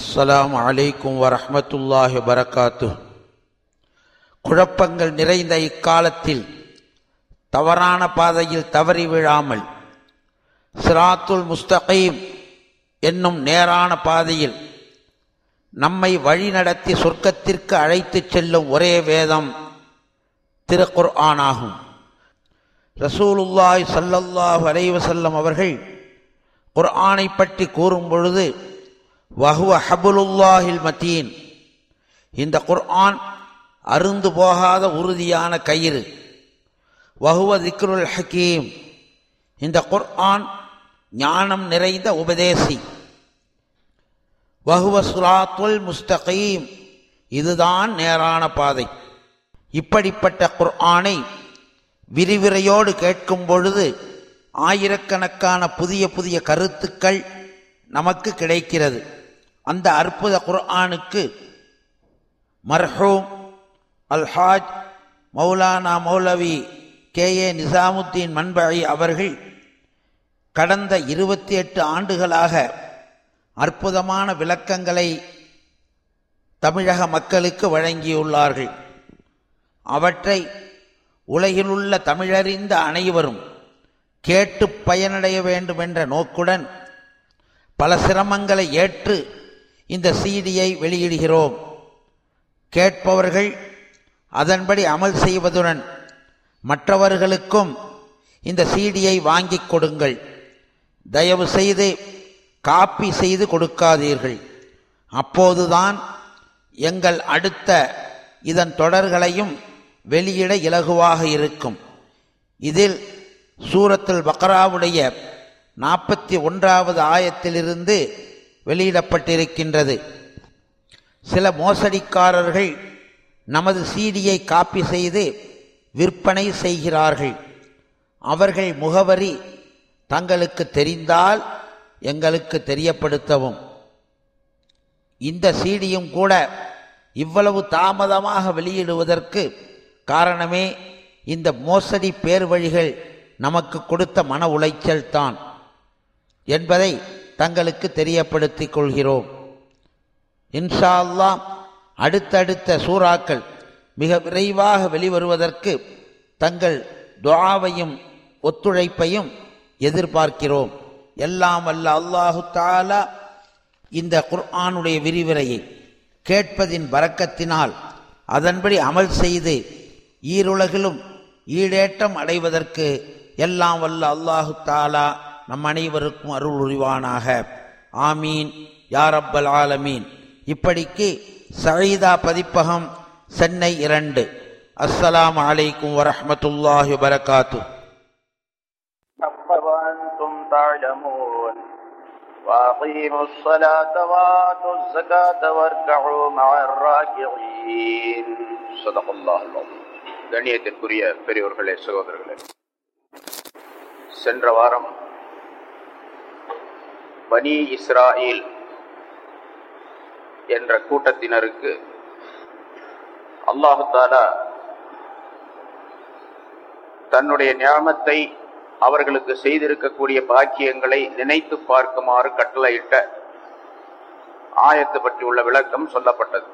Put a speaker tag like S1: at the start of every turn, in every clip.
S1: அஸ்ஸலாம் அலைக்கும் வரஹ்மத்துல்லாஹி வரகாத்து குழப்பங்கள் நிறைந்த இக்காலத்தில் தவறான பாதையில் தவறி விழாமல் சிராத்துல் முஸ்தகீம் என்னும் நேரான பாதையில் நம்மை வழிநடத்தி சொர்க்கத்திற்கு அழைத்துச் செல்லும் ஒரே வேதம் திருக்குர் ஆனாகும் ரசூலுல்லாய் சல்லல்லாஹ் அலைவசல்லம் அவர்கள் குர்ஆனை பற்றி கூறும் பொழுது வஹுவ ஹபுலுல்லாஹில் மத்தீன். இந்த குர்ஆன் அருந்து போகாத உறுதியான கயிறு. வஹுவ திக்ருல் ஹக்கீம் இந்த குர்ஆன் ஞானம் நிறைந்த உபதேசி. வஹுவ சுராத்துல் முஸ்தகீம். இதுதான் நேரான பாதை. இப்படிப்பட்ட குர்ஆனை விரிவிரையோடு கேட்கும் பொழுது ஆயிரக்கணக்கான புதிய புதிய கருத்துக்கள் நமக்கு கிடைக்கிறது. அந்த அற்புத குர்ஆனுக்கு மர்ஹூம் அல்ஹாஜ் மௌலானா மௌலவி கே. ஏ. நிசாமுத்தீன் மண்பழி அவர்கள் கடந்த இருபத்தி எட்டு ஆண்டுகளாக அற்புதமான விளக்கங்களை தமிழக மக்களுக்கு வழங்கியுள்ளார்கள். அவற்றை உலகிலுள்ள தமிழறிந்த அனைவரும் கேட்டு பயனடைய வேண்டும் என்ற நோக்குடன் பல சிரமங்களை ஏற்று இந்த சீடியை வெளியிடுகிறோம். கேட்பவர்கள் அதன்படி அமல் செய்வதுடன் மற்றவர்களுக்கும் இந்த சீடியை வாங்கிக் கொடுங்கள். தயவு செய்து காப்பி செய்து கொடுக்காதீர்கள். அப்போதுதான் எங்கள் அடுத்த இதன் தொடர்களையும் வெளியிட இலகுவாக இருக்கும். இதில் சூரத்தில் பக்ராவுடைய நாற்பத்தி ஒன்றாவது ஆயத்திலிருந்து வெளியிடப்பட்டிருக்கின்றது. சில மோசடிக்காரர்கள் நமது சீடியை காப்பி செய்து விற்பனை செய்கிறார்கள். அவர்கள் முகவரி தங்களுக்கு தெரிந்தால் எங்களுக்கு தெரியப்படுத்தவும். இந்த சீடியும் கூட இவ்வளவு தாமதமாக வெளியிடுவதற்கு காரணமே இந்த மோசடி பேர் வழிகள் நமக்கு கொடுத்த மன உளைச்சல் தான். என்பதை தங்களுக்கு தெரியப்படுத்தி கொள்கிறோம். இன்ஷா அல்லா அடுத்தடுத்த சூறாக்கள் மிக விரைவாக வெளிவருவதற்கு தங்கள் துவாவையும் ஒத்துழைப்பையும் எதிர்பார்க்கிறோம். எல்லாம் அல்ல அல்லாஹு தாலா இந்த குர்ஆனுடைய விரிவுரையை கேட்பதின் வரக்கத்தினால் அதன்படி அமல் செய்து ஈருலகிலும் ஈடேற்றம் அடைவதற்கு எல்லாம் வல்ல அல்லாஹு தாலா நம் அனைவருக்கும் அருள் உரிவானாக ஆமீன் யாரப்பல் ஆலமீன் இப்படிக்கு சயீதா பதிப்பகம் சென்னை இரண்டு அஸ்ஸலாம் அலைக்கும் வரஹமத்துல்லாஹி வரகாத்து
S2: وأنتم تعلمون وأقيموا الصلاة وآتوا الزكاة واركعوا مع الراكعين صدق الله العظيم கண்ணியத்திற்குரிய பெரியோர்களே சகோதரர்களே சென்ற வாரம் பனி இஸ்ராயில் என்ற கூட்டத்தினருக்கு அல்லாஹாலா தன்னுடைய ஞாபத்தை அவர்களுக்கு செய்திருக்கக்கூடிய பாக்கியங்களை நினைத்து பார்க்குமாறு கட்டளையிட்ட ஆயத்து பற்றி உள்ள விளக்கம் சொல்லப்பட்டது.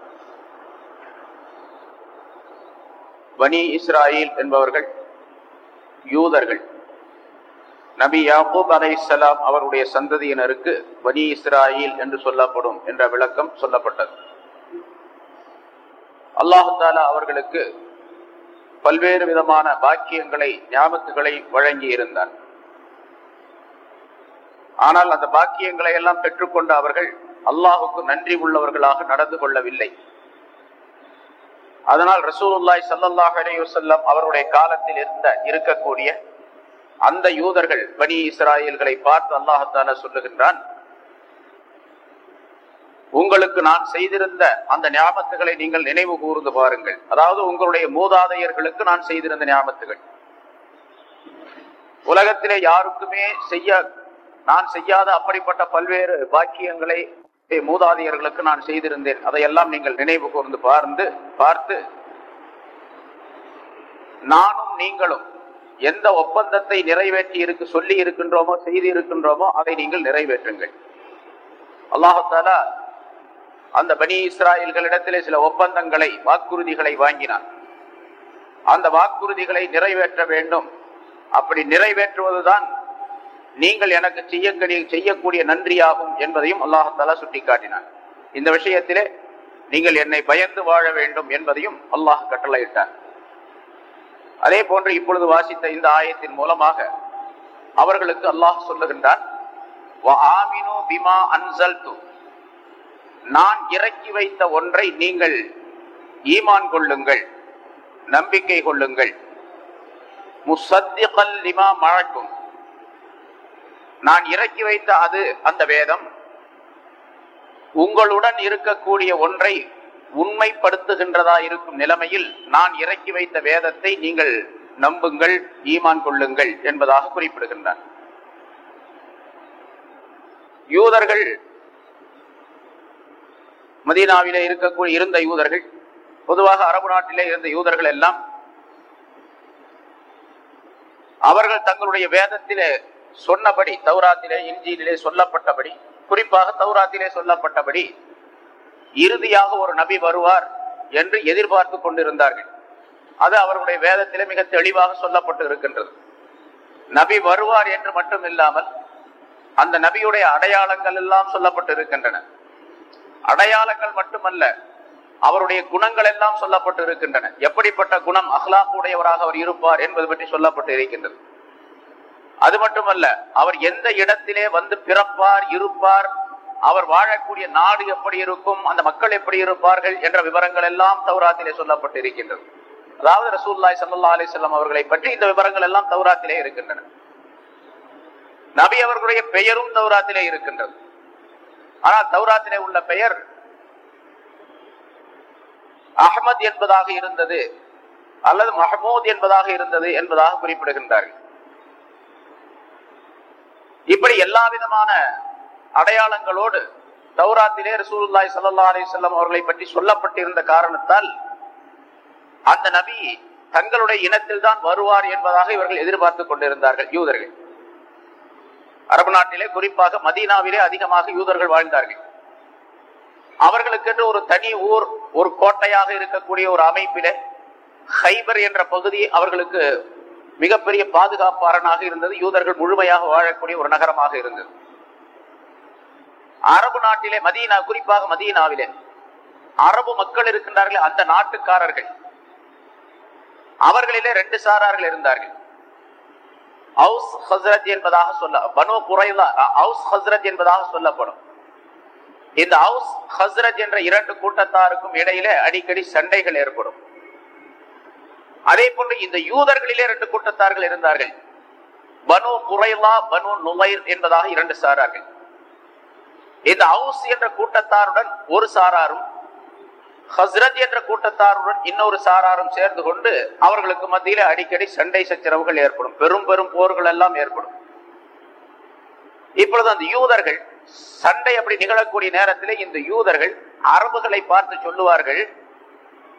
S2: பனி இஸ்ராயில் என்பவர்கள் யூதர்கள். நபி யாக்கூப் அலைஹிஸ்ஸலாம் அவருடைய சந்ததியினருக்கு வனி இஸ்ராயில் என்று சொல்லப்படும் என்ற விளக்கம் சொல்லப்பட்டது. அல்லாஹாலா அவர்களுக்கு பல்வேறு விதமான பாக்கியங்களை ஞாபகத்துகளை வழங்கி இருந்தார் ஆனால் அந்த பாக்கியங்களை எல்லாம் பெற்றுக்கொண்ட அவர்கள் அல்லாஹுக்கு நன்றி உள்ளவர்களாக நடந்து கொள்ளவில்லை. அதனால் ரசூலுல்லாய் சல்லல்லாஹ் அலைஹி அவருடைய காலத்தில் இருந்த இருக்கக்கூடிய அந்த யூதர்கள் பனி இஸ்ராயல்களை பார்த்து அல்லாஹத்தான சொல்லுகின்றான் உங்களுக்கு நான் செய்திருந்த அந்த ஞாபகத்துகளை நீங்கள் நினைவு கூர்ந்து பாருங்கள். அதாவது உங்களுடைய மூதாதையர்களுக்கு நான் செய்திருந்த ஞாபகத்துகள் உலகத்திலே யாருக்குமே செய்ய நான் செய்யாத அப்படிப்பட்ட பல்வேறு பாக்கியங்களை மூதாதையர்களுக்கு நான் செய்திருந்தேன். அதையெல்லாம் நீங்கள் நினைவு கூர்ந்து பார்ந்து பார்த்து நானும் நீங்களும் எந்த ஒப்பந்தத்தை நிறைவேற்றி இருக்கு சொல்லி இருக்கின்றோமோ செய்து இருக்கின்றோமோ அதை நீங்கள் நிறைவேற்றுங்கள். அல்லாஹாலா அந்த பனி இஸ்ராயல்களிடத்திலே சில ஒப்பந்தங்களை வாக்குறுதிகளை வாங்கினான். அந்த வாக்குறுதிகளை நிறைவேற்ற வேண்டும். அப்படி நிறைவேற்றுவதுதான் நீங்கள் எனக்கு செய்ய செய்யக்கூடிய நன்றியாகும் என்பதையும் அல்லாஹாலா சுட்டிக்காட்டினான். இந்த விஷயத்திலே நீங்கள் என்னை பயந்து வாழ வேண்டும் என்பதையும் அல்லாஹ் கட்டளையிட்டார் அதே போன்று இப்பொழுது வாசித்த இந்த ஆயத்தின் மூலமாக அவர்களுக்கு அல்லாஹ் சொல்லுகின்றான் பிமா நான் இறக்கி வைத்த ஒன்றை நீங்கள் ஈமான் கொள்ளுங்கள் நம்பிக்கை கொள்ளுங்கள். முசத்திகல் லிமா மழக்கும். நான் இறக்கி வைத்த அது அந்த வேதம். உங்களுடன் இருக்கக்கூடிய ஒன்றை உண்மைப்படுத்துகின்றதா இருக்கும் நிலைமையில் நான் இறக்கி வைத்த வேதத்தை நீங்கள் நம்புங்கள் ஈமான் கொள்ளுங்கள் என்பதாக குறிப்பிடுகின்றார். யூதர்கள் மதீனாவிலே இருக்கக்கூடிய இருந்த யூதர்கள் பொதுவாக அரபு நாட்டிலே இருந்த யூதர்கள் எல்லாம் அவர்கள் தங்களுடைய வேதத்திலே சொன்னபடி தௌராத்திலே இஞ்சியிலே சொல்லப்பட்டபடி குறிப்பாக தௌராத்திலே சொல்லப்பட்டபடி இறுதியாக ஒரு நபி வருவார் என்று எதிர்பார்த்து கொண்டிருந்தார்கள். அது அவருடைய வேதத்திலே மிக தெளிவாக சொல்லப்பட்டு இருக்கின்றது நபி வருவார் என்று மட்டும் இல்லாமல் அந்த நபியுடைய அடையாளங்கள் எல்லாம் சொல்லப்பட்டு இருக்கின்றன அடையாளங்கள் மட்டுமல்ல அவருடைய குணங்கள் எல்லாம் சொல்லப்பட்டு இருக்கின்றன எப்படிப்பட்ட குணம் அஹ்லாக்குடையவராக அவர் இருப்பார் என்பது பற்றி சொல்லப்பட்டு இருக்கின்றது அது மட்டுமல்ல அவர் எந்த இடத்திலே வந்து பிறப்பார் இருப்பார் அவர் வாழக்கூடிய நாடு எப்படி இருக்கும் அந்த மக்கள் எப்படி இருப்பார்கள் என்ற விவரங்கள் எல்லாம் தௌராத்திலே சொல்லப்பட்டு இருக்கின்றது அதாவது ரசூல்லாய் சல்லா அலிசல்லாம் அவர்களை பற்றி இந்த விவரங்கள் எல்லாம் தௌராத்திலே இருக்கின்றன. நபி அவர்களுடைய பெயரும் தௌராத்திலே இருக்கின்றது. ஆனால் தௌராத்திலே உள்ள பெயர் அஹமத் என்பதாக இருந்தது அல்லது மஹமூத் என்பதாக இருந்தது என்பதாக குறிப்பிடுகின்றார்கள். இப்படி எல்லா விதமான அடையாளங்களோடு தௌராத்திலே ரசூலுல்லாய் சல்லா அலிசல்லாம் அவர்களை பற்றி சொல்லப்பட்டிருந்த காரணத்தால் அந்த நபி தங்களுடைய இனத்தில் தான் வருவார் என்பதாக இவர்கள் எதிர்பார்த்து கொண்டிருந்தார்கள் யூதர்கள். அரபு நாட்டிலே குறிப்பாக மதீனாவிலே அதிகமாக யூதர்கள் வாழ்ந்தார்கள். அவர்களுக்கென்று ஒரு தனி ஊர் ஒரு கோட்டையாக இருக்கக்கூடிய ஒரு அமைப்பிலே ஹைபர் என்ற பகுதி அவர்களுக்கு மிகப்பெரிய பாதுகாப்பாளனாக இருந்தது. யூதர்கள் முழுமையாக வாழக்கூடிய ஒரு நகரமாக இருந்தது. அரபு நாட்டிலே மதீனா குறிப்பாக மதீனாவிலே. அரபு மக்கள் இருக்கின்றார்கள் அந்த நாட்டுக்காரர்கள். அவர்களிலே ரெண்டு சாரார்கள் இருந்தார்கள். அவுஸ் ஹஸ்ரத் என்பதாக சொல்ல பனு குறைலா ஹஸ்ரத் என்பதாக சொல்லப்படும். இந்த ஹவுஸ் ஹஸ்ரத் என்ற இரண்டு கூட்டத்தாருக்கும் இடையிலே அடிக்கடி சண்டைகள் ஏற்படும். அதே போன்று இந்த யூதர்களிலே இரண்டு கூட்டத்தார்கள் இருந்தார்கள். பனு குறைலா பனு நுமைர் என்பதாக இரண்டு சாரார்கள். இந்த ஹவுஸ் என்ற கூட்டத்தாருடன் ஒரு சாராரும் ஹஸ்ரத் என்ற கூட்டத்தாருடன் இன்னொரு சாராரும் சேர்ந்து கொண்டு அவர்களுக்கு மத்தியில அடிக்கடி சண்டை சச்சரவுகள் ஏற்படும். பெரும் பெரும் போர்கள் எல்லாம் ஏற்படும். இப்பொழுது அந்த யூதர்கள் சண்டை அப்படி நிகழக்கூடிய நேரத்தில் இந்த யூதர்கள் அரபுகளை பார்த்து சொல்லுவார்கள்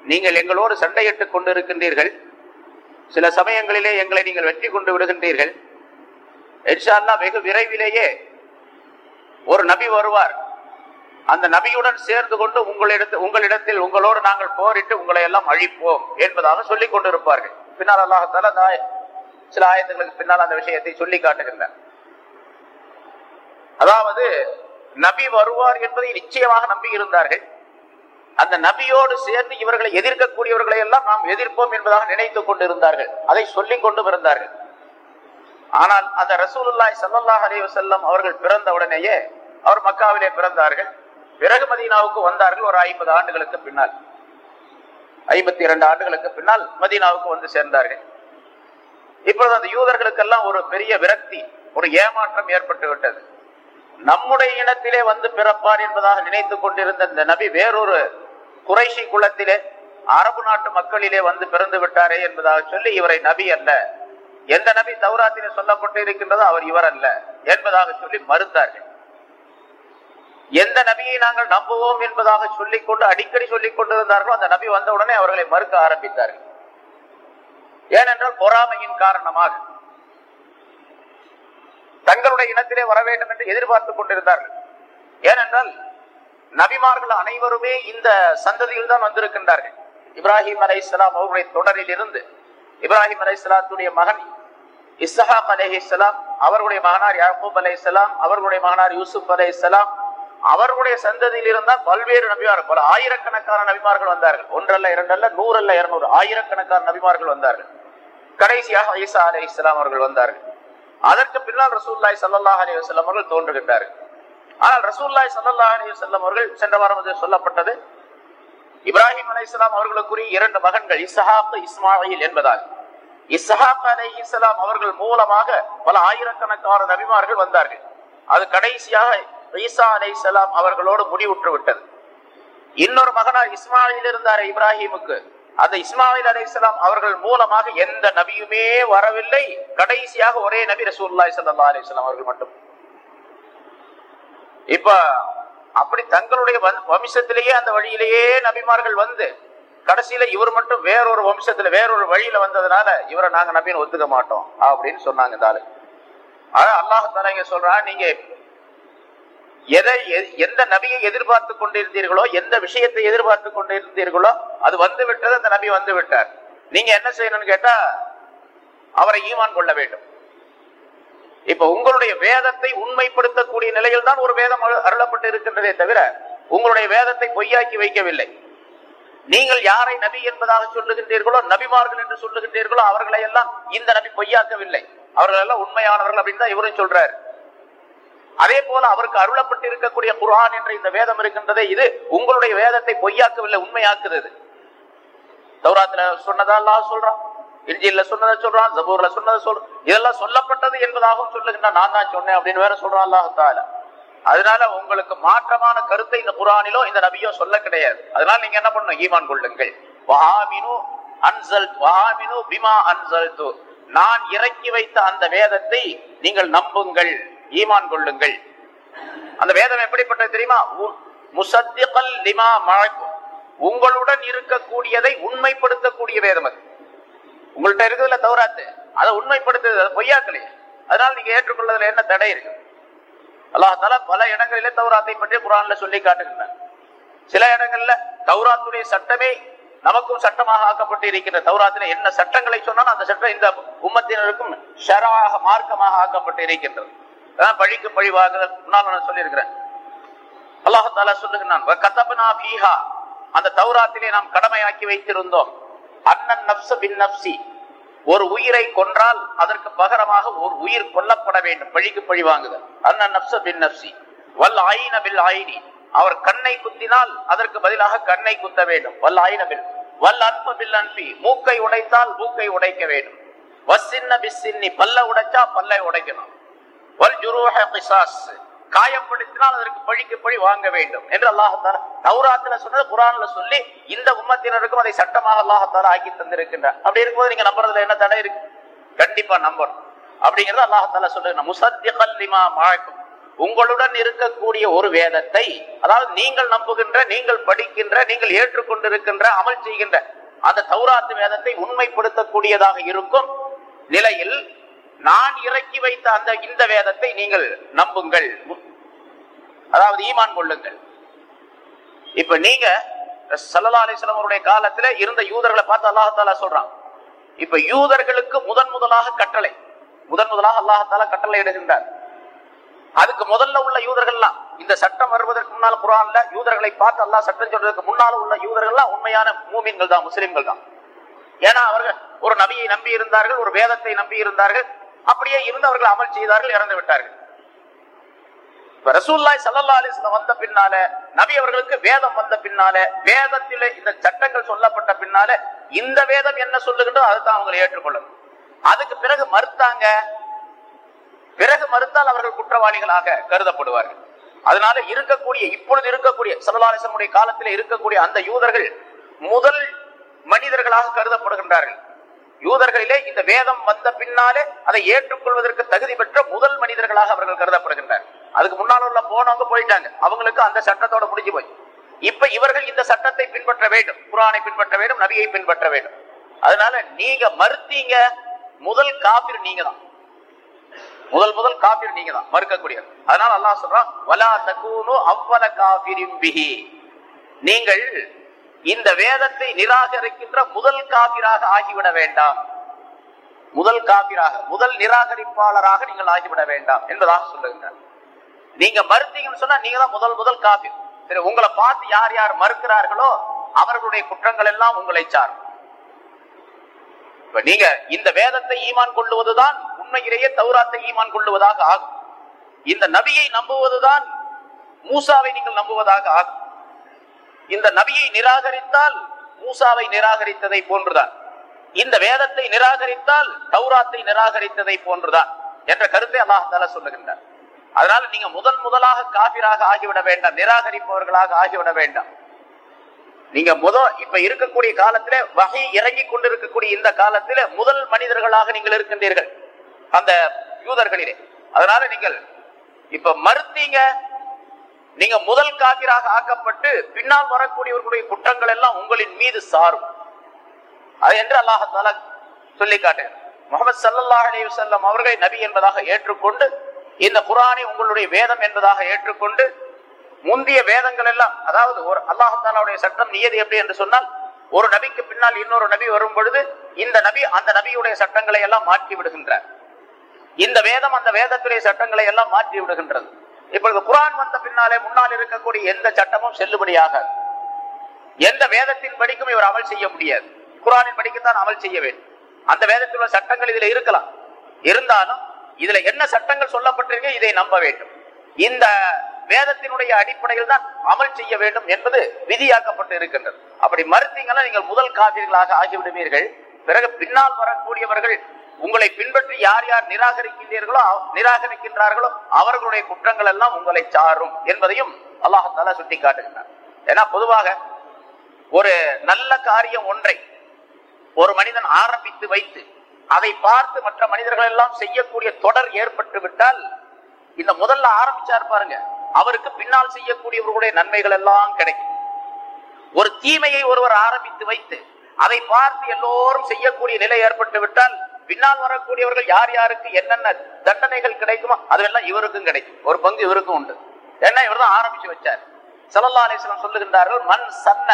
S2: நீங்கள் எங்களோடு சண்டையிட்டுக் கொண்டிருக்கின்றீர்கள். சில சமயங்களிலே எங்களை நீங்கள் வெற்றி கொண்டு விடுகின்றீர்கள். என்ஷால்லா வெகு விரைவிலேயே ஒரு நபி வருவார். அந்த நபியுடன் சேர்ந்து கொண்டு உங்களிடத்தில் உங்களிடத்தில் உங்களோடு நாங்கள் போரிட்டு உங்களை எல்லாம் அழிப்போம் என்பதாக சொல்லிக் கொண்டிருப்பார்கள். பின்னால் அல்லாஹால அந்த சில ஆயத்துகளுக்கு பின்னால் அந்த விஷயத்தை சொல்லி காட்டுகின்றனர் அதாவது நபி வருவார் என்பதை நிச்சயமாக நம்பி இருந்தார்கள். அந்த நபியோடு சேர்ந்து இவர்களை எதிர்க்கக்கூடியவர்களை எல்லாம் நாம் எதிர்ப்போம் என்பதாக நினைத்துக் கொண்டிருந்தார்கள். அதை சொல்லிக் கொண்டும் இருந்தார்கள் ஆனால் அந்த ரசூலுல்லாய் சல்லாஹ் அலைஹி வஸல்லம் அவர்கள் பிறந்த உடனேயே அவர் மக்காவிலே பிறந்தார்கள். பிறகு மதீனாவுக்கு வந்தார்கள். ஒரு ஐம்பது ஆண்டுகளுக்கு பின்னால். ஐம்பத்தி இரண்டு ஆண்டுகளுக்கு பின்னால் மதீனாவுக்கு வந்து சேர்ந்தார்கள். இப்பொழுது அந்த யூதர்களுக்கெல்லாம் ஒரு பெரிய விரக்தி ஒரு ஏமாற்றம் ஏற்பட்டு விட்டது. நம்முடைய இனத்திலே வந்து பிறப்பார் என்பதாக நினைத்துக் கொண்டிருந்த இந்த நபி வேறொரு குறைஷி குலத்திலே அரபு நாட்டு மக்களிலே வந்து பிறந்து விட்டாரே என்பதாக சொல்லி இவரை நபி அல்ல. எந்த நபி தௌராத்திலே சொல்லப்பட்டு இருக்கின்றதோ அவர் இவர் அல்ல என்பதாக சொல்லி மறுத்தார்கள். எந்த நபியை நாங்கள் நம்புவோம் என்பதாக சொல்லிக் கொண்டு அடிக்கடி சொல்லிக் கொண்டிருந்தார்களோ அந்த நபி வந்தவுடனே அவர்களை மறுக்க ஆரம்பித்தார்கள். ஏனென்றால் பொறாமையின் காரணமாக தங்களுடைய இனத்திலே வர வேண்டும் என்று எதிர்பார்த்துக் கொண்டிருந்தார்கள். ஏனென்றால் நபிமார்கள் அனைவருமே இந்த சந்ததியில் தான் வந்திருக்கின்றார்கள். இப்ராஹிம் அலை இஸ்லாம் அவருடைய தொடரில் இருந்து இப்ராஹிம் அலை இஸ்லாத்துடைய மகன் இஸ்ஹாக் அலை இஸ்லாம் அவர்களுடைய மகனார் யாக்கூப் அலை இஸ்லாம் அவர்களுடைய மகனார் யூசுப் அலை இஸ்லாம் அவர்களுடைய சந்ததியில் இருந்தால் பல்வேறு நபிமார்கள் பல ஆயிரக்கணக்கான நபிமார்கள் வந்தார்கள். ஒன்றல்ல இரண்டல்ல நூறல்ல இருநூறு ஆயிரக்கணக்கான நபிமார்கள் வந்தார்கள். கடைசியாக ஐசா அலை இஸ்லாம் அவர்கள் வந்தார்கள். அதற்கு பின்னால் ரசூல்லாய் சல்லாஹ் அலி வசல்லம் அவர்கள் தோன்றுகின்றார்கள். ஆனால் ரசூல்லாய் சல்லாஹ் அலி வசல்லம் அவர்கள் சென்ற வாரம் சொல்லப்பட்டது. இப்ராஹிம் அலி இஸ்லாம் அவர்களுக்குரிய இரண்டு மகன்கள் இசஹாப் இஸ்மாயில் என்பதாகும் இஸ்ஹாக் அலஹி இஸ்லாம் அவர்கள் மூலமாக பல ஆயிரக்கணக்கான நபிமார்கள் வந்தார்கள். அது கடைசியாக ஈசா அலை இஸ்லாம் அவர்களோடு முடிவுற்று விட்டது. இன்னொரு மகனார் இஸ்மாயில் இருந்தார் இப்ராஹிமுக்கு. அந்த இஸ்மாயில் அலை இஸ்லாம் அவர்கள் மூலமாக எந்த நபியுமே வரவில்லை. கடைசியாக ஒரே நபி ரசூல்லாய் சல்லா அலிஸ்லாம் அவர்கள் மட்டும். இப்ப அப்படி தங்களுடைய வம்சத்திலேயே அந்த வழியிலேயே நபிமார்கள் வந்து கடைசியில இவர் மட்டும் வேறொரு வம்சத்துல வேறொரு வழியில வந்ததுனால இவரை நாங்க நம்பின்னு ஒத்துக்க மாட்டோம் அப்படின்னு சொன்னாங்க இந்த ஆளு. அதான் இங்க சொல்றான் நீங்க எதை எந்த நபியை எதிர்பார்த்து கொண்டிருந்தீர்களோ எந்த விஷயத்தை எதிர்பார்த்து கொண்டிருந்தீர்களோ அது வந்து விட்டது அந்த நபி வந்து விட்டார். நீங்க என்ன செய்யணும்னு கேட்டா அவரை ஈமான் கொள்ள வேண்டும். இப்ப உங்களுடைய வேதத்தை உண்மைப்படுத்தக்கூடிய நிலையில் தான் ஒரு வேதம் அருளப்பட்டு இருக்கின்றதே தவிர உங்களுடைய வேதத்தை பொய்யாக்கி வைக்கவில்லை. நீங்கள் யாரை நபி என்பதாக சொல்லுகின்றீர்களோ நபிமார்கள் என்று சொல்லுகின்றீர்களோ அவர்களை எல்லாம் இந்த நபி பொய்யாக்கவில்லை. அவர்கள் எல்லாம் உண்மையானவர்கள் அப்படின்னு தான் இவரும் சொல்றாரு. அதே போல அவருக்கு அருளப்பட்டு இருக்கக்கூடிய குரான் என்ற இந்த வேதம் இருக்கின்றதே இது உங்களுடைய வேதத்தை பொய்யாக்கவில்லை உண்மையாக்குறது தௌராத்துல சொன்னதா சொல்றான்? இஞ்சியில சொன்னதை சொல்றான் ஜபூர்ல சொன்னதை சொல்றான் இதெல்லாம் சொல்லப்பட்டது என்பதாகவும் சொல்லுகின்ற நான் தான் சொன்னேன் அப்படின்னு வேற சொல்றான் அல்லாஹால தால அதனால உங்களுக்கு மாற்றமான கருத்தை இந்த குரானிலோ இந்த நபியோ சொல்ல கிடையாது. அதனால நீங்க என்ன பண்ணணும்? ஈமான் கொள்ளுங்கள். அன்சல் பிமா நான் இறக்கி வைத்த அந்த வேதத்தை நீங்கள் நம்புங்கள். ஈமான் கொள்ளுங்கள். அந்த வேதம் எப்படிப்பட்டது தெரியுமா? உ- முசத்திகல் லிமா மழக்கும் உங்களுடன் இருக்கக்கூடியதை உண்மைப்படுத்தக்கூடிய வேதம் அது. உங்கள்ட்ட இருக்குதுல தௌராத்து? அதை உண்மைப்படுத்துது அதை பொய்யாக்கலையே. அதனால நீங்க ஏற்றுக்கொள்வதில் என்ன தடை இருக்கு? அல்லாஹால பல இடங்களிலே தௌராத்தை பற்றி குரான்ல சொல்லி காட்டுகின்றன சில இடங்கள்ல தௌராத்துடைய சட்டமே நமக்கும் சட்டமாக ஆக்கப்பட்டு இருக்கின்ற தௌராத்தில என்ன சட்டங்களை சொன்னாலும் அந்த சட்டம் இந்த உம்மத்தினருக்கும் ஷராக மார்க்கமாக ஆக்கப்பட்டு இருக்கின்றது அதான் பழிக்கு பழிவாகுதல் முன்னால் நான் சொல்லியிருக்கிறேன். அல்லாஹால சொல்லுகிறான் "வ கதப்னா அந்த தௌராத்திலே நாம் கடமையாக்கி வைத்திருந்தோம். அண்ணன் நப்ச பின் நப்சி ஒரு உயிரை கொன்றால் அதற்கு பகரமாக ஒரு உயிர் கொல்லப்பட வேண்டும். பழிக்கு பழி வாங்குதல். அண்ணன் நப்ச பின் நப்சி. வல் ஆயின பில் ஆயினி. அவர் கண்ணை குத்தினால் அதற்கு பதிலாக கண்ணை குத்த வேண்டும். வல் ஆயின பில். வல் அன்ப பில் அன்பி. மூக்கை உடைத்தால் மூக்கை உடைக்க வேண்டும். வஸ் சின்ன பிசின்னி பல்ல உடைச்சா பல்லை உடைக்கணும். வல் ஜுருஹ பிசாஸ். காயப்படுத்தினால் அதற்கு பழிக்கு பழி வாங்க வேண்டும் என்று அல்லாஹால தௌராத்துல சொன்னது குரான்ல சொல்லி இந்த உம்மத்தினருக்கும் அதை சட்டமாக அல்லாஹத்தாரா ஆக்கி தந்திருக்கின்றார். அப்படி இருக்கும்போது நீங்க நம்புறதுல என்ன தடை இருக்கு? கண்டிப்பா நம்பணும் அப்படிங்கறது அல்லாஹத்தால சொல்லுங்க முசத்திகல் லிமா உங்களுடன் இருக்கக்கூடிய ஒரு வேதத்தை அதாவது நீங்கள் நம்புகின்ற நீங்கள் படிக்கின்ற நீங்கள் ஏற்றுக்கொண்டிருக்கின்ற அமல் செய்கின்ற அந்த தௌராத்து வேதத்தை உண்மைப்படுத்தக்கூடியதாக இருக்கும் நிலையில் நான் இறக்கி வைத்த அந்த இந்த வேதத்தை நீங்கள் நம்புங்கள். அதாவது ஈமான் கொள்ளுங்கள். இப்ப நீங்க சல்லா அலிஸ்லாம் அவருடைய காலத்துல இருந்த யூதர்களை பார்த்து அல்லாஹாலா சொல்றான். இப்ப யூதர்களுக்கு முதன் முதலாக கட்டளை. முதன் முதலாக அல்லாஹால கட்டளை இடுகின்றார். அதுக்கு முதல்ல உள்ள யூதர்கள்லாம் இந்த சட்டம் வருவதற்கு முன்னால் குரான்ல யூதர்களை பார்த்து அல்லாஹ் சட்டம் சொல்றதுக்கு முன்னால் உள்ள யூதர்கள்லாம் உண்மையான மூமின்கள் தான் முஸ்லிம்கள் தான் ஏன்னா அவர்கள் ஒரு நபியை நம்பி இருந்தார்கள் ஒரு வேதத்தை நம்பி இருந்தார்கள் அப்படியே இருந்து அவர்கள் அமல் செய்தார்கள் இறந்து விட்டார்கள். ரசூல்லாய் சல்லா அலிஸ்லம் வந்த பின்னால நபி அவர்களுக்கு வேதம் வந்த பின்னால வேதத்திலே இந்த சட்டங்கள் சொல்லப்பட்ட பின்னால இந்த வேதம் என்ன சொல்லுகின்றோ அதுதான் அவங்களை ஏற்றுக்கொள்ளும். அதுக்கு பிறகு மறுத்தாங்க. பிறகு மறுத்தால் அவர்கள் குற்றவாளிகளாக கருதப்படுவார்கள். அதனால இருக்கக்கூடிய இப்பொழுது இருக்கக்கூடிய சல்லாசனுடைய காலத்தில் இருக்கக்கூடிய அந்த யூதர்கள் முதல் மனிதர்களாக கருதப்படுகின்றார்கள். யூதர்களிலே இந்த வேதம் வந்த பின்னாலே அதை ஏற்றுக்கொள்வதற்கு தகுதி பெற்ற முதல் மனிதர்களாக அவர்கள் கருதப்படுகின்றனர். அதுக்கு முன்னால் உள்ள போனவங்க போயிட்டாங்க. அவங்களுக்கு அந்த சட்டத்தோட முடிஞ்சு போய் இப்ப இவர்கள் இந்த சட்டத்தை பின்பற்ற வேண்டும். குரானை பின்பற்ற வேண்டும் நபியை பின்பற்ற வேண்டும். அதனால நீங்க மறுத்தீங்க முதல் காபிர் நீங்க தான் முதல் முதல் காபிர் நீங்க தான் மறுக்கக்கூடிய அதனால அல்லாஹ் சொல்றான் வலா தகுனு அவ்வல காபிரிம்பிகி நீங்கள் இந்த வேதத்தை நிராகரிக்கின்ற முதல் காபிராக ஆகிவிட வேண்டாம். முதல் காபிராக முதல் நிராகரிப்பாளராக நீங்கள் ஆகிவிட வேண்டாம் என்பதாக சொல்லுங்க நீங்க மறுத்தீங்கன்னு சொன்னா நீங்க தான் முதல் முதல் காபி. சரி உங்களை பார்த்து யார் யார் மறுக்கிறார்களோ அவர்களுடைய குற்றங்கள் எல்லாம் உங்களை சாரும். இப்ப நீங்க இந்த வேதத்தை ஈமான் கொள்ளுவதுதான் உண்மையிலேயே தௌராத்தை ஈமான் கொள்ளுவதாக ஆகும். இந்த நபியை நம்புவதுதான் மூசாவை நீங்கள் நம்புவதாக ஆகும். இந்த நபியை நிராகரித்தால் மூசாவை நிராகரித்ததை போன்றுதான். இந்த வேதத்தை நிராகரித்தால் தௌராத்தை நிராகரித்ததை போன்றுதான் என்ற கருத்தை அல்லாஹால சொல்லுகின்றார் அதனால நீங்க முதல் முதலாக காபிராக ஆகிவிட வேண்டாம் நிராகரிப்பவர்களாக ஆகிவிட வேண்டாம். நீங்க முத இப்ப இருக்கக்கூடிய காலத்துல வகை இறங்கி கொண்டிருக்கக்கூடிய இந்த காலத்துல முதல் மனிதர்களாக நீங்கள் இருக்கின்றீர்கள். அந்த யூதர்களிலே. அதனால நீங்கள் இப்ப மறுத்தீங்க நீங்க முதல் காபிராக ஆக்கப்பட்டு பின்னால் வரக்கூடியவர்களுடைய குற்றங்கள் எல்லாம் உங்களின் மீது சாரும். அது என்று அல்லாஹால சொல்லி காட்டுகிறார். முகமது சல்லல்லாஹ் அலைஹி வஸல்லம் அவர்களை நபி என்பதாக ஏற்றுக்கொண்டு இந்த குரானை உங்களுடைய வேதம் என்பதாக ஏற்றுக்கொண்டு முந்தைய வேதங்கள் எல்லாம் அதாவது ஒரு அல்லாஹாலாவுடைய சட்டம் நியதி எப்படி என்று சொன்னால் ஒரு நபிக்கு பின்னால் இன்னொரு நபி வரும் பொழுது இந்த நபி அந்த நபியுடைய சட்டங்களை எல்லாம் மாற்றி விடுகின்றார். இந்த வேதம் அந்த வேதத்துடைய சட்டங்களை எல்லாம் மாற்றி விடுகின்றது. இப்பொழுது குரான் வந்த பின்னாலே முன்னால் இருக்கக்கூடிய எந்த சட்டமும் செல்லுபடியாகாது எந்த வேதத்தின் படிக்கும் இவர் அமல் செய்ய முடியாது. குரானின் படிக்குத்தான் அமல் செய்ய வேண்டும். அந்த வேதத்தில் உள்ள சட்டங்கள் இதுல இருக்கலாம். இருந்தாலும் இதுல என்ன சட்டங்கள் சொல்லப்பட்டிருக்கு இதை நம்ப வேண்டும். இந்த வேதத்தினுடைய அடிப்படையில் தான் அமல் செய்ய வேண்டும் என்பது விதியாக்கப்பட்டு இருக்கின்றது. அப்படி மறுத்தீங்கன்னா நீங்கள் முதல் காவிர்களாக ஆகிவிடுவீர்கள். பிறகு பின்னால் வரக்கூடியவர்கள் உங்களை பின்பற்றி யார் யார் நிராகரிக்கின்றீர்களோ நிராகரிக்கின்றார்களோ அவர்களுடைய குற்றங்கள் எல்லாம் உங்களை சாரும் என்பதையும் அல்லாஹால சுட்டி காட்டுகின்றார் ஏன்னா பொதுவாக ஒரு நல்ல காரியம் ஒன்றை ஒரு மனிதன் ஆரம்பித்து வைத்து அதை பார்த்து மற்ற மனிதர்கள் எல்லாம் செய்யக்கூடிய தொடர் ஏற்பட்டு விட்டால் இந்த முதல்ல ஆரம்பிச்சாரு பாருங்க அவருக்கு பின்னால் செய்யக்கூடியவர்களுடைய நன்மைகள் எல்லாம் கிடைக்கும். ஒரு தீமையை ஒருவர் ஆரம்பித்து வைத்து அதை பார்த்து எல்லோரும் செய்யக்கூடிய நிலை ஏற்பட்டு விட்டால் பின்னால் வரக்கூடியவர்கள் யார் யாருக்கு என்னென்ன தண்டனைகள் கிடைக்குமோ அதெல்லாம் இவருக்கும் கிடைக்கும். ஒரு பங்கு இவருக்கும் உண்டு. ஏன்னா இவர் தான் ஆரம்பிச்சு வச்சார். சல்லல்லா அலிஸ்லாம் சொல்லுகின்றார்கள் மண் சன்ன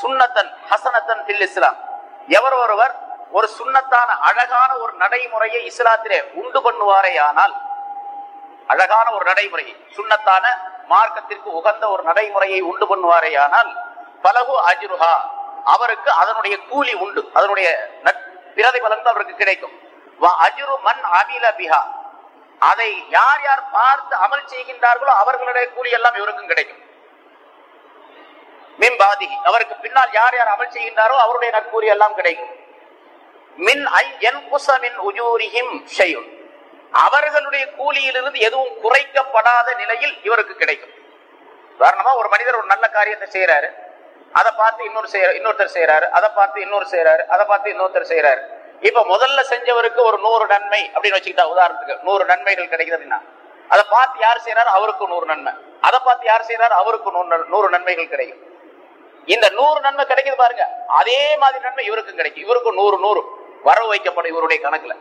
S2: சுன்னத்தன் ஹசனத்தன் தில் இஸ்லாம். எவர் ஒருவர் ஒரு சுண்ணத்தான அழகான ஒரு நடைமுறையை இஸ்லாத்திலே உண்டு பண்ணுவாரே ஆனால் அழகான ஒரு நடைமுறையை சுண்ணத்தான மார்க்கத்திற்கு உகந்த ஒரு நடைமுறையை உண்டு பண்ணுவாரே ஆனால் பலகு அஜிருஹா. அவருக்கு அதனுடைய கூலி உண்டு அதனுடைய பிரதிபலன் அவருக்கு கிடைக்கும். வ மன் அமில பிஹா. அதை யார் யார் பார்த்து அமல் செய்கின்றார்களோ அவர்களுடைய கூலி எல்லாம் இவருக்கும் கிடைக்கும். மின் பாதிகி. அவருக்கு பின்னால் யார் யார் அமல் செய்கின்றாரோ அவருடைய நற்கூலி எல்லாம் கிடைக்கும். மின் ஐ என் குசமின் உஜூரிஹிம் செய்யும் அவர்களுடைய கூலியிலிருந்து எதுவும் குறைக்கப்படாத நிலையில் இவருக்கு கிடைக்கும். உதாரணமா ஒரு மனிதர் ஒரு நல்ல காரியத்தை செய்யறாரு அதை பார்த்து இன்னொரு செய்ய இன்னொருத்தர் செய்யறாரு அதை பார்த்து இன்னொரு செய்யறாரு அதை பார்த்து இன்னொருத்தர் செய்யறாரு இப்ப முதல்ல செஞ்சவருக்கு ஒரு நூறு நன்மை அப்படின்னு வச்சுக்கிட்டா உதாரணத்துக்கு நூறு நன்மைகள் கிடைக்குது அப்படின்னா அதை பார்த்து யார் செய்யறாரு அவருக்கு நூறு நன்மை. அதை பார்த்து யார் செய்யறாரு அவருக்கு நூறு நூறு நன்மைகள் கிடைக்கும். இந்த நூறு நன்மை கிடைக்குது பாருங்க. அதே மாதிரி நன்மை இவருக்கும் கிடைக்கும். இவருக்கும் நூறு நூறு. வரவு வைக்கப்படும் இவருடைய கணக்குல.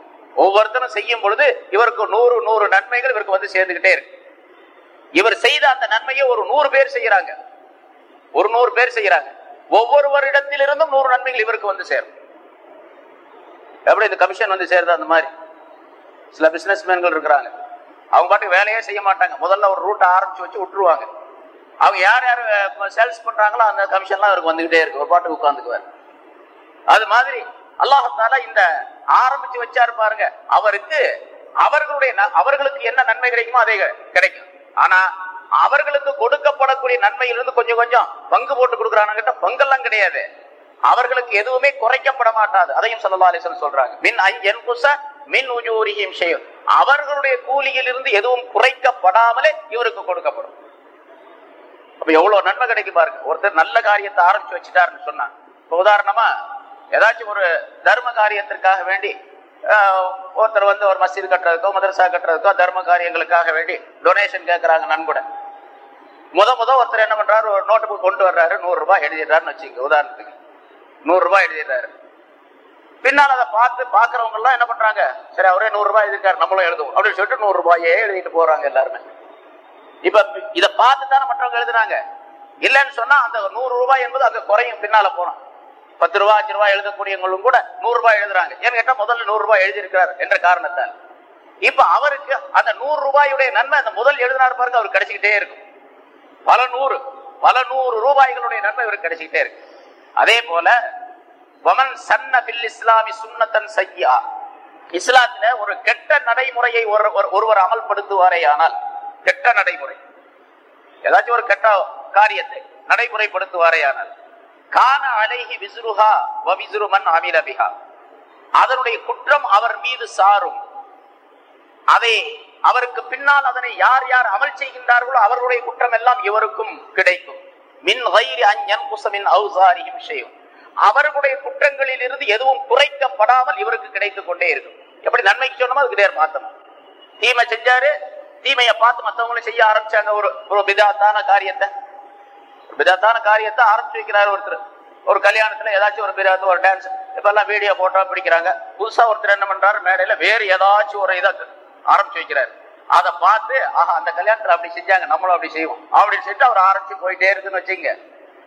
S2: ஒவ்வொருத்தரும் செய்யும் பொழுது இவருக்கு நூறு நூறு நன்மைகள் இவருக்கு வந்து சேர்ந்துகிட்டே இருக்கு. இவர் செய்த அந்த நன்மையை ஒரு நூறு பேர் செய்யறாங்க. ஒரு நூறு பேர் செய்யறாங்க. ஒவ்வொருவரிடத்திலிருந்தும் நூறு நன்மைகள் இவருக்கு வந்து சேரும். எப்படி இந்த கமிஷன் வந்து சேருது அந்த மாதிரி. சில பிசினஸ் மேன்கள் இருக்கிறாங்க. அவங்க பாட்டுக்கு வேலையே செய்ய மாட்டாங்க. முதல்ல ஒரு ரூட்டை ஆரம்பிச்சு வச்சு விட்டுருவாங்க. அவங்க யார் யார் சேல்ஸ் பண்றாங்களோ அந்த கமிஷன்லாம் அவருக்கு வந்துகிட்டே இருக்கு. ஒரு பாட்டுக்கு உட்காந்துக்குவார் அது மாதிரி அல்லாஹால இந்த ஆரம்பிச்சு வச்சாரு பாருங்க. அவருக்கு அவர்களுடைய அவர்களுக்கு என்ன நன்மை கிடைக்குமோ அதே கிடைக்கும். ஆனா அவர்களுக்கு கொடுக்கப்படக்கூடிய நன்மையிலிருந்து கொஞ்சம் கொஞ்சம் பங்கு போட்டு கொடுக்குறாங்க கிட்ட பங்கெல்லாம் கிடையாது. அவர்களுக்கு எதுவுமே குறைக்கப்பட மாட்டாது. அதையும் சல்லா சொல்றாங்க. மின் ஐ என்புச மின் உஜூரியும் செய்யும் அவர்களுடைய கூலியில் இருந்து எதுவும் குறைக்கப்படாமலே இவருக்கு கொடுக்கப்படும். அப்ப எவ்வளவு நன்மை கிடைக்கும் பாருங்க. ஒருத்தர் நல்ல காரியத்தை ஆரம்பிச்சு வச்சுட்டாருன்னு சொன்னாங்க இப்ப உதாரணமா ஏதாச்சும் ஒரு தர்ம காரியத்திற்காக வேண்டி ஆஹ், ஒருத்தர் வந்து ஒரு மசீது கட்டுறதுக்கோ மதரசா கட்டுறதுக்கோ தர்ம காரியங்களுக்காக வேண்டி டொனேஷன் கேட்கறாங்க நன்கொடை. முத முத ஒருத்தர் என்ன பண்றாரு? ஒரு நோட்டு புக் கொண்டு வர்றாரு. நூறு ரூபாய் எழுதிடுறாருன்னு வச்சுக்க உதாரணத்துக்கு. நூறு ரூபாய் எழுதிடுறாரு. பின்னால் அதை பார்த்து பார்க்குறவங்க எல்லாம் என்ன பண்றாங்க? சரி அவரே நூறு ரூபாய் எழுதிருக்காரு நம்மளும் எழுதுவோம். அப்படின்னு சொல்லிட்டு நூறு ரூபாயே எழுதிட்டு போறாங்க எல்லாருமே. இப்ப இதை பார்த்து தானே மற்றவங்க எழுதுனாங்க இல்லைன்னு சொன்னா அந்த நூறு ரூபாய் என்பது அங்க குறையும் பின்னால போனோம் பத்து ரூபாய் அஞ்சு ரூபாய் எழுதக்கூடியவங்களும் கூட நூறு ரூபாய் எழுதுறாங்க. ஏன்னு கேட்டா முதல்ல நூறு ரூபாய் எழுதியிருக்கிறார் என்ற காரணத்தால். இப்ப அவருக்கு அந்த நூறு ரூபாயுடைய நன்மை அந்த முதல் எழுதினார் பாருங்க அவருக்கு கிடைச்சிக்கிட்டே இருக்கும். பல நூறு பல நூறு ரூபாய்களுடைய நன்மை இவருக்கு கிடைச்சிக்கிட்டே இருக்கு. அதே போல வமன் சன்ன பில் இஸ்லாமி சுன்னத்தன் சையா இஸ்லாத்துல ஒரு கெட்ட நடைமுறையை ஒரு ஒரு- ஒருவர் கெட்ட நடைமுறை. ஏதாச்சும் ஒரு கெட்ட காரியத்தை நடைமுறைப்படுத்துவாரேயானால் கான அலைஹி விசுருஹா வ விசுருமன் அமில அதனுடைய குற்றம் அவர் மீது சாரும். அதை அவருக்கு பின்னால் அதனை யார் யார் அமல் செய்கின்றார்களோ அவர்களுடைய குற்றம் எல்லாம் இவருக்கும் கிடைக்கும். மின் வைரி அஞ்சன் குசமின் அவுசாரியும் விஷயம் அவர்களுடைய குற்றங்களில் இருந்து எதுவும் குறைக்கப்படாமல் இவருக்கு கிடைத்துக் கொண்டே இருக்கும். எப்படி நன்மைக்கு சொன்னமோ அதுக்கு நேர் பார்த்தோம் தீமை செஞ்சாரு தீமையை பார்த்து மற்றவங்களும் செய்ய ஆரம்பிச்சாங்க. ஒரு ஒரு பிதாத்தான காரியத்தை. பிதாத்தான காரியத்தை ஆரம்பிச்சு வைக்கிறாரு ஒருத்தர். ஒரு கல்யாணத்துல ஏதாச்சும் ஒரு பிரியாத்து ஒரு டான்ஸ் இப்ப எல்லாம் வீடியோ போட்டோ பிடிக்கிறாங்க. புதுசா ஒருத்தர் என்ன பண்றாரு? மேடையில வேறு ஏதாச்சும் ஒரு இதை ஆரம்பிச்சு வைக்கிறாரு. அதை பார்த்து ஆஹா அந்த கல்யாணத்துல அப்படி செஞ்சாங்க நம்மளும் அப்படி செய்வோம். அப்படின்னு சொல்லிட்டு அவர் ஆரம்பிச்சு போயிட்டே இருக்குன்னு வச்சுங்க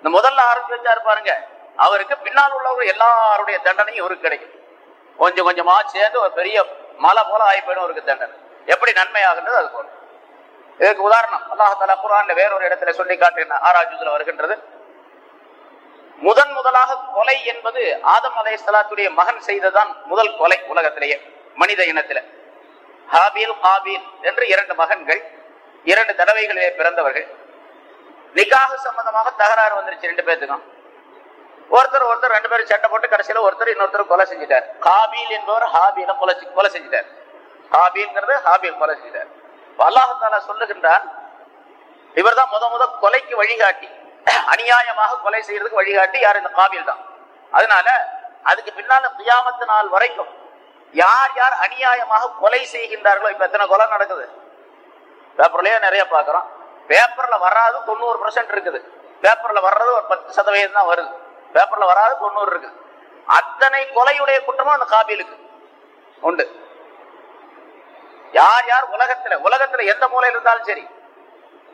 S2: இந்த முதல்ல ஆரம்பிச்சு வச்சாரு பாருங்க. அவருக்கு பின்னால் உள்ளவங்க எல்லாருடைய தண்டனையும் இவருக்கு கிடைக்கும். கொஞ்சம் கொஞ்சமா சேர்ந்து ஒரு பெரிய மலை போல ஆகி போயிடும் அவருக்கு தண்டனை. எப்படி நன்மை ஆகுன்றது அது போல. இதுக்கு உதாரணம் அல்லாஹால குரான்ல வேறொரு இடத்துல சொல்லி காட்டுகிறேன் ஆராய்ச்சியில் வருகின்றது. முதன் முதலாக கொலை என்பது ஆதம் அலைஹிஸ்ஸலாத்துடைய மகன் செய்ததான் முதல் கொலை உலகத்திலேயே மனித இனத்துல. ஹாபீல் ஹாபீல் என்று இரண்டு மகன்கள் இரண்டு தடவைகளிலே பிறந்தவர்கள். நிக்காக சம்பந்தமாக தகராறு வந்துருச்சு ரெண்டு பேர்த்துக்கும் ஒருத்தர் ஒருத்தர் ரெண்டு பேரும் சட்டை போட்டு கடைசியில ஒருத்தர் இன்னொருத்தர் கொலை செஞ்சிட்டார். ஹாபீல் என்பவர் ஹாபீல கொலை கொலை செஞ்சிட்டார். ஹாபீல்ங்கிறது ஹாபீல் கொலை செஞ்சிட்டார். அல்லாஹால சொல்லுகின்றான் இவர்தான் முத முத கொலைக்கு வழிகாட்டி அநியாயமாக கொலை செய்யறதுக்கு வழிகாட்டி யார்? இந்த காபில் தான். அதனால அதுக்கு பின்னால கியாமத்து நாள் வரைக்கும் யார் யார் அநியாயமாக கொலை செய்கின்றார்களோ இப்ப எத்தனை கொலை நடக்குது? பேப்பர்லயே நிறைய பாக்குறோம் பேப்பர்ல வராது தொண்ணூறு பர்சன்ட் இருக்குது. பேப்பர்ல வர்றது ஒரு பத்து சதவீதம் தான் வருது. பேப்பர்ல வராது தொண்ணூறு இருக்கு அத்தனை கொலையுடைய குற்றமும் அந்த காபிலுக்கு உண்டு. யார் யார் உலகத்துல உலகத்துல எந்த மூலையில் இருந்தாலும் சரி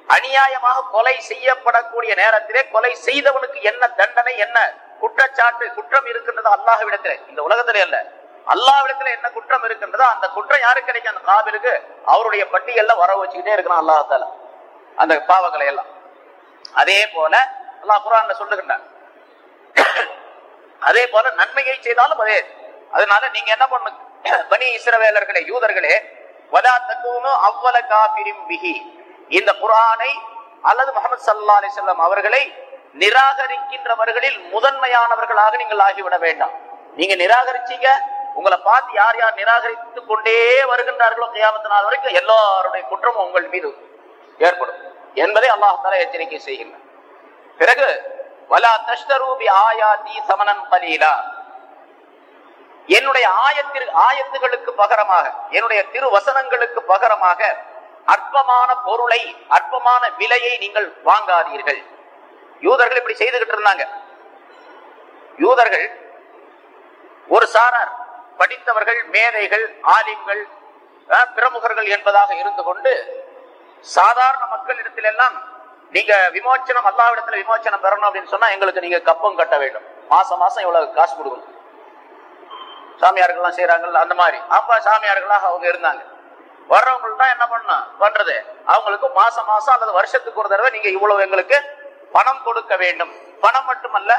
S2: அநியாயமாக கொலை செய்யப்படக்கூடிய நேரத்திலே கொலை செய்தவனுக்கு என்ன தண்டனை என்ன குற்றச்சாட்டு குற்றம் இருக்கின்றது அல்லாஹ்விடத்திலே. இந்த உலகத்திலே அல்ல. அல்லாவிடத்துல என்ன குற்றம் இருக்கின்றதோ அந்த குற்றம் யாருக்கு கிடைக்கும்? அந்த காபிலுக்கு அவருடைய பட்டியல்ல வர வச்சுக்கிட்டே இருக்கணும் அல்லாஹால அந்த பாவங்களை எல்லாம். அதே போல அல்லாஹ் குரான் சொல்லுகின்றான். அதே போல நன்மையை செய்தாலும் அதே. அதனால நீங்க என்ன பண்ணுங்க பனி இஸ்ரவேலர்களே யூதர்களே வலா தக்கூனு அவ்வல காபிரிம் பிஹி. இந்த குரானை அல்லது முகமது சல்லா அலிசல்லாம் அவர்களை நிராகரிக்கின்றவர்களில் முதன்மையானவர்களாக நீங்கள் ஆகிவிட வேண்டாம். நீங்க நிராகரிச்சீங்க உங்களை பார்த்து யார் யார் நிராகரித்துக் கொண்டே வருகின்றார்களோ கியாமத்து நாள் வரைக்கும் எல்லாருடைய குற்றமும் உங்கள் மீது ஏற்படும் என்பதை அல்லாஹ் எச்சரிக்கை செய்கின்றார் பிறகு வலா தஷ்தரூபி ஆயாதி சமனன் பலீலா என்னுடைய ஆயத்திற்கு ஆயத்துகளுக்கு பகரமாக என்னுடைய திருவசனங்களுக்கு பகரமாக அற்பமான பொருளை அற்பமான விலையை நீங்கள் வாங்காதீர்கள். யூதர்கள் இப்படி செய்துகிட்டு இருந்தாங்க. யூதர்கள் ஒரு சாரார் படித்தவர்கள் மேதைகள் ஆலிம்கள் பிரமுகர்கள் என்பதாக இருந்து கொண்டு சாதாரண மக்களிடத்தில் எல்லாம் நீங்க விமோச்சனம் அல்லாவிடத்துல விமோச்சனம் பெறணும் அப்படின்னு சொன்னா எங்களுக்கு நீங்க கப்பம் கட்ட வேண்டும். மாசம் மாசம் இவ்வளவு காசு கொடுக்கணும். சாமியார்கள்லாம் செய்யறாங்கல்ல அந்த மாதிரி. அப்ப சாமியார்களாக அவங்க இருந்தாங்க. வர்றவங்களுக்கு தான் என்ன பண்ண பண்றது? அவங்களுக்கு மாசம் மாசம் அல்லது வருஷத்துக்கு ஒரு தடவை நீங்க இவ்வளவு எங்களுக்கு பணம் கொடுக்க வேண்டும். பணம் மட்டுமல்ல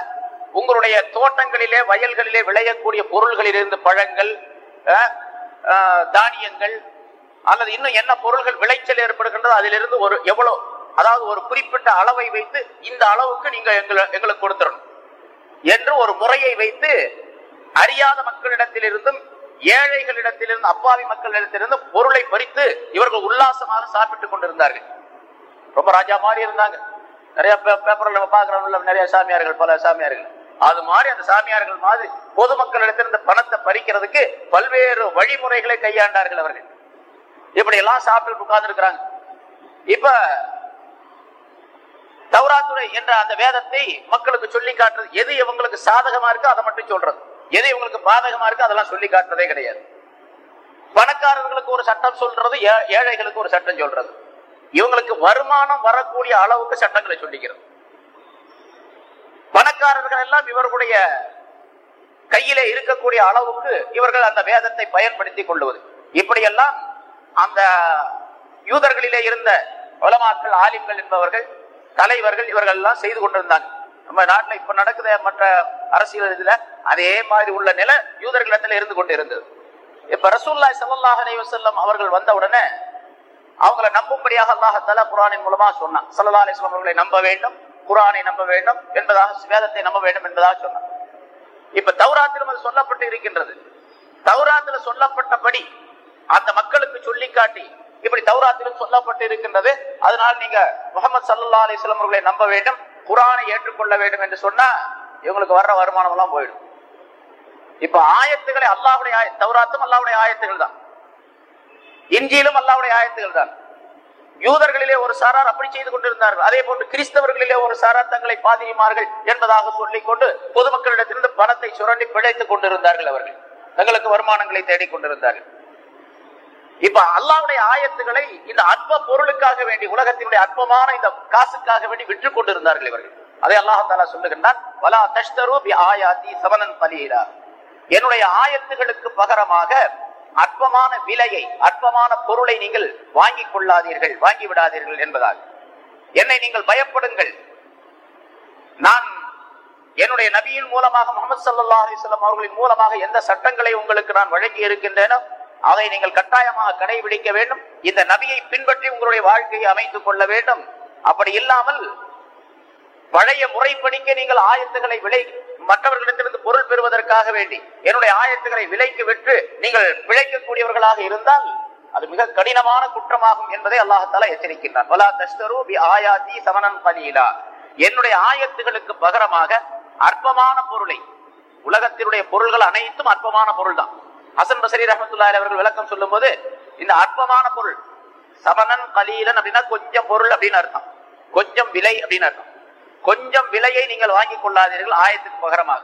S2: உங்களுடைய தோட்டங்களிலே வயல்களிலே விளையக்கூடிய பொருள்களிலிருந்து பழங்கள் தானியங்கள் அல்லது இன்னும் என்ன பொருள்கள் விளைச்சல் ஏற்படுகின்றதோ அதிலிருந்து ஒரு எவ்வளவு அதாவது ஒரு குறிப்பிட்ட அளவை வைத்து இந்த அளவுக்கு நீங்க எங்களை எங்களுக்கு கொடுத்துடணும். என்று ஒரு முறையை வைத்து அறியாத மக்களிடத்திலிருந்தும் ஏழைகளிடத்திலிருந்து அப்பாவி மக்களிடத்திலிருந்தும் பொருளை பறித்து இவர்கள் உல்லாசமாக சாப்பிட்டுக் கொண்டிருந்தார்கள். ரொம்ப ராஜா மாதிரி இருந்தாங்க. நிறைய பே- பேப்பர்ல நம்ம நிறைய சாமியார்கள் பல சாமியார்கள். அது மாதிரி அந்த சாமியார்கள் மாதிரி பொதுமக்களிடத்திலிருந்து பணத்தை பறிக்கிறதுக்கு பல்வேறு வழிமுறைகளை கையாண்டார்கள் அவர்கள். இப்படி எல்லாம் சாப்பிட்டு உட்கார்ந்து இருக்கிறாங்க இப்ப தௌராத்துறை என்ற அந்த வேதத்தை மக்களுக்கு சொல்லி காட்டுறது எது இவங்களுக்கு சாதகமா இருக்கோ அதை மட்டும் சொல்றது. எது இவங்களுக்கு பாதகமா இருக்கு அதெல்லாம் சொல்லி காட்டுறதே கிடையாது. பணக்காரர்களுக்கு ஒரு சட்டம் சொல்றது ஏ- ஏழைகளுக்கு ஒரு சட்டம் சொல்றது. இவங்களுக்கு வருமானம் வரக்கூடிய அளவுக்கு சட்டங்களை சொல்லிக்கிறது பணக்காரர்கள் எல்லாம் இவர்களுடைய கையிலே இருக்கக்கூடிய அளவுக்கு இவர்கள் அந்த வேதத்தை பயன்படுத்திக் கொள்வது. இப்படியெல்லாம் அந்த யூதர்களிலே இருந்த உலமாக்கள் ஆலிம்கள் என்பவர்கள் தலைவர்கள் இவர்கள் எல்லாம் செய்து கொண்டிருந்தாங்க. நம்ம நாட்டில் இப்ப நடக்குத மற்ற அரசியல் இதுல அதே மாதிரி உள்ள நிலை யூதர்களிடத்துல இருந்து கொண்டு இருந்தது இப்ப ரசூல்லாய் சல்லாஹ் அலைவசல்லம் அவர்கள் வந்த உடனே அவங்கள நம்பும்படியாக அல்லாஹத்தால குரானின் மூலமா சொன்னான். சல்லா அலிஸ்லாம் அவர்களை நம்ப வேண்டும். குரானை நம்ப வேண்டும் என்பதாக வேதத்தை நம்ப வேண்டும் என்பதாக சொன்னார். இப்ப தௌராத்திலும் அது சொல்லப்பட்டு இருக்கின்றது. தௌராத்துல சொல்லப்பட்டபடி அந்த மக்களுக்கு சொல்லி காட்டி இப்படி தௌராத்திலும் சொல்லப்பட்டு இருக்கின்றது. அதனால் நீங்க முகமது சல்லா அலிஸ்லாம் அவர்களை நம்ப வேண்டும் குரானை ஏற்றுக்கொள்ள வேண்டும் என்று சொன்னா இவங்களுக்கு வர்ற வருமானம் எல்லாம் போயிடும். இப்ப ஆயத்துக்களை அல்லாஹ்வுடைய தௌராத்தும் அல்லாவுடைய ஆயத்துகள் தான். இஞ்சியிலும் அல்லாவுடைய ஆயத்துகள் தான். யூதர்களிலே ஒரு சாரார் அப்படி செய்து கொண்டிருந்தார்கள். அதே போன்று கிறிஸ்தவர்களிலே ஒரு சாரார் தங்களை பாதிரிமார்கள் என்பதாக சொல்லிக் கொண்டு பொதுமக்களிடத்திலிருந்து பணத்தை சுரண்டி பிழைத்துக் கொண்டிருந்தார்கள் அவர்கள். தங்களுக்கு வருமானங்களை தேடிக் கொண்டிருந்தார்கள். இப்ப அல்லாவுடைய ஆயத்துக்களை இந்த அற்ப பொருளுக்காக வேண்டி உலகத்தினுடைய அற்பமான இந்த காசுக்காக வேண்டி விற்று கொண்டிருந்தார்கள் இவர்கள். அதை அல்லாஹாலா சொல்லுகின்றான் வலா தஷ்தரு பி ஆயாத்தி சமனன் என்னுடைய ஆயத்துகளுக்கு பகரமாக அற்பமான விலையை அற்பமான பொருளை நீங்கள் வாங்கிக் கொள்ளாதீர்கள் வாங்கி விடாதீர்கள் என்பதாக என்னை நீங்கள் பயப்படுங்கள். நான் என்னுடைய நபியின் மூலமாக முகமது சல்லா அலிஸ்லாம் அவர்களின் மூலமாக எந்த சட்டங்களை உங்களுக்கு நான் வழங்கி இருக்கின்றேனோ அதை நீங்கள் கட்டாயமாக கடைபிடிக்க வேண்டும். இந்த நபியை பின்பற்றி உங்களுடைய வாழ்க்கையை அமைத்துக் கொள்ள வேண்டும். அப்படி இல்லாமல் பழைய முறைப்படிக்க நீங்கள் ஆயத்துகளை விலை மற்றவர்களிடத்திலிருந்து பொருள் பெறுவதற்காக வேண்டி என்னுடைய ஆயத்துகளை விலைக்கு விற்று நீங்கள் பிழைக்கக்கூடியவர்களாக இருந்தால் அது மிக கடினமான குற்றமாகும் என்பதை அல்லாஹால எச்சரிக்கின்றான். சமனன் என்னுடைய ஆயத்துகளுக்கு பகரமாக அற்பமான பொருளை உலகத்தினுடைய பொருள்கள் அனைத்தும் அற்பமான பொருள் தான் ஹசன் பசரி ரஹமத்துல்லாஹி அவர்கள் விளக்கம் சொல்லும் போது இந்த அற்பமான பொருள் சமனன் கலீலன் அப்படின்னா கொஞ்சம் பொருள் அப்படின்னு அர்த்தம். கொஞ்சம் விலை அப்படின்னு அர்த்தம். கொஞ்சம் விலையை நீங்கள் வாங்கிக் கொள்ளாதீர்கள் ஆயத்துக்கு பகரமாக.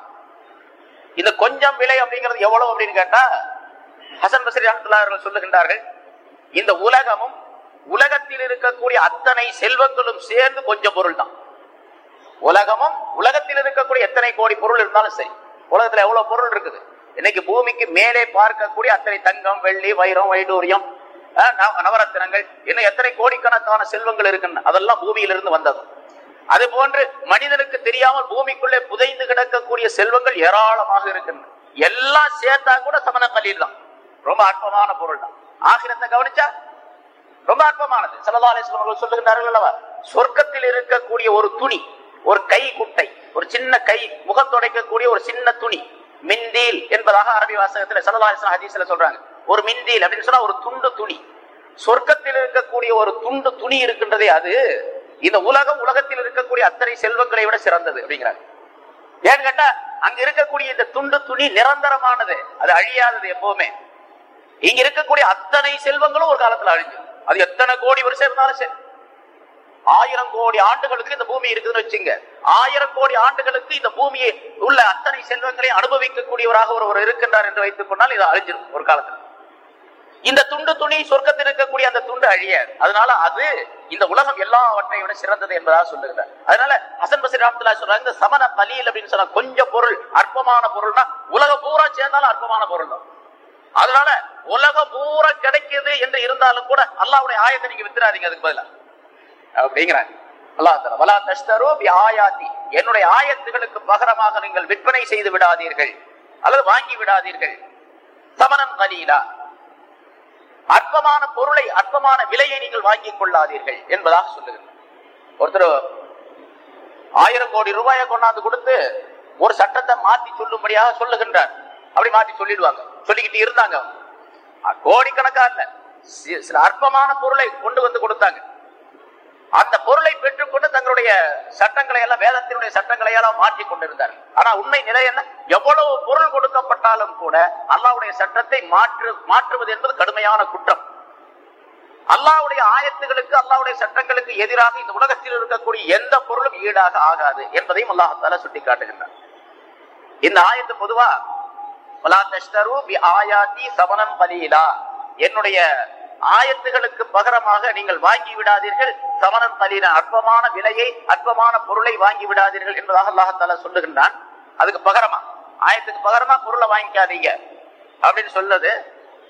S2: இந்த கொஞ்சம் விலை அப்படிங்கிறது எவ்வளவு அப்படின்னு கேட்டா ஹசன் பசரி ரஹமத்துல்லாஹி அவர்கள் சொல்லுகின்றார்கள் இந்த உலகமும் உலகத்தில் இருக்கக்கூடிய அத்தனை செல்வங்களும் சேர்ந்து கொஞ்சம் பொருள் தான் உலகமும் உலகத்தில் இருக்கக்கூடிய எத்தனை கோடி பொருள் இருந்தாலும் சரி உலகத்துல எவ்வளவு பொருள் இருக்குது? இன்னைக்கு பூமிக்கு மேலே பார்க்கக்கூடிய அத்தனை தங்கம் வெள்ளி வைரம் வைடூரியம் நவ- நவரத்தினங்கள் இன்னும் எத்தனை கோடிக்கணக்கான செல்வங்கள் இருக்குன்னு அதெல்லாம் பூமியிலிருந்து வந்தது அது போன்று மனிதனுக்கு தெரியாமல் பூமிக்குள்ளே புதைந்து கிடக்கக்கூடிய செல்வங்கள் ஏராளமாக இருக்கின்றன. எல்லாம் சேர்த்தா கூட சமண கலீல் தான். ரொம்ப அற்பமான பொருள் தான். ஆகிரத்தை கவனிச்சா? ரொம்ப அற்பமானது. சல்லா அலிஸ்லாம் அவர்கள் சொல்லுகின்றார்கள் அல்லவா? சொர்க்கத்தில் இருக்கக்கூடிய ஒரு துணி ஒரு கை குட்டை ஒரு சின்ன கை முகம் துடைக்கக்கூடிய ஒரு சின்ன துணி மிந்தீல் என்பதாக அரபி வாசகத்துல சல்லா அலிஸ்லாம் ஹதீஸ்ல சொல்றாங்க. ஒரு மிந்தீல் அப்படின்னு சொன்னா ஒரு துண்டு துணி. சொர்க்கத்தில் இருக்கக்கூடிய ஒரு துண்டு துணி இருக்கின்றதே அது இந்த உலகம் உலகத்தில் இருக்கக்கூடிய அத்தனை செல்வங்களை விட சிறந்தது அப்படிங்கிறாங்க. ஏன்னு கேட்டா அங்க இருக்கக்கூடிய இந்த துண்டு துணி நிரந்தரமானது அது அழியாதது எப்பவுமே. இங்க இருக்கக்கூடிய அத்தனை செல்வங்களும் ஒரு காலத்துல அழிஞ்சு. அது எத்தனை கோடி வருஷம் இருந்தாலும் சரி. ஆயிரம் கோடி ஆண்டுகளுக்கு இந்த பூமி இருக்குதுன்னு வச்சுங்க. ஆயிரம் கோடி ஆண்டுகளுக்கு இந்த பூமியை உள்ள அத்தனை செல்வங்களை அனுபவிக்கக்கூடியவராக ஒருவர் இருக்கின்றார் என்று வைத்துக் கொண்டால் இது அழிஞ்சிடும் ஒரு காலத்துல. இந்த துண்டு துணி சொர்க்கத்தில் இருக்கக்கூடிய அந்த துண்டு அழியாது அதனால அது இந்த உலகம் எல்லாவற்றை விட சிறந்தது என்பதாக சொல்லுகிறார். அதனால ஹசன் பசீர் ராமத்துல்லா சொல்றாங்க இந்த சமண பலியில் அப்படின்னு சொன்னா கொஞ்சம் பொருள் அற்பமான பொருள்னா உலகம் பூரா சேர்ந்தாலும் அற்பமான பொருள் தான். அதனால உலகம் பூரா கிடைக்குது என்று இருந்தாலும் கூட அல்லாவுடைய ஆயத்தை நீங்க வித்துறாதீங்க அதுக்கு பதிலா. அப்படிங்கிறாங்க. அல்லாஹ் என்னுடைய ஆயத்துகளுக்கு பகரமாக நீங்கள் விற்பனை செய்து விடாதீர்கள். அல்லது வாங்கி விடாதீர்கள். சமணம் கலீலா அற்பமான பொருளை அற்பமான விலையை நீங்கள் வாங்கிக் கொள்ளாதீர்கள் என்பதாக சொல்லுகிறேன் ஒருத்தர் ஆயிரம் கோடி ரூபாயை கொண்டாந்து கொடுத்து ஒரு சட்டத்தை மாத்தி சொல்லும்படியாக சொல்லுகின்றார். அப்படி மாத்தி சொல்லிடுவாங்க. சொல்லிக்கிட்டு இருந்தாங்க கோடிக்கணக்கா இல்ல. சில அற்பமான பொருளை கொண்டு வந்து கொடுத்தாங்க. அந்த பொருளை பெற்றுக்கொண்டு தங்களுடைய சட்டங்களை எல்லாம் வேதத்தினுடைய சட்டங்களை எல்லாம் மாற்றி கொண்டிருந்தார். ஆனா உண்மை நிலை என்ன? எவ்வளவு பொருள் கொடுக்கப்பட்டாலும் கூட அல்லாவுடைய சட்டத்தை மாற்று மாற்றுவது என்பது கடுமையான குற்றம். அல்லாவுடைய ஆயத்துகளுக்கு அல்லாவுடைய சட்டங்களுக்கு எதிராக இந்த உலகத்தில் இருக்கக்கூடிய எந்த பொருளும் ஈடாக ஆகாது என்பதையும் அல்லாஹால சுட்டி காட்டுகின்றார் இந்த ஆயத்து பொதுவா என்னுடைய ஆயத்துகளுக்கு பகரமாக நீங்கள் வாங்கி விடாதீர்கள். சமணம் தலின அற்பமான விலையை அற்பமான பொருளை வாங்கி விடாதீர்கள் என்பதாக அல்லாஹால சொல்லுகின்றான். அதுக்கு பகரமா? ஆயத்துக்கு பகரமா பொருளை வாங்கிக்காதீங்க. அப்படின்னு சொல்லுது.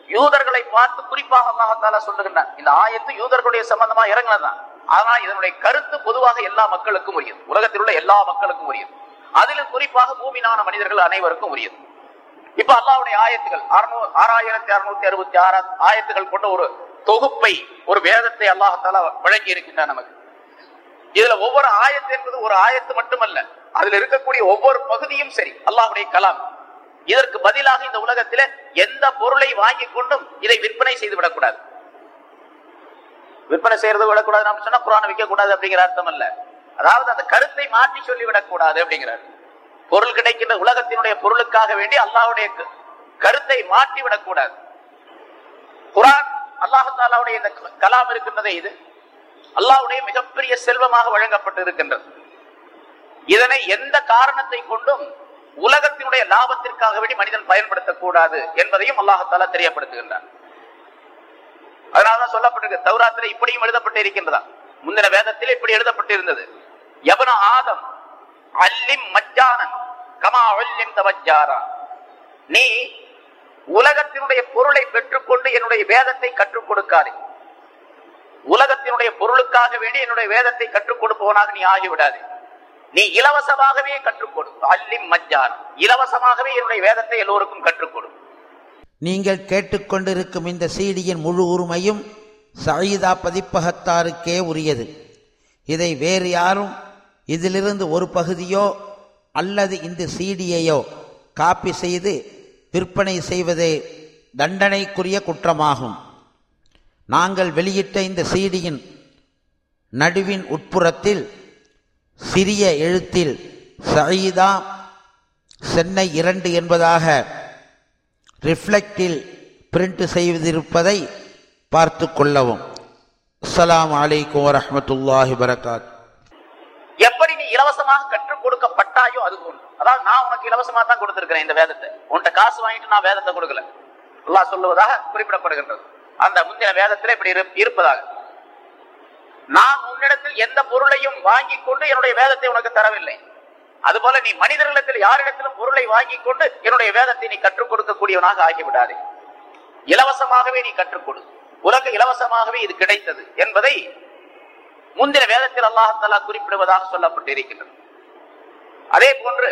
S2: யூதர்களை பார்த்து குறிப்பாக அல்லாஹால சொல்லுகின்றான். இந்த ஆயத்து யூதர்களுடைய சம்பந்தமா இறங்கினதான் ஆனா இதனுடைய கருத்து பொதுவாக எல்லா மக்களுக்கும் உரியது. உலகத்தில் உள்ள எல்லா மக்களுக்கும் உரியது. அதிலும் குறிப்பாக பூமினான மனிதர்கள் அனைவருக்கும் உரியது. இப்ப அல்லாவுடைய ஆயத்துகள் ஆறாயிரத்தி அறுநூத்தி அறுபத்தி ஆறு ஆயத்துகள் கொண்ட ஒரு தொகுப்பை ஒரு வேதத்தை அல்லாஹால வழங்கி இருக்கின்றான் நமக்கு. இதுல ஒவ்வொரு ஆயத்து என்பது ஒரு ஆயத்து மட்டுமல்ல. அதுல இருக்கக்கூடிய ஒவ்வொரு பகுதியும் சரி அல்லாஹுடைய கலாம். இதற்கு பதிலாக இந்த உலகத்தில எந்த பொருளை வாங்கி கொண்டும் இதை விற்பனை செய்து விடக்கூடாது. விற்பனை செய்யறது விடக்கூடாது நம்ம சொன்னா குரானை விற்க கூடாது அப்படிங்கிற அர்த்தம் அல்ல. அதாவது அந்த கருத்தை மாற்றி சொல்லி விடக்கூடாது அப்படிங்கிறார். பொருள் கிடைக்கின்ற உலகத்தினுடைய பொருளுக்காக வேண்டி அல்லாவுடைய கருத்தை மாற்றி விடக்கூடாது குரான் அல்லாஹாலாவுடைய இந்த க- கலாம் இருக்கின்றதே இது. அல்லாஹ்வுடைய மிகப்பெரிய செல்வமாக வழங்கப்பட்டு இருக்கின்றது இதனை எந்த காரணத்தை கொண்டும் உலகத்தினுடைய லாபத்திற்காக வேண்டி மனிதன் பயன்படுத்தக்கூடாது என்பதையும் அல்லாஹாலா தெரியப்படுத்துகின்றான். அதனாலதான் சொல்லப்பட்டிருக்கு தௌராத்திர இப்படியும் எழுதப்பட்டு இருக்கின்றதா முந்தின வேதத்தில் இப்படி எழுதப்பட்டிருந்தது. எவன ஆதம் அல்லிம் மஜ்ஜானன் கமா அல்லிம் தவஜாரா நீ உலகத்தினுடைய பொருளை பெற்றுக்கொண்டு என்னுடைய வேதத்தை கற்றுக் கொடுக்காதே. உலகத்தினுடைய பொருளுக்காக வேண்டி என்னுடைய வேதத்தை கற்றுக் கொடுப்பவனாக நீ ஆகிவிடாதே. நீ இலவசமாகவே கற்றுக் கொடு. அல்லிம் மஜ்ஜான் இலவசமாகவே என்னுடைய வேதத்தை எல்லோருக்கும் கற்றுக் கொடு.
S1: நீங்கள் கேட்டுக்கொண்டிருக்கும் இந்த சீடியின் முழு உரிமையும் சயீதா பதிப்பகத்தாருக்கே உரியது. இதை வேறு யாரும் இதிலிருந்து ஒரு பகுதியோ அல்லது இந்த சீடியையோ காப்பி செய்து விற்பனை செய்வதே தண்டனைக்குரிய குற்றமாகும். நாங்கள் வெளியிட்ட இந்த சீடியின் நடுவின் உட்புறத்தில் சிறிய எழுத்தில் சயீதா சென்னை இரண்டு என்பதாக ரிஃப்ளெக்டில் பிரிண்ட் செய்திருப்பதை பார்த்து கொள்ளவும். அஸ்லாம் வலைக்கம் வரமத்துல்லாஹி வரகாத்
S2: இலவசமாக கற்றுக் கொடுக்கப்பட்டாயோ அது ஒன்று அதாவது நான் உனக்கு இலவசமா தான் கொடுத்திருக்கிறேன் இந்த வேதத்தை. உன்கிட்ட காசு வாங்கிட்டு நான் வேதத்தை கொடுக்கல. அல்லாஹ் சொல்லுவதாக குறிப்பிடப்படுகின்றது. அந்த முந்தின வேதத்தில் இப்படி இருப்பதாக. நான் உன்னிடத்தில் எந்த பொருளையும் வாங்கி கொண்டு என்னுடைய வேதத்தை உனக்கு தரவில்லை. அதுபோல நீ மனிதர்களிடத்தில் யாரிடத்திலும் பொருளை வாங்கி கொண்டு என்னுடைய வேதத்தை நீ கற்றுக் கொடுக்கக்கூடியவனாக ஆகிவிடாதே. இலவசமாகவே நீ கற்றுக் கொடு. உனக்கு இலவசமாகவே இது கிடைத்தது என்பதை முந்தின வேதத்தில் அல்லாஹாலா குறிப்பிடுவதாக சொல்லப்பட்டிருக்கின்றது. அதே போன்று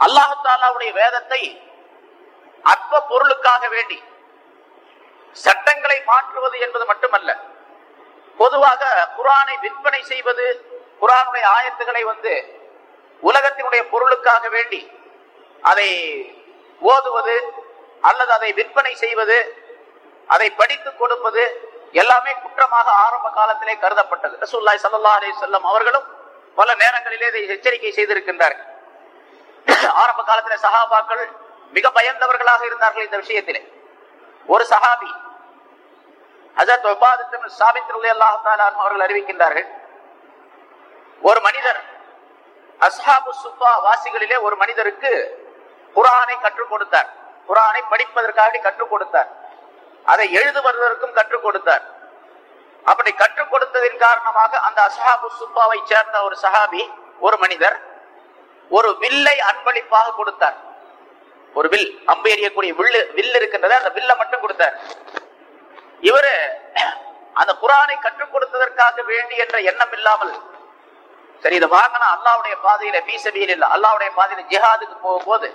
S2: அல்லாஹாலாவுடைய வேதத்தை அற்ப பொருளுக்காக வேண்டி சட்டங்களை மாற்றுவது என்பது மட்டுமல்ல பொதுவாக குரானை விற்பனை செய்வது குரானுடைய ஆயத்துகளை வந்து உலகத்தினுடைய பொருளுக்காக வேண்டி அதை ஓதுவது அல்லது அதை விற்பனை செய்வது அதை படித்துக் கொடுப்பது எல்லாமே குற்றமாக ஆரம்ப காலத்திலே கருதப்பட்டது. ரசூல்லாய் சல்லா அலி சொல்லம் அவர்களும் பல நேரங்களிலே இதை எச்சரிக்கை செய்திருக்கின்றார்கள். ஆரம்ப காலத்திலே சஹாபாக்கள் மிக பயந்தவர்களாக இருந்தார்கள் இந்த விஷயத்திலே. ஒரு சஹாபி ஹஜரத் ஒபாதத்தின் இப்னு அல்லாஹாலும் அவர்கள் அறிவிக்கின்றார்கள் ஒரு மனிதர் அஸ்ஹாபு சுப்பா வாசிகளிலே ஒரு மனிதருக்கு குரானை கற்றுக் கொடுத்தார். குரானை படிப்பதற்காக கற்றுக் கொடுத்தார். அதை எழுதுவதற்கும் கற்றுக் கொடுத்தார். அப்படி கற்றுக் கொடுத்ததின் காரணமாக அந்த அசாபு சுப்பாவை சேர்ந்த ஒரு சஹாபி ஒரு மனிதர் ஒரு வில்லை அன்பளிப்பாக கொடுத்தார். ஒரு வில் அம்பு எறியக்கூடிய வில்லு வில் இருக்கின்றது அந்த வில்லை மட்டும் கொடுத்தார். இவரு அந்த குரானை கற்றுக் கொடுத்ததற்காக வேண்டி என்ற எண்ணம் இல்லாமல் சரி இதை வாங்கினா அல்லாவுடைய பாதையில பீசவியல் இல்லை அல்லாவுடைய பாதையில ஜிஹாதுக்கு போகும்போது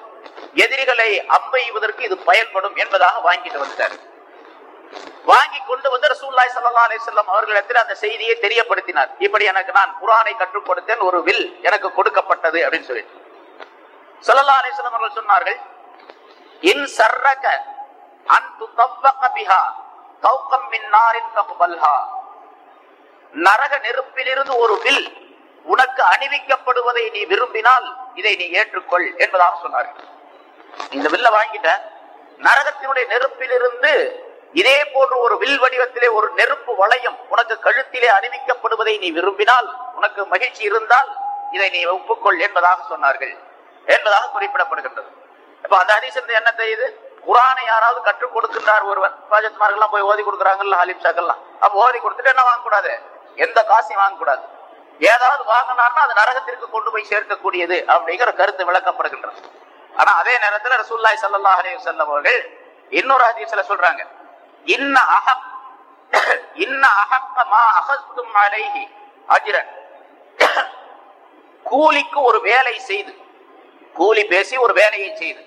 S2: எதிரிகளை அம்பெய்வதற்கு இது பயன்படும் என்பதாக வாங்கிட்டு வந்தார் வாங்கி கொண்டு வந்து ரசூல்லாய் சல்லா அலிசல்லம் அவர்களிடத்தில் அந்த செய்தியை தெரியப்படுத்தினார். இப்படி எனக்கு நான் குரானை கற்றுக் கொடுத்தேன் ஒரு வில் எனக்கு கொடுக்கப்பட்டது அப்படின்னு சொல்லிட்டு. சல்லா அலிஸ்லாம் அவர்கள் சொன்னார்கள் இன் சர்ரக அன் துத்தவ்வக பிஹா கௌகம் மின் நாரின் நரக நெருப்பிலிருந்து ஒரு வில் உனக்கு அணிவிக்கப்படுவதை நீ விரும்பினால் இதை நீ ஏற்றுக்கொள் என்பதாக சொன்னார்கள். இந்த வில்ல வாங்கிட்ட. நரகத்தினுடைய நெருப்பிலிருந்து இதே போன்ற ஒரு வில் வடிவத்திலே ஒரு நெருப்பு வளையம் உனக்கு கழுத்திலே அறிவிக்கப்படுவதை நீ விரும்பினால் உனக்கு மகிழ்ச்சி இருந்தால் இதை நீ ஒப்புக்கொள் என்பதாக சொன்னார்கள் என்பதாக குறிப்பிடப்படுகின்றது. இப்ப அந்த ஹதீஸ் என்ன தெரியுது குரானை யாராவது கற்றுக் கொடுக்கின்றார் ஒருவன். ராஜத்மார்கள்லாம் போய் ஓதி கொடுக்குறாங்கல்ல ஹலிப்ஷாக்கள்லாம் அப்ப ஓதி கொடுத்துட்டு என்ன வாங்கக்கூடாது? எந்த காசையும் வாங்கக்கூடாது. ஏதாவது வாங்கினார்னா அது நரகத்திற்கு கொண்டு போய் சேர்க்கக்கூடியது அப்படிங்கிற கருத்து விளக்கப்படுகின்றது. ஆனா அதே நேரத்தில் ரசூல்லாய் சல்லா அலைஹி வஸல்லம் அவர்கள் இன்னொரு அதிசல சொல்றாங்க. இன்ன அஹக் இன்ன அஹக்க அகஸ்தும் அலைஹி. கூலிக்கு ஒரு வேலை செய்து. கூலி பேசி ஒரு வேலையை செய்து.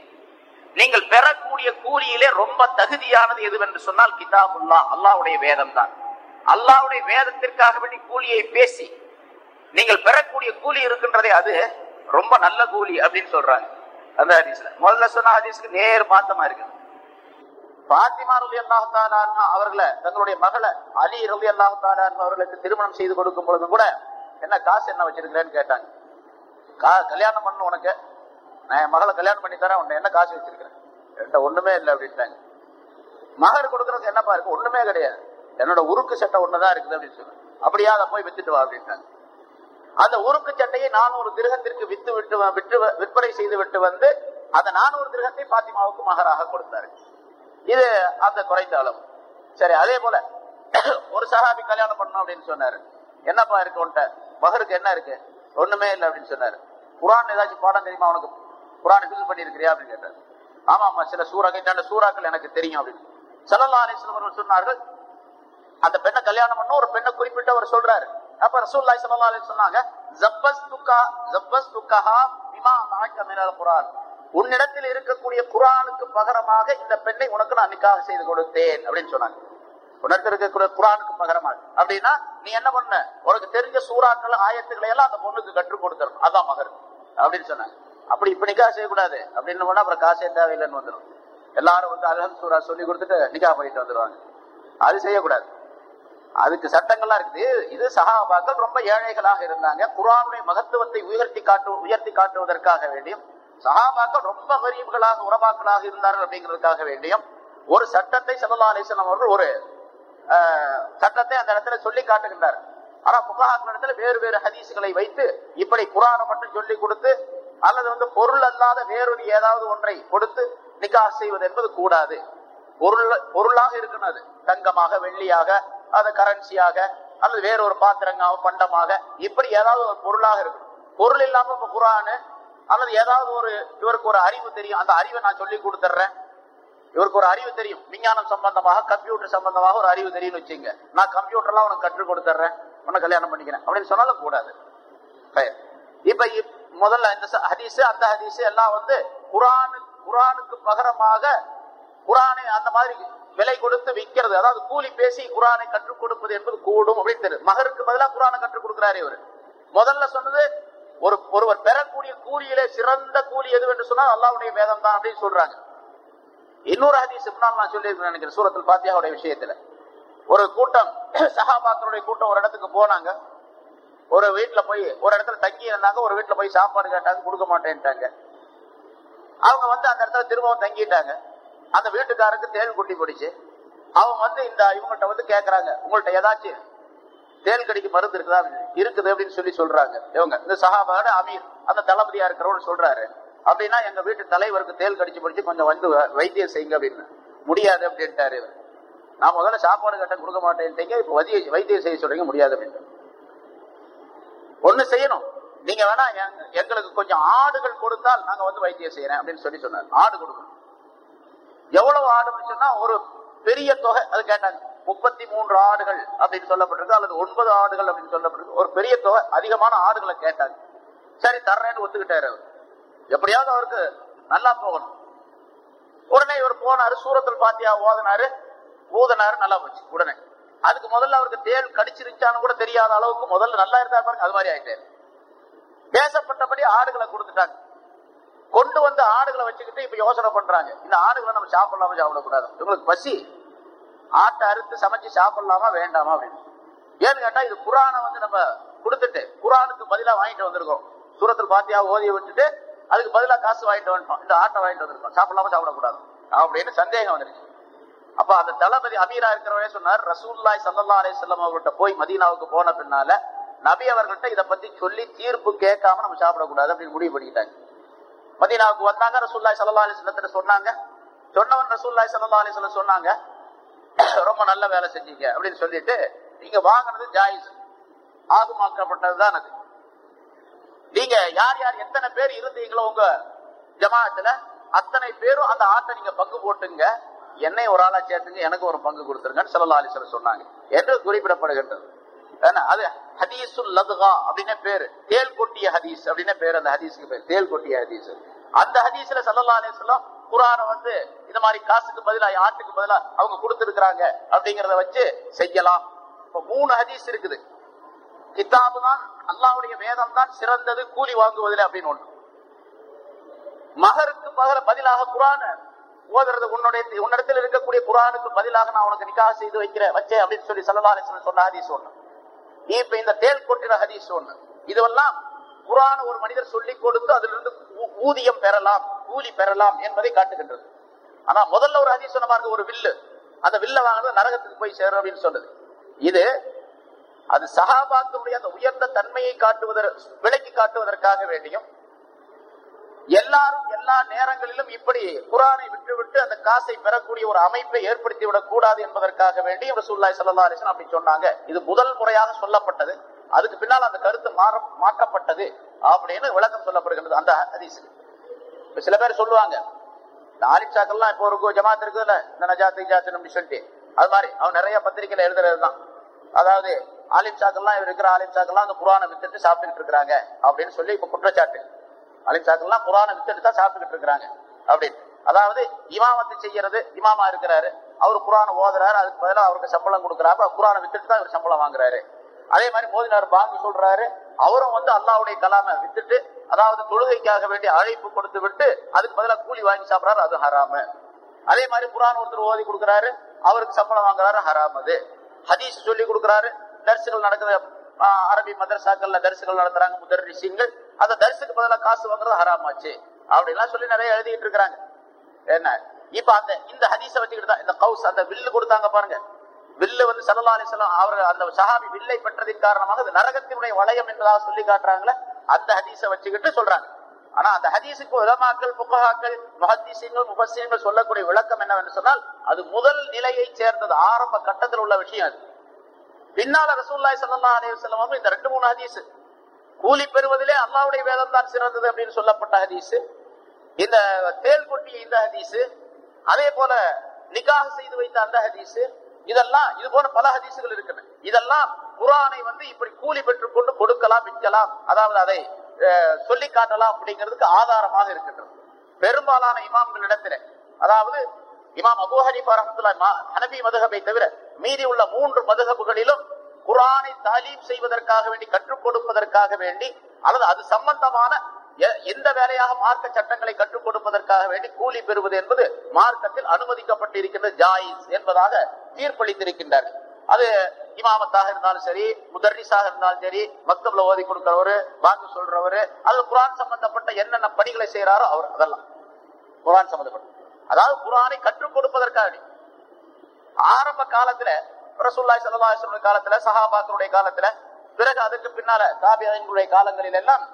S2: நீங்கள் பெறக்கூடிய கூலியிலே ரொம்ப தகுதியானது எதுவென்று சொன்னால் கிதாபுல்லா அல்லாவுடைய வேதம் தான் அல்லாவுடைய வேதத்திற்காக வேண்டி கூலியை பேசி நீங்கள் பெறக்கூடிய கூலி இருக்கின்றதே அது ரொம்ப நல்ல கூலி அப்படின்னு சொல்றாங்க. அந்த ஹதீஸ்ல. முதல்ல சொன்ன ஹதீஸ்க்கு நேர் மாத்தமா இருக்குது. பாத்திமா ரவி அல்லாஹு அவர்களை தங்களுடைய மகளை அலி ரவி அல்லாஹு அவர்களுக்கு திருமணம் செய்து கொடுக்கும் பொழுது கூட என்ன காசு என்ன வச்சிருக்கிறேன்னு கேட்டாங்க. கா- கல்யாணம் பண்ணு உனக்கு. நான் என் மகளை கல்யாணம் பண்ணி தரேன் உன்னை என்ன காசு வச்சிருக்கிறேன்? என்கிட்ட ஒண்ணுமே இல்லை அப்படின்ட்டாங்க. மகர் கொடுக்கறதுக்கு என்னப்பா இருக்கு? ஒண்ணுமே கிடையாது. என்னோட உருக்கு சட்டை ஒண்ணுதான் இருக்குது அப்படின்னு சொன்னேன் அப்படியா அதை போய் வித்துட்டு வா அப்படின்ட்டாங்க. அந்த உருக்கு சட்டையை நானூறு திருகத்திற்கு வித்து விட்டு வ- விட்டு விற்பனை செய்து விட்டு வந்து அந்த நானூறு திருகத்தை பாத்திமாவுக்கு மகராக கொடுத்தாரு. இது அந்த குறைந்த அளவு. சரி அதே போல ஒரு சஹாபி கல்யாணம் பண்ணணும் அப்படின்னு சொன்னாரு. என்னப்பா இருக்கு உன்ட்ட மகருக்கு என்ன இருக்கு? ஒண்ணுமே இல்லை அப்படின்னு சொன்னாரு. குரான் ஏதாச்சும் பாடம் தெரியுமா உனக்கு? குரான் ஃபில் பண்ணிருக்கிறியா அப்படின்னு கேட்டாரு. ஆமா ஆமா சில சூறாக்கள் சூறாக்கள் எனக்கு தெரியும் அப்படின்னு. சல்லல்லா அலிஸ்லாம் அவர்கள் சொன்னார்கள் அந்த பெண்ணை கல்யாணம் பண்ண ஒரு பெண்ணை குறிப்பிட்டு அவர் சொல்றாரு. அப்ப ரசூல்லாய் ஸல்லல்லாஹு அலி சொன்னாங்க ஜப்பஸ் துக்கஹா பிமா மஅக மினல் குர்ஆன் உன்னிடத்தில் இருக்கக்கூடிய குரானுக்கு பகரமாக இந்த பெண்ணை உனக்கு நான் நிக்காக செய்து கொடுத்தேன் அப்படின்னு சொன்னாங்க. உனக்கு இருக்கக்கூடிய குரானுக்கு பகரமாக. அப்படின்னா நீ என்ன பண்ண? உனக்கு தெரிஞ்ச சூறாக்கள் ஆயத்துக்களை எல்லாம் அந்த பொண்ணுக்கு கற்றுக் கொடுத்துரும் அதான் மகர். அப்படின்னு சொன்னாங்க. அப்படி இப்ப நிக்கா செய்யக்கூடாது. அப்படின்னு போனா அப்புறம் காசே தேவையில்லைன்னு வந்துடும். எல்லாரும் வந்து அல்ஹம் சூரா சொல்லி கொடுத்துட்டு நிக்கா பண்ணிட்டு வந்துடுவாங்க அது செய்யக்கூடாது. அதுக்கு சட்டங்கள்லாம் இருக்குது. இது சஹாபாக்கள் ரொம்ப ஏழைகளாக இருந்தாங்க. குரானுடைய மகத்துவத்தை உயர்த்தி காட்டு உயர்த்தி காட்டுவதற்காக வேண்டியும் சகாபாக்கள் ரொம்ப கரீப்களாக உறவாக்களாக இருந்தார்கள் அப்படிங்கிறதுக்காக வேண்டியும் ஒரு சட்டத்தை ஸல்லல்லாஹு அவர்கள் ஒரு ஆஹ், சட்டத்தை அந்த இடத்துல சொல்லி காட்டுகின்றார். ஆனா புகாக்கள் இடத்துல வேறு வேறு ஹதீசுகளை வைத்து இப்படி குரானை மட்டும் சொல்லி கொடுத்து அல்லது வந்து பொருள் அல்லாத வேறொரு ஏதாவது ஒன்றை கொடுத்து நிக்கா செய்வது என்பது கூடாது. பொருள் பொருளாக இருக்கணும் அது. தங்கமாக வெள்ளியாக அது கரன்சியாக அல்லது வேற ஒரு பாத்திரங்காக பண்டமாக இப்படி ஏதாவது ஒரு பொருளாக இருக்கணும். பொருள் இல்லாம இப்ப குரானு அல்லது ஏதாவது ஒரு இவருக்கு ஒரு அறிவு தெரியும். அந்த அறிவை நான் சொல்லி கொடுத்துட்றேன் இவருக்கு ஒரு அறிவு தெரியும். விஞ்ஞானம் சம்பந்தமாக கம்ப்யூட்டர் சம்பந்தமாக ஒரு அறிவு தெரியும்னு வச்சுங்க நான் கம்ப்யூட்டர்லாம் உனக்கு கற்றுக் கொடுத்துட்றேன் உன்னை கல்யாணம் பண்ணிக்கிறேன். அப்படின்னு சொன்னாலும் கூடாது. இப்ப இப்- முதல்ல இந்த ச- ஹதீஸ் அந்த ஹதீஸ் எல்லாம் வந்து குரானு குரானுக்கு பகரமாக குரானை அந்த மாதிரி விலை கொடுத்து விற்கிறது. அதாவது கூலி பேசி குரானை கற்றுக் கொடுப்பது என்பது கூடும் அப்படின்னு தெரியுது. மகருக்கு பதிலா குரானை கற்றுக் கொடுக்கிறாரு இவர். முதல்ல சொன்னது ஒரு ஒருவர் பெறக்கூடிய கூலியிலே சிறந்த கூலி எது என்று சொன்னால் அல்லாவுடைய வேதம் தான் அப்படின்னு சொல்றாங்க. இன்னொரு ஹதீஸ் முன்னால் நான் சொல்லியிருக்கேன் நினைக்கிறேன் சூரத்தில் பாத்தியாவுடைய விஷயத்துல. ஒரு கூட்டம் சஹாபாக்களுடைய கூட்டம் ஒரு இடத்துக்கு போனாங்க. ஒரு வீட்டுல போய் ஒரு இடத்துல தங்கி இருந்தாங்க ஒரு வீட்டுல போய் சாப்பாடு கேட்டாங்க கொடுக்க மாட்டேன்ட்டாங்க. அவங்க வந்து அந்த இடத்துல திரும்பவும் தங்கிட்டாங்க. அந்த வீட்டுக்காரருக்கு தேன் குட்டி பிடிச்சு அவங்க வந்து இந்த இவங்கள்ட்ட வந்து கேட்கறாங்க உங்கள்ட்ட ஏதாச்சும் தேன் கடிக்கு மருந்து இருக்குதா? இருக்குது அப்படின்னு சொல்லி சொல்றாங்க. இவங்க இந்த சகாபாடு அமீர் அந்த தளபதியா இருக்கிறவரு சொல்றாரு. அப்படின்னா எங்க வீட்டு தலைவருக்கு தேல் கடிச்சு படிச்சு கொஞ்சம் வந்து வ- வைத்தியம் செய்யுங்க அப்படின்னு. முடியாது அப்படின்ட்டாரு இவர். நான் முதல்ல சாப்பாடு கட்ட கொடுக்க மாட்டேன்ட்டீங்க இப்ப வதிய வைத்தியம் செய்ய சொல்றீங்க முடியாது அப்படின்ட்டு ஒண்ணு செய்யணும். நீங்க வேணா எங்களுக்கு கொஞ்சம் ஆடுகள் கொடுத்தால் நாங்க வந்து வைத்தியம் செய்யறேன் அப்படின்னு சொல்லி சொன்னாரு. ஆடு கொடுக்கணும். எவ்வளவு ஆடுன்னு சொன்னா ஒரு பெரிய தொகை அது கேட்டாங்க. முப்பத்தி மூன்று ஆடுகள் அப்படின்னு சொல்லப்பட்டிருக்கு அல்லது ஒன்பது ஆடுகள் அப்படின்னு சொல்லப்பட்டிருக்கு. ஒரு பெரிய தொகை அதிகமான ஆடுகளை கேட்டாங்க சரி தர்றேன்னு ஒத்துக்கிட்டாரு அவர். எப்படியாவது அவருக்கு நல்லா போகணும். உடனே இவர் போனாரு சூரத்தில் பாத்தியா ஓதனாரு. ஊதனாரு நல்லா போச்சு உடனே. அதுக்கு முதல்ல அவருக்கு தேல் கடிச்சிருச்சான்னு கூட தெரியாத அளவுக்கு முதல்ல நல்லா இருந்தா பாருங்க அது மாதிரி ஆயிட்டாரு. பேசப்பட்டபடி ஆடுகளை கொடுத்துட்டாங்க. கொண்டு வந்து ஆடுகளை வச்சுக்கிட்டு இப்ப யோசனை பண்றாங்க. இந்த ஆடுகளை நம்ம சாப்பிடலாம சாப்பிடக்கூடாது? இவங்களுக்கு பசி. ஆட்டை அறுத்து சமைச்சு சாப்பிடலாமா வேண்டாமா அப்படின்னு. ஏன்னு கேட்டா இது குரானை வந்து நம்ம கொடுத்துட்டு குரானுக்கு பதிலா வாங்கிட்டு வந்திருக்கோம். சூரத்தில் பாத்தியா ஓதிய விட்டுட்டு அதுக்கு பதிலா காசு வாங்கிட்டு வந்துட்டோம். இந்த ஆட்டை வாங்கிட்டு வந்திருக்கோம். சாப்பிடலாமா சாப்பிடக்கூடாது? அப்படின்னு சந்தேகம் வந்துருச்சு. அப்ப அந்த தளபதி அமீரா இருக்கிறவரே சொன்னார் ரசூல்லாய் சல்லா அலிஸ்லாம் அவர்கிட்ட போய் மதீனாவுக்கு போன பின்னால நபி அவர்கள்ட்ட இதை பத்தி சொல்லி தீர்ப்பு கேட்காம நம்ம சாப்பிடக்கூடாது அப்படின்னு முடிவு பண்ணிக்கிட்டாங்க மதீனாவுக்கு வந்தாங்க ரசூல்லாய் சல்லா அலிஸ்லத்துல சொன்னாங்க. சொன்னவன் ரசூல்லாய் சல்லா சொல்ல சொன்னாங்க. ரொம்ப நல்ல வேலை செஞ்சீங்க அப்படின்னு சொல்லிட்டு நீங்க வாங்கினது ஜாயிஸ். ஆகுமாக்கப்பட்டதுதான் அது. நீங்க யார் யார் எத்தனை பேர் இருந்தீங்களோ உங்க ஜமாத்துல அத்தனை பேரும் அந்த ஆட்டை நீங்க பங்கு போட்டுங்க. என்னை ஒரு ஆளா சேர்த்துங்க எனக்கு ஒரு பங்கு கொடுத்துருங்கன்னு சல்லா அலிஸ்வரர் சொன்னாங்க. என்று குறிப்பிடப்படுகின்றது. அது ஹதீசுல் லதுகா அப்படின்னு பேரு. தேல் கொட்டிய ஹதீஸ் அப்படின்னு பேரு. அந்த ஹதீஸுக்கு பேர். தேல் கொட்டிய ஹதீஸ். அந்த ஹதீஸ்ல சல்லா அலிஸ்லாம் குரான வந்து இந்த மாதிரி காசுக்கு பதிலா ஆட்டுக்கு பதிலா அவங்க கொடுத்திருக்கிறாங்க அப்படிங்கறத வச்சு செய்யலாம். இப்ப மூணு ஹதீஸ் இருக்குது. கிதாபு தான் அல்லாவுடைய வேதம் தான் சிறந்தது கூலி வாங்குவதில் அப்படின்னு ஒண்ணு. மகருக்கு மகர பதிலாக குரான ஓதுறது உன்னுடைய உன்னிடத்தில் இருக்கக்கூடிய குரானுக்கு பதிலாக நான் உனக்கு நிக்காக செய்து வைக்கிறேன் வச்சேன் அப்படின்னு சொல்லி சல்லா சொன்ன ஹதீஸ் ஒண்ணு. இப்ப இந்த தேல் கொட்டின ஹதீஸ் ஒண்ணு. இதுவெல்லாம் குரான ஒரு மனிதர் சொல்லிக் கொடுத்து அதிலிருந்து ஊ- ஊதியம் பெறலாம். கூலி பெறலாம் என்பதை காட்டுகின்றது. ஆனா முதல்ல ஒரு ஹதீஸ் சொன்ன பாருங்க ஒரு வில்லு. அந்த வில்ல வாங்குறது நரகத்துக்கு போய் சேரும் அப்படின்னு சொன்னது. இது அது சகாபாக்களுடைய அந்த உயர்ந்த தன்மையை காட்டுவதற்கு விலைக்கு காட்டுவதற்காக வேண்டியும் எல்லாரும் எல்லா நேரங்களிலும் இப்படி குரானை விட்டுவிட்டு அந்த காசை பெறக்கூடிய ஒரு அமைப்பை ஏற்படுத்தி விடக் கூடாது என்பதற்காக வேண்டி ரசூல்லாய் சல்லா அலிஸ்லாம் அப்படி சொன்னாங்க. இது முதல் முறையாக சொல்லப்பட்டது. அதுக்கு பின்னால் அந்த கருத்து மாற மாற்றப்பட்டது அப்படின்னு விளக்கம் சொல்லப்படுகின்றது அந்த ஹதீஸ் இப்ப சில பேர் சொல்லுவாங்க இந்த ஆலிப்சாக்கள்லாம் இப்போ ஒரு ஜமாத் இருக்குதுல்ல இந்த நஜாத் இஜாத் அப்படின்னு சொல்லிட்டு. அது மாதிரி அவன் நிறைய பத்திரிகையில எழுதுறதுதான். அதாவது ஆலிம்சாக்கள்லாம் இவர் இருக்கிற ஆலிம்சாக்கள்லாம் அந்த புராணம் வித்துட்டு சாப்பிட்டுட்டு இருக்கிறாங்க அப்படின்னு சொல்லி இப்ப குற்றச்சாட்டு. அலிம்சாக்கள்லாம் புராணம் வித்துட்டு தான் சாப்பிட்டுட்டு இருக்கிறாங்க அப்படின்னு. அதாவது இமாமத்து செய்யறது இமாமா இருக்கிறாரு. அவர் குரானை ஓதுறாரு அதுக்கு பதிலாக அவருக்கு சம்பளம் கொடுக்குறாரு. குரானை வித்துட்டு தான் இவர் சம்பளம் வாங்குறாரு. அதே மாதிரி மோதினார் பாங்கு சொல்றாரு. அவரும் வந்து அல்லாவுடைய கலாமை வித்துட்டு அதாவது தொழுகைக்காக வேண்டிய அழைப்பு கொடுத்து விட்டு அதுக்கு பதிலாக கூலி வாங்கி சாப்பிடறாரு அது ஹராம. அதே மாதிரி குரான் ஒருத்தர் ஓதி கொடுக்குறாரு அவருக்கு சம்பளம் வாங்குறாரு ஹராம் அது. ஹதீஸ் சொல்லி கொடுக்குறாரு தரிசுகள் நடக்குது ஆஹ், அரபி மதரசாக்கள்ல தரிசுகள் நடத்துறாங்க முதர்ரிசிங்கள் அந்த தரிசுக்கு பதிலா காசு வாங்குறது ஹராமாச்சு. அப்படின்லாம் சொல்லி நிறைய எழுதிட்டு இருக்கிறாங்க. என்ன? இப்ப அந்த இந்த ஹதீஸ வச்சுக்கிட்டு தான் இந்த கவுஸ் அந்த வில்லு கொடுத்தாங்க பாருங்க. வில்லு வந்து சல்லா அலிஸ்லாம் அவர்கள் அந்த சஹாபி வில்லை பெற்றதின் காரணமாக அது நரகத்தினுடைய வளையம் என்பதாக சொல்லி காட்டுறாங்களே அந்த ஹதீஸை வச்சுக்கிட்டு சொல்றாங்க. ஆனா அந்த ஹதீஸுக்கு உலமாக்கள் புகஹாக்கள் முஹத்தீசீன்கள் முபஸ்ஸீன்கள் சொல்லக்கூடிய விளக்கம் என்னவென்று சொன்னால் அது முதல் நிலையை சேர்ந்தது ஆரம்ப கட்டத்தில் உள்ள விஷயம் அது. பின்னால ரசூல்லாய் சல்லா அலைஹி இந்த ரெண்டு மூணு ஹதீஸ். கூலி பெறுவதிலே அல்லாவுடைய வேதம் தான் சிறந்தது அப்படின்னு சொல்லப்பட்ட ஹதீஸ். இந்த தேல் கொட்டிய இந்த ஹதீஸ் அதே போல நிக்காஹ் செய்து வைத்த அந்த ஹதீஸ் இதெல்லாம் இது போல பல ஹதீசுகள் இருக்கின்றன இதெல்லாம் குரானை வந்து இப்படி கூலி பெற்றுக் கொண்டு கொடுக்கலாம் விற்கலாம். அதாவது அதை அஹ், சொல்லி காட்டலாம் அப்படிங்கிறதுக்கு ஆதாரமாக இருக்கின்றது. பெரும்பாலான இமாம்களிடத்திலே அதாவது இமாம் அபு ஹனீஃபா ரஹ்மத்துல்லாஹி ஹனபி தவிர மீதி உள்ள மூன்று மதுகபுகளிலும் குரானை தாலீம் செய்வதற்காக வேண்டி கற்றுக் கொடுப்பதற்காக வேண்டி அல்லது அது சம்பந்தமான எ- எந்த வேலையாக மார்க்க சட்டங்களை கற்றுக் கொடுப்பதற்காக வேண்டி கூலி பெறுவது என்பது மார்க்கத்தில் அனுமதிக்கப்பட்டிருக்கின்ற ஜாயிஸ் என்பதாக தீர்ப்பளித்திருக்கின்றார்கள். அது இமாமத்தாக இருந்தாலும் சரி முதர்னிசாக இருந்தாலும் சரி மக்தப்ல ஓதி கொடுக்கிறவரு வாக்கு சொல்றவரு அது குரான் சம்பந்தப்பட்ட என்னென்ன பணிகளை செய்யறாரோ அவர் அதெல்லாம். குரான் சம்பந்தப்பட்ட. அதாவது குரானை கற்றுக் கொடுப்பதற்காக. ஆரம்ப காலத்துல ரசூல்லாய் ஸல்லல்லாஹு காலத்துல சஹாபாக்களுடைய காலத்துல பிறகு அதுக்கு பின்னால தாபியங்களுடைய காலங்களில் எல்லாம்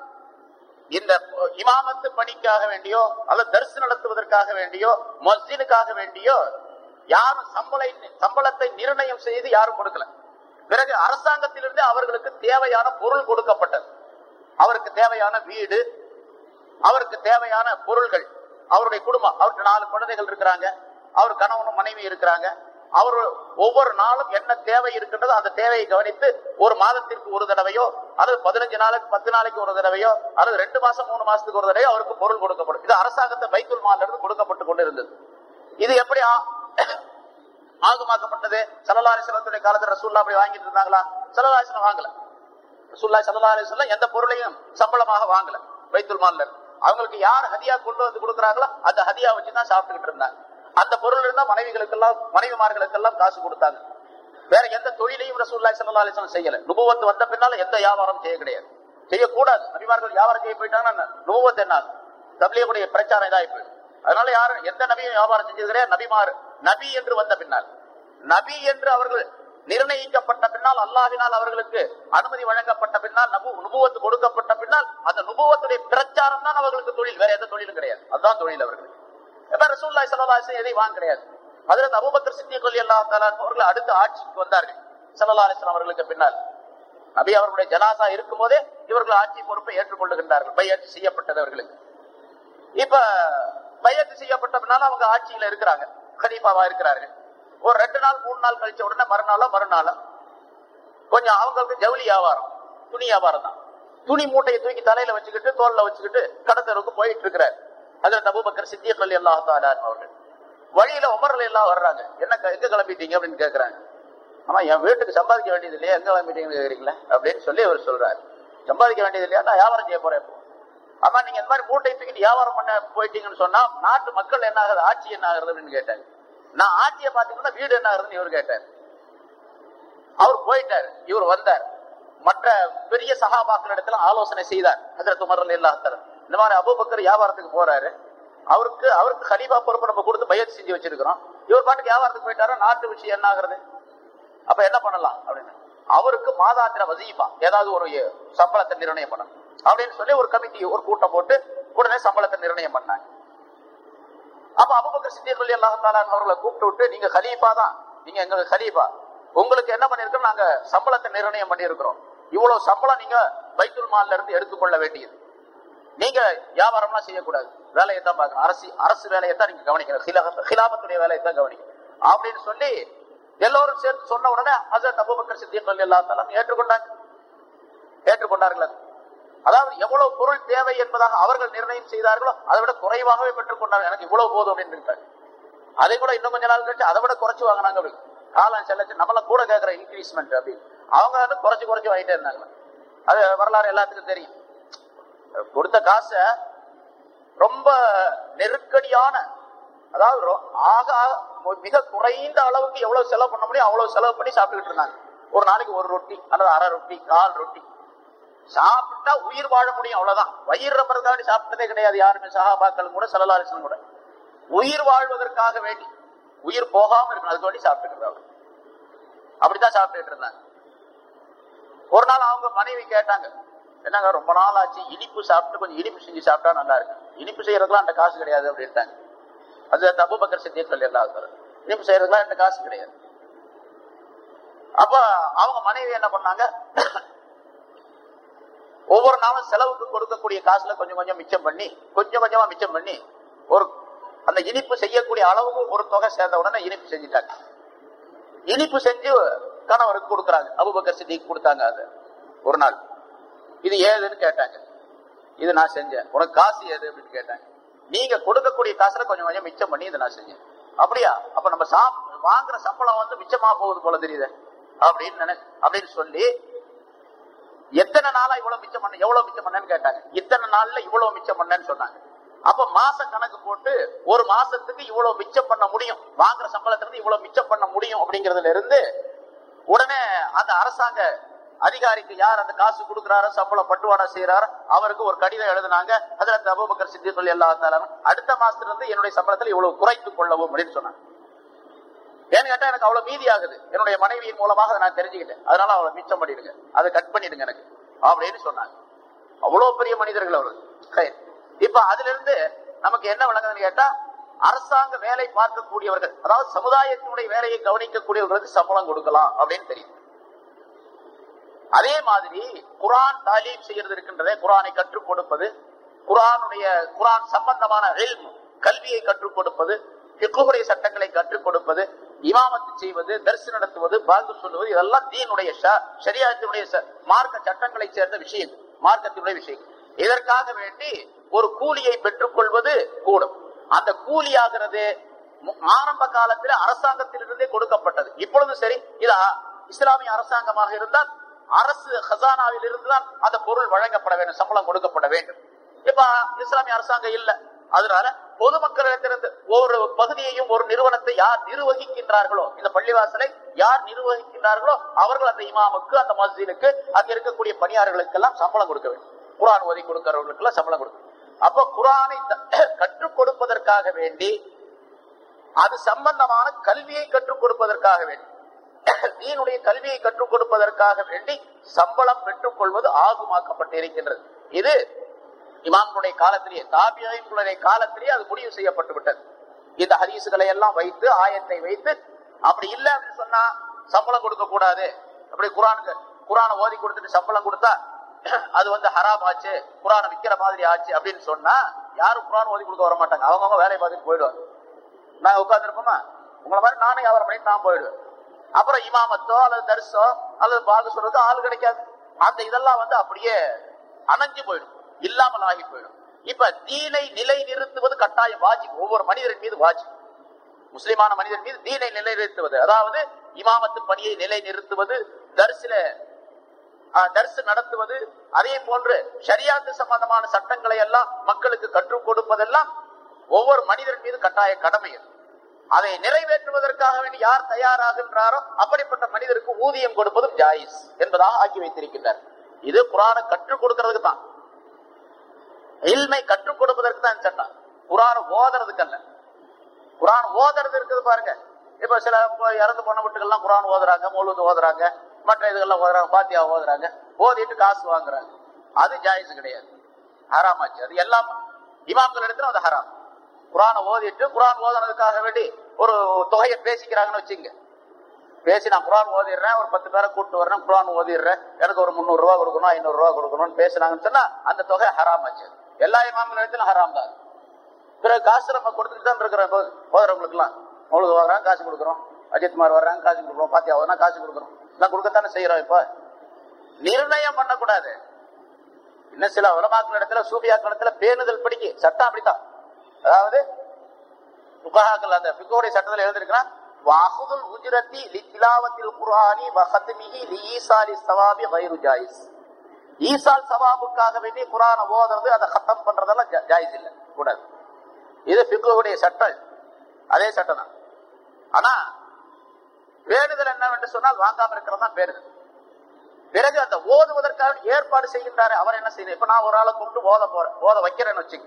S2: இந்த இமாமத்து பணிக்காக வேண்டியோ அல்லது தரிசு நடத்துவதற்காக வேண்டியோ மஸ்ஜினுக்காக வேண்டியோ யாரும் சம்பளை சம்பளத்தை நிர்ணயம் செய்து யாரும் கொடுக்கல. பிறகு அரசாங்கத்திலிருந்து அவர்களுக்கு தேவையான பொருள் கொடுக்கப்பட்டது. அவருக்கு தேவையான வீடு அவருக்கு தேவையான பொருள்கள் அவருடைய குடும்பம் அவருக்கு நாலு குழந்தைகள் இருக்கிறாங்க அவர் கணவனும் மனைவி இருக்கிறாங்க. அவர் ஒவ்வொரு நாளும் என்ன தேவை இருக்கின்றதோ அந்த தேவையை கவனித்து ஒரு மாதத்திற்கு ஒரு தடவையோ அல்லது பதினஞ்சு நாளைக்கு பத்து நாளைக்கு ஒரு தடவையோ அல்லது ரெண்டு மாசம் மூணு மாசத்துக்கு ஒரு தடவையோ அவருக்கு பொருள் கொடுக்கப்படும். இது அரசாங்கத்தை பைத்துல் மால்ல இருந்து கொடுக்கப்பட்டு கொண்டு இருந்தது இது எப்படி ஆகுமாக்கப்பட்டது? சல்லல்லாஹு அலைஹி காலத்துல ரசூல்லா அப்படி வாங்கிட்டு இருந்தாங்களா? சலலாரிசனம் வாங்கல. ரசூல்லா ஸல்லல்லாஹு எந்த பொருளையும் சம்பளமாக வாங்கல. வைத்துல் மால்ல. அவங்களுக்கு யார் ஹதியா கொண்டு வந்து கொடுக்குறாங்களோ அந்த ஹதியா வச்சுதான் சாப்பிட்டுக்கிட்டு இருந்தாங்க. அந்த பொருள் இருந்தா மனைவிகளுக்கெல்லாம் மனைவிமார்களுக்கெல்லாம் காசு கொடுத்தாங்க. வேற எந்த தொழிலையும் ரசூல்லா ஸல்லல்லாஹு அலைஹி செய்யல. நுபுவத்து வந்த பின்னால எந்த வியாபாரம் செய்ய கிடையாது. செய்யக்கூடாது. நபிமார்கள் வியாபாரம் செய்ய போயிட்டாங்கன்னா நுபுவத்து என்ன? ஆகும்? பிரச்சாரம் இதாகி போயிடும் அதனால யாரும் எந்த நபியும் வியாபாரம் செஞ்சது கிடையாது. நபிமார் நபி என்று வந்த பின்னால். நபி என்று அவர்கள் நிர்ணயிக்கப்பட்ட பின்னால் அல்லாவினால் அவர்களுக்கு அனுமதி வழங்கப்பட்ட பின்னால் நபு நுபுவத்து கொடுக்கப்பட்ட பின்னால் அந்த நுபுவத்துடைய பிரச்சாரம் தான் அவர்களுக்கு தொழில். வேற எந்த தொழிலும் கிடையாது. அதுதான் தொழில் அவர்களுக்கு. இப்ப ரசூல்லாய் சல்லாஹ் எதை வாங்க கிடையாது. அதில் அபுபக்கர் சித்திய கொல்லி அல்லா அவர்கள் அடுத்த ஆட்சிக்கு வந்தார்கள். சல்லா அலிஸ்லாம் அவர்களுக்கு பின்னால். நபி அவர்களுடைய ஜனாசா இருக்கும் போதே இவர்கள் ஆட்சி பொறுப்பை ஏற்றுக்கொள்ளுகின்றார்கள். பையத்து செய்யப்பட்டது அவர்களுக்கு. இப்ப பையத்து செய்யப்பட்ட பின்னால அவங்க ஆட்சியில இருக்கிறாங்க. ஹலீஃபாவா இருக்கிறார்கள். ஒரு ரெண்டு நாள் மூணு நாள் கழிச்ச உடனே மறுநாளோ மறுநாளோ கொஞ்சம் அவங்களுக்கு ஜவுளி வியாபாரம் துணி வியாபாரம் தான். துணி மூட்டையை தூக்கி தலையில வச்சுக்கிட்டு தோல்ல வச்சுக்கிட்டு கடத்தருக்கு போயிட்டு இருக்கிறார். அதுல அபூபக்கர் சித்திய கொல்லி அல்லாஹ் அவர்கள். வழியில உமர்ல எல்லாம் வர்றாங்க. என்ன க- எங்க கிளம்பிட்டீங்க? அப்படின்னு கேக்குறாங்க. ஆமா என் வீட்டுக்கு சம்பாதிக்க வேண்டியது இல்லையா. எங்க கிளம்பிட்டீங்கன்னு கேக்குறீங்களா? அப்படின்னு சொல்லி அவர் சொல்றாரு. சம்பாதிக்க வேண்டியது இல்லையா? நான் வியாபாரம் செய்ய போறேன் ஆமா நீங்க இந்த மாதிரி மூட்டை தூக்கிட்டு வியாபாரம் பண்ண போயிட்டீங்கன்னு சொன்னா நாட்டு மக்கள் என்ன ஆகுது? ஆட்சி என்ன ஆகுறது அப்படின்னு கேட்டாரு. நான் ஆட்சியை பாத்தீங்கன்னா வீடு என்ன ஆகுதுன்னு இவர் கேட்டார். அவர் போயிட்டார். இவர் வந்தார். மற்ற பெரிய சகாபாக்கள் இடத்துல ஆலோசனை செய்தார். ஹஜரத் உமர் இல்லாத்தர் இந்த மாதிரி அபுபக்கர் வியாபாரத்துக்கு போறாரு. அவருக்கு அவருக்கு ஹலீபா பொறுப்பு நம்ம கொடுத்து பயிற்சி செஞ்சு வச்சிருக்கிறோம். இவர் பாட்டுக்கு வியாபாரத்துக்கு போயிட்டாரா? நாட்டு விஷயம் என்ன ஆகுறது? அப்ப என்ன பண்ணலாம் அப்படின்னு. அவருக்கு மாதாந்திர வசீஃபா ஏதாவது ஒரு சம்பளத்தை நிர்ணயம் பண்ணணும். அப்படின்னு சொல்லி ஒரு கமிட்டி ஒரு கூட்டம் போட்டு உடனே சம்பளத்தை நிர்ணயம் பண்ணாங்க. அப்ப அபுபக்கர் சித்தியர் சொல்லி அல்லாஹால அவர்களை கூப்பிட்டு விட்டு நீங்க ஹலீபா தான். நீங்க எங்களுக்கு ஹலீபா உங்களுக்கு என்ன பண்ணிருக்கோம்? நாங்க சம்பளத்தை நிர்ணயம் பண்ணியிருக்கிறோம். இவ்வளவு சம்பளம் நீங்க பைத்துல் மால்ல இருந்து எடுத்துக்கொள்ள வேண்டியது. நீங்க வியாபாரம்லாம் செய்யக்கூடாது. வேலையை தான் பார்க்கணும். அரசு அரசு வேலையை தான் நீங்க கவனிக்கணும். ஹிலாபத்துடைய வேலையை தான் கவனிக்கணும். அப்படின்னு சொல்லி எல்லோரும் சேர்த்து சொன்ன உடனே ஹசரத் அபுபக்கர் சித்திக் சொல்லி அல்லா ஏற்றுக்கொண்டாங்க. ஏற்றுக்கொண்டார்கள் அது. அதாவது எவ்வளவு பொருள் தேவை என்பதாக அவர்கள் நிர்ணயம் செய்தார்களோ அதை விட குறைவாகவே பெற்றுக் கொண்டாங்க எனக்கு இவ்வளவு போதும் அப்படின்னு அதை கூட இன்னும் கொஞ்ச நாள் கழிச்சு அதை விட குறைச்சு வாங்கினாங்க அப்படி காலம் செல்லச்சு நம்மள கூட கேட்கிற இன்க்ரீஸ்மெண்ட் அப்படின்னு அவங்க வந்து குறைச்சு குறைச்சு வாங்கிட்டே இருந்தாங்க. அது வரலாறு எல்லாத்துக்கும் தெரியும். கொடுத்த காசை ரொம்ப நெருக்கடியான அதாவது ரொ- ஆக மிக குறைந்த அளவுக்கு எவ்வளவு செலவு பண்ண முடியும் அவ்வளவு செலவு பண்ணி சாப்பிட்டுக்கிட்டு இருந்தாங்க. ஒரு நாளைக்கு ஒரு ரொட்டி அல்லது அரை ரொட்டி கால் ரொட்டி. சாப்பிட்டா உயிர் வாழ முடியும் அவ்வளவுதான். வயிறு ரப்பதுக்காக சாப்பிட்டதே கிடையாது. யாருமே சகாபாக்களும் கூட சலலாரிசனும் கூட. உயிர் வாழ்வதற்காக வேண்டி உயிர் போகாம இருக்கணும். அதுக்கு வேண்டி சாப்பிட்டுக்கிறாங்க அப்படித்தான் சாப்பிட்டுட்டு இருந்தாங்க. ஒரு நாள் அவங்க மனைவி கேட்டாங்க என்னங்க ரொம்ப நாள் ஆச்சு. இனிப்பு சாப்பிட்டு கொஞ்சம் இனிப்பு செஞ்சு சாப்பிட்டா நல்லா இருக்கு. இனிப்பு செய்யறதுலாம் அந்த காசு கிடையாது அப்படின்ட்டாங்க அது அபுபக்கர் பக்கர் சொல்லி சொல்லிடலாம் இனிப்பு செய்யறதுலாம் அந்த காசு கிடையாது. அப்ப அவங்க மனைவி என்ன பண்ணாங்க ஒவ்வொரு நாளும் செலவுக்கு கொடுக்கக்கூடிய காசுல கொஞ்சம் கொஞ்சம் மிச்சம் பண்ணி கொஞ்சம் கொஞ்சமா மிச்சம் பண்ணி ஒரு அந்த இனிப்பு செய்யக்கூடிய அளவுக்கு ஒரு தொகை சேர்ந்த உடனே இனிப்பு செஞ்சுட்டாங்க. இனிப்பு செஞ்சு கணவருக்கு கொடுக்குறாங்க. அபுபக்கர் சித்திக்கு கொடுத்தாங்க அது. ஒரு நாள். இது ஏதுன்னு கேட்டாங்க. இது நான் செஞ்சேன். உனக்கு காசு ஏது அப்படின்னு கேட்டாங்க. நீங்க கொடுக்கக்கூடிய காசுல கொஞ்சம் கொஞ்சம் மிச்சம் பண்ணி இதை நான் செஞ்சேன். அப்படியா? அப்ப நம்ம சாப் வாங்குற சம்பளம் வந்து மிச்சமா போகுது போல தெரியுது. அப்படின்னு அப்படின்னு சொல்லி எத்தனை நாளா இவ்வளவு மிச்சம் பண்ண எவ்வளவு மிச்சம் பண்ணேன்னு கேட்டாங்க. இத்தனை நாள்ல இவ்வளவு மிச்சம் பண்ணேன்னு சொன்னாங்க. அப்ப மாச கணக்கு போட்டு ஒரு மாசத்துக்கு இவ்வளவு மிச்சம் பண்ண முடியும். வாங்குற சம்பளத்துல இருந்து இவ்வளவு மிச்சம் பண்ண முடியும் அப்படிங்கறதுல இருந்து உடனே அந்த அரசாங்க அதிகாரிக்கு யார் அந்த காசு கொடுக்கிறாரோ சம்பளம் பட்டுவாடா செய்யறாரோ அவருக்கு ஒரு கடிதம் எழுதினாங்க. அதுல அந்த அபூபக்கர் சித்தி சொல்லி எல்லா அடுத்த மாசத்துல இருந்து என்னுடைய சம்பளத்துல இவ்வளவு குறைத்துக் கொள்ளவும் அப்படின்னு சொன்னாங்க. ஏன்னு கேட்டா எனக்கு அவ்வளவு மீதி ஆகுது. என்னுடைய மனைவியின் மூலமாக அதை நான் தெரிஞ்சுக்கிட்டேன். அதனால அவளை மிச்சம் பண்ணிடுங்க. அதை கட் பண்ணிடுங்க எனக்கு. அப்படின்னு சொன்னாங்க. அவ்வளவு பெரிய மனிதர்கள் அவர்கள். இப்ப அதுல இருந்து நமக்கு என்ன விளங்குதுன்னு கேட்டா அரசாங்க வேலை பார்க்கக்கூடியவர்கள் அதாவது சமுதாயத்தினுடைய வேலையை கவனிக்கக்கூடியவர்களுக்கு சம்பளம் கொடுக்கலாம் அப்படின்னு தெரியும். அதே மாதிரி குரான் தாலீம் செய்யறது இருக்கின்றதே குரானை கற்றுக் கொடுப்பது குரானுடைய குரான் சம்பந்தமான கல்வியை கற்றுக் கொடுப்பது பிக்குடைய சட்டங்களை கற்றுக் கொடுப்பது இமாமத்து செய்வது தரிசு நடத்துவது பாங்கு சொல்லுவது இதெல்லாம் தீனுடைய ஷ- மார்க்க சட்டங்களை சேர்ந்த விஷயம் மார்க்கத்தினுடைய விஷயம். இதற்காக வேண்டி ஒரு கூலியை பெற்றுக் கொள்வது கூடும். அந்த கூலியாகிறது ஆரம்ப காலத்தில் அரசாங்கத்திலிருந்தே கொடுக்கப்பட்டது. இப்பொழுது சரி இதா இஸ்லாமிய அரசாங்கமாக இருந்தால் அரசு ஹசானாவில் இருந்துதான் அந்த பொருள் வழங்கப்பட வேண்டும் சம்பளம் கொடுக்கப்பட வேண்டும். இப்ப இஸ்லாமிய அரசாங்கம் இல்ல. அதனால பொதுமக்களிடத்திலிருந்து ஒரு பகுதியையும் ஒரு நிறுவனத்தை யார் நிர்வகிக்கின்றார்களோ இந்த பள்ளிவாசலை யார் நிர்வகிக்கின்றார்களோ அவர்கள் அந்த இமாமுக்கு அந்த மஸ்ஜிதுக்கு அங்க இருக்கக்கூடிய பணியாளர்களுக்கெல்லாம் சம்பளம் கொடுக்க வேண்டும். குரான் ஓதி கொடுக்கிறவர்களுக்கு எல்லாம் சம்பளம் கொடுக்க அப்ப குரானை கற்றுக் கொடுப்பதற்காக வேண்டி அது சம்பந்தமான கல்வியை கற்றுக் கொடுப்பதற்காக வேண்டி தீனுடைய கல்வியை கற்றுக் கொடுப்பதற்காக வேண்டி சம்பளம் பெற்றுக் கொள்வது ஆகுமாக்கப்பட்டிருக்கின்றது இது இமாம்களுடைய காலத்திலேயே தாபியங்களுடைய காலத்திலேயே அது முடிவு செய்யப்பட்டு விட்டது. இந்த ஹதீசுகளை எல்லாம் வைத்து ஆயத்தை வைத்து அப்படி இல்லை அப்படின்னு சொன்னா சம்பளம் கொடுக்க கூடாது. அப்படி குரானுக்கு குரானை ஓதி கொடுத்துட்டு சம்பளம் கொடுத்தா அது வந்து ஹராம் ஆச்சு குரானை விற்கிற மாதிரி ஆச்சு அப்படின்னு சொன்னா யாரும் குரான் ஓதி கொடுக்க வர மாட்டாங்க அவங்கவுங்க வேலையை பார்த்துட்டு போயிடுவாங்க. நாங்க உட்காந்துருப்போமா உங்களை மாதிரி நானும் வியாபாரம் பண்ணி நான் போயிடுவேன். அப்புறம் இமாமத்தோ அல்லது தரிசோ அல்லது பாகு சொல்றதோ ஆள் கிடைக்காது. அந்த இதெல்லாம் வந்து அப்படியே அணைஞ்சு போயிடும். இல்லாமல் ஆகி போயிடும். இப்ப தீனை நிலை நிறுத்துவது கட்டாயம் வாஜி ஒவ்வொரு மனிதரின் மீது வாஜி முஸ்லிமான மனிதன் மீது தீனை நிலை நிறுத்துவது அதாவது இமாமத்து பணியை நிலை நிறுத்துவது தரிசில தரிசு நடத்துவது அதே போன்று சரியாத்து சம்பந்தமான சட்டங்களை எல்லாம் மக்களுக்கு கற்றுக் கொடுப்பதெல்லாம் ஒவ்வொரு மனிதன் மீது கட்டாய கடமை அதை. நிறைவேற்றுவதற்காக வேண்டி யார் தயாராகின்றாரோ அப்படிப்பட்ட மனிதருக்கு ஊதியம் கொடுப்பதும் ஜாயிஸ் என்பதாக ஆக்கி வைத்திருக்கின்றார். இது குரான கற்றுக் கொடுக்கிறதுக்கு தான் இல்மை கற்றுக் கொடுப்பதற்கு தான் இந்த சட்டம். குரான ஓதுறதுக்கு அல்ல. குரான் ஓதுறது இருக்குது பாருங்க. இப்ப சில இறந்து போன வீட்டுக்கெல்லாம் குரான் ஓதுறாங்க முழுது ஓதுறாங்க மற்ற இதுகள்லாம் ஓதுறாங்க பாத்தியா ஓதுறாங்க. ஓதிட்டு காசு வாங்குறாங்க. அது ஜாயிஸ் கிடையாது. ஹராம் ஆச்சு. அது எல்லாம் இமாம்கள் இடத்துல அது ஹராம். குரானை ஓதிட்டு குரான் ஓதுனதுக்காக வேண்டி ஒரு தொகையை பேசிக்கிறாங்கன்னு வச்சுங்க. பேசி நான் குரான் ஓதிடுறேன் ஒரு பத்து பேரை கூப்பிட்டு வர்றேன் குரான் ஓதிடுறேன். எனக்கு ஒரு முந்நூறு ரூபா கொடுக்கணும் ஐநூறு ரூபா கொடுக்கணும்னு பேசினாங்கன்னு சொன்னா அந்த தொகை ஹராம் ஆச்சு. எல்லா இமாம்கள் இடத்துல ஹராம் தான். பிறகு காசு நம்ம கொடுத்துட்டு தான் இருக்கிறோம் இப்போ ஓதுறவங்களுக்குலாம் முழுது ஓதுறாங்க காசு கொடுக்குறோம். அஜித்குமார் வர்றாங்க காசு கொடுக்குறோம். பாத்தியா ஓதுனா காசு கொடுக்குறோம். நான் கொடுக்கத்தானே செய்யறோம் இப்போ? நிர்ணயம் பண்ணக்கூடாது. இன்னும் சில உலமாக்கள் இடத்துல சூபியாக்கள் இடத்துல பேணுதல் படிக்கு சட்டம் அப்படித்தான். அதாவது புகாக்கள் அந்த பிகோடைய சட்டத்தில் எழுதிருக்கிறான் வாகுதுல் உஜ்ரத்தி லித்திலாவத்தில் குரானி வஹத்மிஹி லீசாலி சவாபி கைரு ஜாயிஸ். ஈசால் சவாபுக்காக வேண்டி குரான ஓதுறது அதை கத்தம் பண்றதெல்லாம் ஜா- ஜாயிஸ் இல்லை. கூடாது. இது பிக்குடைய சட்டம் அதே சட்டம் தான். ஆனா வேண்டுதல் என்னவென்று சொன்னால் வாங்காம இருக்கிறது தான் வேண்டுதல். பிறகு அந்த ஓதுவதற்காக ஏற்பாடு செய்கின்றாரு அவர் என்ன செய்யணும் இப்ப நான் ஒரு ஆளை கூப்பிட்டு ஓத போறேன் ஓத வைக்கிறேன்னு வச்சுங்க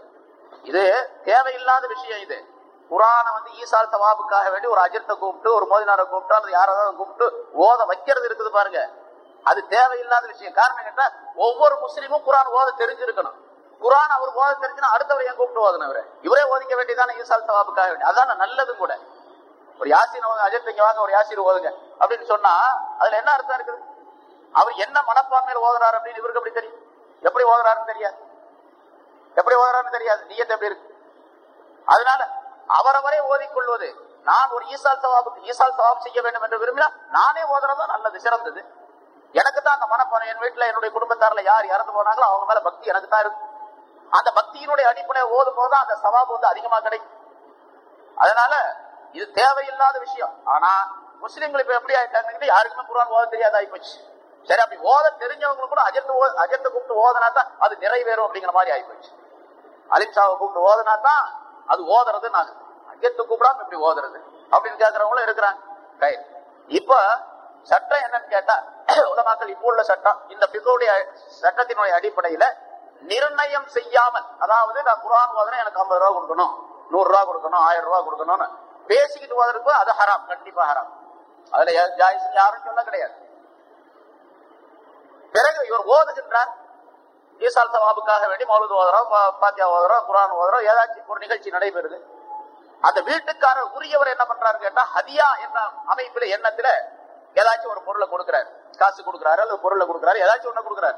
S2: இது தேவையில்லாத விஷயம் இது. குரானை வந்து ஈசால் சவாபுக்காக வேண்டி ஒரு அஜித்தை கூப்பிட்டு ஒரு மோதினாரை கூப்பிட்டு அல்லது யாராவது கூப்பிட்டு ஓத வைக்கிறது இருக்குது பாருங்க. அது தேவையில்லாத விஷயம். காரணம் கேட்டா ஒவ்வொரு முஸ்லீமும் குரான் ஓத தெரிஞ்சிருக்கணும். குரான் அவர் ஓத தெரிஞ்சுன்னா அடுத்தவர் என் கூப்பிட்டு ஓதனவர் இவரை இவரே ஓதிக்க வேண்டியதான ஈசால் சவாபுக்காக வேண்டிய? அதான நல்லது கூட. ஒரு யாசின் ஓதுங்க அஜித் இங்க வாங்க ஒரு யாசிர் ஓதுங்க அப்படின்னு சொன்னா அதுல என்ன அர்த்தம் இருக்குது? அவர் என்ன மனப்பான்மையில் ஓதுறாரு அப்படின்னு இவருக்கு எப்படி தெரியும்? எப்படி ஓதுறாருன்னு தெரியாது. எப்படி ஓதுறாருன்னு தெரியாது. நீயத்தை எப்படி இருக்கு? அதனால அவரவரே ஓதிக்கொள்வது நான் ஒரு ஈசால் சவாபுக்கு ஈசால் சவாப் செய்ய வேண்டும் என்று விரும்பினா நானே ஓதுறதா நல்லது சிறந்தது. எனக்கு தான் அந்த மனப்பான்மை. என் வீட்டுல என்னுடைய குடும்பத்தாரில் யார் இறந்து போனாங்களோ அவங்க மேல பக்தி எனக்கு தான் இருக்கு. அந்த பக்தியினுடைய அடிப்படை ஓதும் போதுதான் அந்த சவாபு வந்து அதிகமா கிடைக்கும். அதனால இது தேவையில்லாத விஷயம். ஆனா முஸ்லீம்கள் இப்ப எப்படி ஆயிட்டாங்க யாருக்குமே குரான் ஓத தெரியாத ஆயிப்போச்சு சரி அப்படி ஓத தெரிஞ்சவங்களுக்கு கூட அஜத்தை ஓ- அஜத்தை கூப்பிட்டு ஓதனா தான் அது நிறைவேறும் அப்படிங்கிற மாதிரி ஆயிப்போச்சு அலிம்சாவை கூப்பிட்டு ஓதுனா தான் அது ஓதுறது நான் அஜத்தை கூப்பிடாம இப்படி ஓதுறது அப்படின்னு கேட்கறவங்களும் இருக்கிறாங்க. ரைட் இப்ப சட்டம் என்னன்னு கேட்டா உலமாக்கள் இப்போ உள்ள சட்டம். இந்த பிகோடைய சட்டத்தினுடைய அடிப்படையில நிர்ணயம் செய்யாமல் அதாவது நான் குரான் ஓதுனா எனக்கு ஐம்பது ரூபா கொடுக்கணும் நூறு ரூபா கொடுக்கணும் ஆயிரம் ரூபா கொடுக்கணும்னு பேசிக்கிட்டு போவதற்கு அது ஹராம் கண்டிப்பா ஹராம். அதுல ஜாயிஸ் யாரும் சொல்ல கிடையாது. பிறகு இவர் ஓதுகின்றார். ஈசால் சவாபுக்காக வேண்டி மௌலது ஓதுறோம் பா- பாத்தியா ஓதுறோம் குரான் ஓதுறோம் ஏதாச்சும் ஒரு நிகழ்ச்சி நடைபெறுது. அந்த வீட்டுக்காரர் உரியவர் என்ன பண்றாரு கேட்டா ஹதியா என்ற அமைப்பில் எண்ணத்துல ஏதாச்சும் ஒரு பொருளை கொடுக்கிறார். காசு கொடுக்கிறாரு அல்லது பொருளை கொடுக்கிறாரு? ஏதாச்சும் ஒண்ணு கொடுக்கிறார்.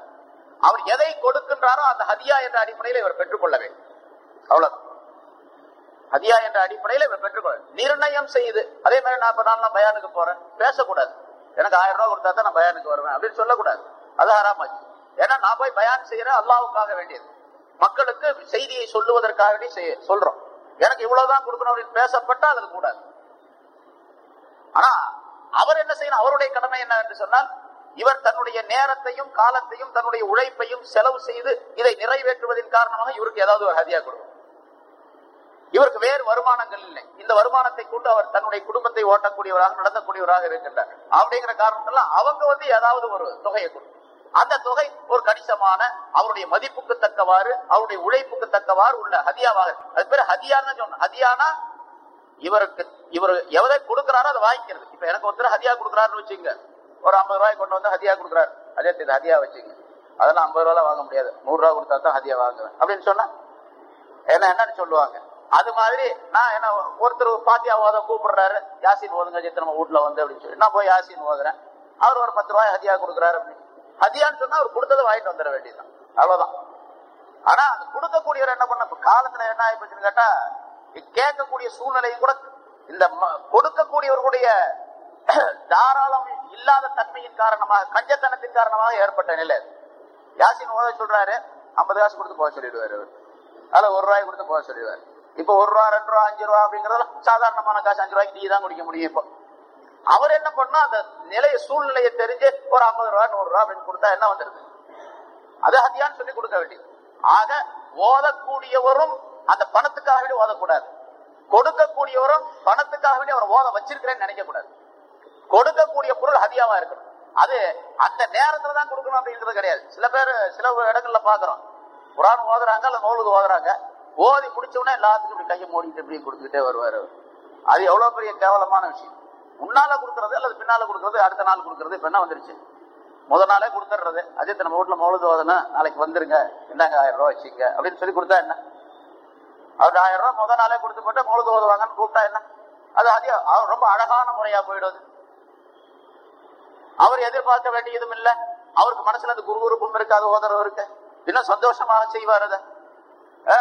S2: அவர் எதை கொடுக்கின்றாரோ அந்த ஹதியா என்ற அடிப்படையில் இவர் பெற்றுக்கொள்ள வேண்டும். அவ்வளவு ஹதியா என்ற அடிப்படையில் இவர் பெற்றுக்கொள்ள நிர்ணயம் செய்யுது அதே மாதிரி நான் இப்ப நான் பயானுக்கு போறேன். பேசக்கூடாது. எனக்கு ஆயிரம் ரூபாய் கொடுத்தா தான் நான் பயானுக்கு வருவேன் அப்படின்னு சொல்லக்கூடாது. அது ஹராமாச்சு. ஏன்னா நான் போய் பயான் செய்யறேன் அல்லாவுக்காக வேண்டியது. மக்களுக்கு செய்தியை சொல்லுவதற்காக வேண்டி சொல்றோம். எனக்கு இவ்வளவுதான் கொடுக்கணும் அப்படின்னு பேசப்பட்டா அது கூடாது. ஆனா அவர் என்ன செய்யணும்? அவருடைய கடமை என்ன என்று சொன்னால் இவர் தன்னுடைய நேரத்தையும் காலத்தையும் தன்னுடைய உழைப்பையும் செலவு செய்து இதை நிறைவேற்றுவதன் காரணமாக இவருக்கு ஏதாவது ஒரு ஹதியா கொடுக்கும். இவருக்கு வேறு வருமானங்கள் இல்லை. இந்த வருமானத்தை கொண்டு அவர் தன்னுடைய குடும்பத்தை ஓட்டக்கூடியவராக நடத்தக்கூடியவராக இருக்கின்றார் அப்படிங்கிற காரணத்தெல்லாம் அவங்க வந்து ஏதாவது ஒரு தொகையை கொடுக்கும். அந்த தொகை ஒரு கணிசமான அவருடைய மதிப்புக்கு தக்கவாறு அவருடைய உழைப்புக்கு தக்கவாறு உள்ள ஹதியாவாக அது பேர் ஹதியான்னு சொன்ன ஹதியானா இவருக்கு இவர் எவதை கொடுக்குறாரோ அதை வாங்கிக்கிறது. இப்ப எனக்கு ஒருத்தர் ஹதியா கொடுக்குறாருன்னு வச்சுங்க ஒரு ஐம்பது ரூபாய் கொண்டு வந்து ஹதியா கொடுக்குறாரு. அதே இது ஹதியா வச்சுங்க. அதெல்லாம் ஐம்பது ரூபாய் வாங்க முடியாது. நூறு ரூபாய் கொடுத்தா தான் ஹதியா வாங்குவேன். அப்படின்னு சொன்னா என்ன என்னன்னு சொல்லுவாங்க. அது மாதிரி நான் என்ன ஒருத்தர் பாத்தியா ஓத கூப்பிடுறாரு யாசின் ஓதுங்க ஜெத்து நம்ம வீட்டுல வந்து அப்படின்னு சொல்லி. நான் போய் யாசின் ஓதுறேன். அவர் ஒரு பத்து ரூபாய் ஹதியா கொடுக்குறாரு அப்படின்னு. ஹதியான்னு சொன்னா அவர் கொடுத்ததை வாங்கிட்டு வந்துட வேண்டியதுதான். அவ்வளவுதான். ஆனா அது கொடுக்கக்கூடியவர் என்ன பண்ண இப்ப காலத்துல என்ன ஆயிப்போச்சுன்னு கேட்டா கேட்கக்கூடிய சூழ்நிலையும் கூட இந்த ம- கொடுக்கக்கூடியவர்களுடைய தாராளம் இல்லாத தன்மையின் காரணமாக கஞ்சத்தனத்தின் காரணமாக ஏற்பட்ட நிலை யாசின் ஓத சொல்றாரு ஐம்பது காசு கொடுத்து போக சொல்லிடுவாரு அவர். அதுல ஒரு ரூபாய் கொடுத்து போக சொல்லிடுவாரு. இப்ப ஒரு ரூபா ரெண்டு ரூபா அஞ்சு ரூபா அப்படிங்கறது சாதாரணமான காசு அஞ்சு ரூபாய்க்கு நீ தான் குடிக்க முடியும் இப்போ. அவர் என்ன பண்ணா அந்த நிலைய சூழ்நிலையை தெரிஞ்சு ஒரு ஐம்பது ரூபா நூறு ரூபா அப்படின்னு கொடுத்தா என்ன வந்துருது? அது ஹத்தியான்னு சொல்லி கொடுக்க வேண்டியது. ஆக ஓதக்கூடியவரும் அந்த பணத்துக்காக வேண்டி ஓதக்கூடாது. கொடுக்கக்கூடியவரும் பணத்துக்காக வேண்டி அவர் ஓத வச்சிருக்கிறேன்னு நினைக்க கூடாது கொடுக்கக்கூடிய பொருள் ஹதியாவா இருக்கணும். அது அந்த நேரத்துல தான் கொடுக்கணும் அப்படிங்கிறது கிடையாது. சில பேர் சில இடங்கள்ல பாக்குறோம் குரான் ஓதுறாங்க அல்ல நூலுக்கு ஓதுறாங்க. ஓதி முடிச்ச எல்லாத்துக்கும் இப்படி கையை மூடிட்டு இப்படி கொடுத்துக்கிட்டே வருவாரு அது எவ்வளவு பெரிய கேவலமான விஷயம். முன்னால கொடுக்கறது அல்லது பின்னால கொடுக்கறது அடுத்த நாள் கொடுக்கறது இப்ப என்ன வந்துருச்சு? முதல் நாளே கொடுத்துடுறது. அஜித் நம்ம வீட்டுல மௌலது ஓதனா நாளைக்கு வந்துருங்க. என்னங்க ஆயிரம் ரூபாய் வச்சுங்க? அப்படின்னு சொல்லி கொடுத்தா என்ன? அவர் ஆயிரம் ரூபாய் முத நாளே கொடுத்து போட்டு மொழுது ஓதுவாங்கன்னு கூப்பிட்டா என்ன? அது அதிக அவர் ரொம்ப அழகான முறையா போயிடுவது அவர் எதிர்பார்க்க வேண்டியதும் இல்ல. அவருக்கு மனசுல அந்த குருகுருப்பும் இருக்காது ஓதுறவருக்கு இன்னும் சந்தோஷமாக செய்வார் அதை.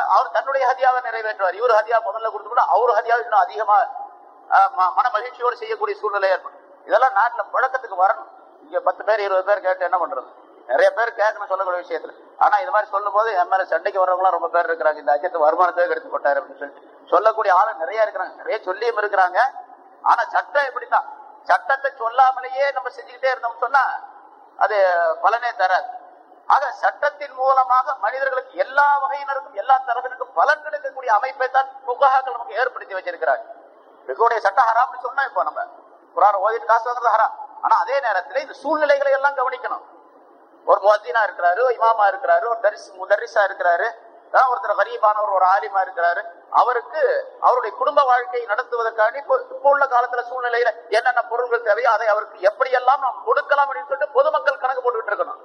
S2: அவர் தன்னுடைய ஹதியாவை நிறைவேற்றுவார். இவர் ஹதியா முதல்ல கொடுத்து கூட அவர் ஹதியாவை இன்னும் அதிகமா ம- மன மகிழ்ச்சியோடு செய்யக்கூடிய சூழ்நிலை ஏற்படும் இதெல்லாம் நாட்டுல பழக்கத்துக்கு வரணும். இங்க பத்து பேர் இருபது பேர் கேட்டு என்ன பண்றது? நிறைய பேர் கேட்கணும் சொல்லக்கூடிய விஷயத்துல. ஆனா இது மாதிரி சொல்லும் போது என் மேல சண்டைக்கு வரவங்களாம் ரொம்ப பேர் இருக்கிறாங்க. இந்த அஜயத்து வருமானத்தை எடுத்து போட்டாரு அப்படின்னு சொல்லிட்டு. சொல்லக்கூடிய ஆளு நிறைய இருக்கிறாங்க. நிறைய சொல்லியும் இருக்கிறாங்க. ஆனா சட்டம் எப்படித்தான் சட்டத்தை சொல்லாமலேயே நம்ம செஞ்சுக்கிட்டே இருந்தோம் சொன்னா அது பலனே தராது. ஆக சட்டத்தின் மூலமாக மனிதர்களுக்கு எல்லா வகையினருக்கும் எல்லா தரப்பினருக்கும் பலன் கிடைக்கக்கூடிய அமைப்பை தான் புகாக்கள் நமக்கு ஏற்படுத்தி வச்சிருக்கிறார் இருக்கக்கூடிய சட்ட ஹராம்னு சொன்னா இப்போ நம்ம குரான் ஓதிட்டு காசு வாங்குறது ஹராம். ஆனா அதே நேரத்தில் இந்த சூழ்நிலைகளை எல்லாம் கவனிக்கணும். ஒரு முவத்தினா இருக்கிறாரு இமாமா இருக்கிறாரு ஒரு தரிசு முதரிசா இருக்கிறாரு ஒருத்தர் கரீபானவர் ஒரு ஆலிமா இருக்கிறாரு. அவருக்கு அவருடைய குடும்ப வாழ்க்கையை நடத்துவதற்காக இப்போ இப்போ உள்ள காலத்துல சூழ்நிலையில என்னென்ன பொருள்கள் தேவையோ அதை அவருக்கு எப்படியெல்லாம் நாம் கொடுக்கலாம் அப்படின்னு சொல்லிட்டு பொதுமக்கள் கணக்கு போட்டுக்கிட்டு இருக்கணும்.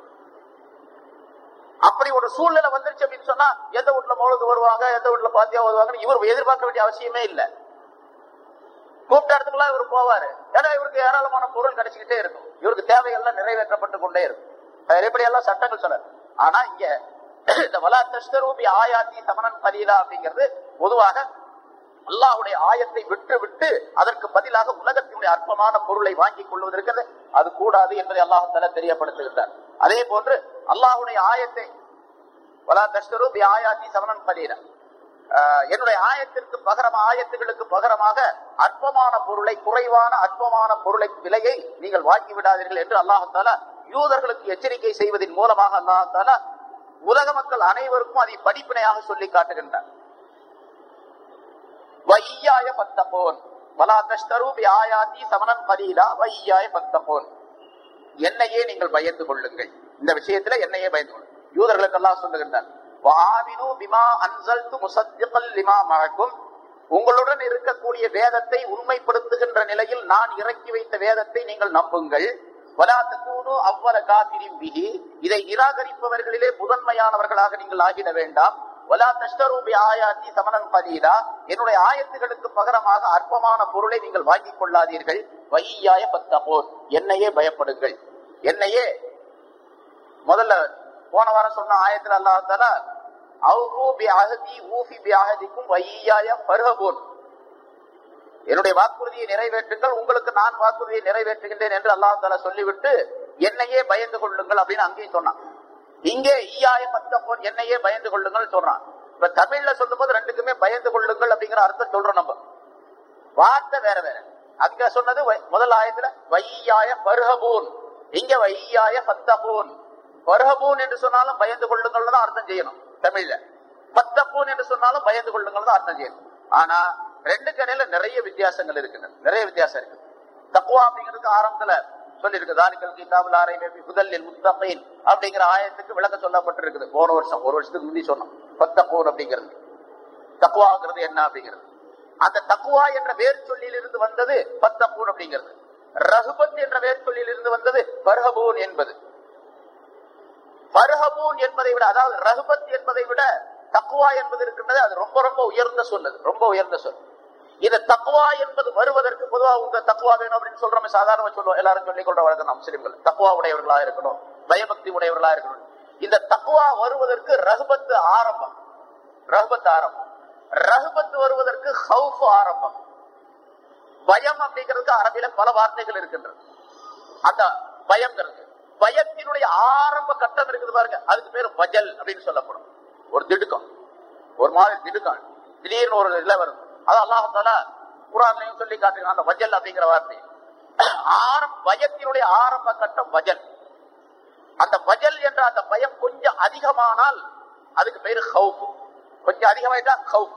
S2: அப்படி ஒரு சூழ்நிலை வந்துருச்சு அப்படின்னு சொன்னா எந்த வீட்டுல மௌலது வருவாங்க எந்த வீட்டுல பாத்தியா வருவாங்கன்னு இவர் எதிர்பார்க்க வேண்டிய அவசியமே இல்லை. கூப்பிட்ட இடத்துக்குலாம் இவர் போவாரு. ஏன்னா இவருக்கு ஏராளமான பொருள் கிடைச்சிக்கிட்டே இருக்கும். இவருக்கு தேவைகள்லாம் நிறைவேற்றப்பட்டு கொண்டே இருக்கும். அது எப்படி எல்லாம் சட்டங்கள் சொல்ல ஆனா இங்க இந்த வலா தஸ்தரூபி ஆயாத்தி சமணன் கலீலா அப்படிங்கிறது பொதுவாக அல்லாஹுடைய ஆயத்தை விட்டு விட்டு அதற்கு பதிலாக உலகத்தினுடைய அற்பமான பொருளை வாங்கி கொள்வதற்கு அது கூடாது என்பதை அல்லாஹால தெரியப்படுத்துகின்றார் அதே போன்று அல்லாஹுடைய ஆயத்தை வலா தஸ்தரூபி ஆயாத்தி சமணன் கலீலா. ஆஹ் என்னுடைய ஆயத்திற்கு பகரமா ஆயத்துகளுக்கு பகரமாக அற்பமான பொருளை குறைவான அற்பமான பொருளை விலையை நீங்கள் வாங்கி விடாதீர்கள் என்று அல்லாஹால யூதர்களுக்கு எச்சரிக்கை செய்வதன் மூலமாக அல்லாஹால உலக மக்கள் அனைவருக்கும் அதை படிப்பினையாக சொல்லி காட்டுகின்றார் வையாய பத்தபோன் வலா தஷ்தரு பி சமணன் கலீலா வையாய பத்தபோன் என்னையே நீங்கள் பயந்து கொள்ளுங்கள். இந்த விஷயத்துல என்னையே பயந்து கொள்ளுங்கள் யூதர்களுக்கு எல்லாம் சொல்லுகின்றார் லிமா உங்களுடன் இருக்கக்கூடிய வேதத்தை உண்மைப்படுத்துகின்ற நிலையில் நான் இறக்கி வைத்த வேதத்தை நீங்கள் நம்புங்கள். வலா அவ்வள அவ்வல காபிரின் இதை நிராகரிப்பவர்களிலே முதன்மையானவர்களாக நீங்கள் ஆகிட வேண்டாம். வலா தஷ்டரூபி ஆயாத்தி சமணன் பலீலா என்னுடைய ஆயத்துகளுக்கு பகரமாக அற்பமான பொருளை நீங்கள் வாங்கிக் கொள்ளாதீர்கள். வையாய பத்தபோர் என்னையே பயப்படுங்கள். என்னையே முதல்ல போன வாரம் சொன்ன ஆயத்தில் அல்லாஹால அவுஃபு பி அஹதி ஊஃபி பி அஹதிக்கும் வையாய பருகபோர் என்னுடைய வாக்குறுதியை நிறைவேற்றுங்கள் உங்களுக்கு நான் வாக்குறுதியை நிறைவேற்றுகின்றேன் என்று அல்லாஹால சொல்லிவிட்டு என்னையே பயந்து கொள்ளுங்கள் அப்படின்னு அங்கேயும் சொன்னான். இங்கே ஈயாய பத்தப்போன் என்னையே பயந்து கொள்ளுங்கள் சொல்றான். இப்ப தமிழ்ல சொல்லும் போது ரெண்டுக்குமே பயந்து கொள்ளுங்கள் அப்படிங்கிற அர்த்தம் சொல்றோம் நம்ம. வார்த்தை வேற வேற. அங்க சொன்னது முதல் ஆயத்துல வையாய பருகபூன் இங்க வையாய பத்தபூன். பருகபூன் என்று சொன்னாலும் பயந்து கொள்ளுங்கள் தான் அர்த்தம் செய்யணும் தமிழ்ல. பத்தபூன் என்று சொன்னாலும் பயந்து கொள்ளுங்கள் தான் அர்த்தம் செய்யணும். ஆனா ரெண்டு கடையில நிறைய வித்தியாசங்கள் இருக்குங்க. நிறைய வித்தியாசம் இருக்கு. தக்குவா அப்படிங்கிறதுக்கு ஆரம்பத்துல சொல்லியிருக்கு. தானிக்கல் கிதாபுல் ஆரைபி முதலில் முத்தகைன் அப்படிங்கிற ஆயத்துக்கு விளக்கம் சொல்லப்பட்டிருக்குது. போன வருஷம் ஒரு வருஷத்துக்கு முந்தி சொன்னோம். பத்தப்பூர் அப்படிங்கிறது. தக்குவாங்கிறது என்ன அப்படிங்கிறது. அந்த தக்குவா என்ற வேர் சொல்லிலிருந்து வந்தது பத்தப்பூன் அப்படிங்கிறது. ரகுபத் என்ற வேர் சொல்லிலிருந்து வந்தது பர்ஹபூன் என்பது. பர்ஹபூன் என்பதை விட அதாவது ரகுபத் என்பதை விட தக்குவா என்பது இருக்கின்றது அது ரொம்ப ரொம்ப உயர்ந்த சொல் ரொம்ப உயர்ந்த சொல். இந்த தக்குவா என்பது வருவதற்கு பொதுவாக உங்க தக்குவா வேணும் அப்படின்னு சொல்றோம் சாதாரண சொல்லுவோம். எல்லாரும் சொல்லிக் கொள்ற வழக்கம் நாம் முஸ்லிம்கள். தக்குவா உடையவர்களா இருக்கணும். பயபக்தி உடையவர்களா இருக்கணும். இந்த தக்குவா வருவதற்கு ரகுபத்து ஆரம்பம். ரகுபத் ஆரம்பம். ரகுபத்து வருவதற்கு ஹவுஃப் ஆரம்பம். பயம் அப்படிங்கிறதுக்கு அரபியில பல வார்த்தைகள் இருக்கின்றது அந்த பயம்ங்கிறது. பயத்தினுடைய ஆரம்ப கட்டம் இருக்குது பாருங்க. அதுக்கு பேரு வஜல் அப்படின்னு சொல்லப்படும். ஒரு திடுக்கம். ஒரு மாதிரி திடுக்கம். திடீர்னு ஒரு இதுல வரும். அது அல்லாஹால குரான்லையும் சொல்லி காட்டுங்க அந்த வஜல் அப்படிங்கிற வார்த்தை. ஆரம் பயத்தினுடைய ஆரம்ப கட்டம் வஜல். அந்த வஜல் என்ற அந்த பயம் கொஞ்சம் அதிகமானால் அதுக்கு பேரு ஹவுப் கொஞ்சம் அதிகமாயிட்டா ஹவுப்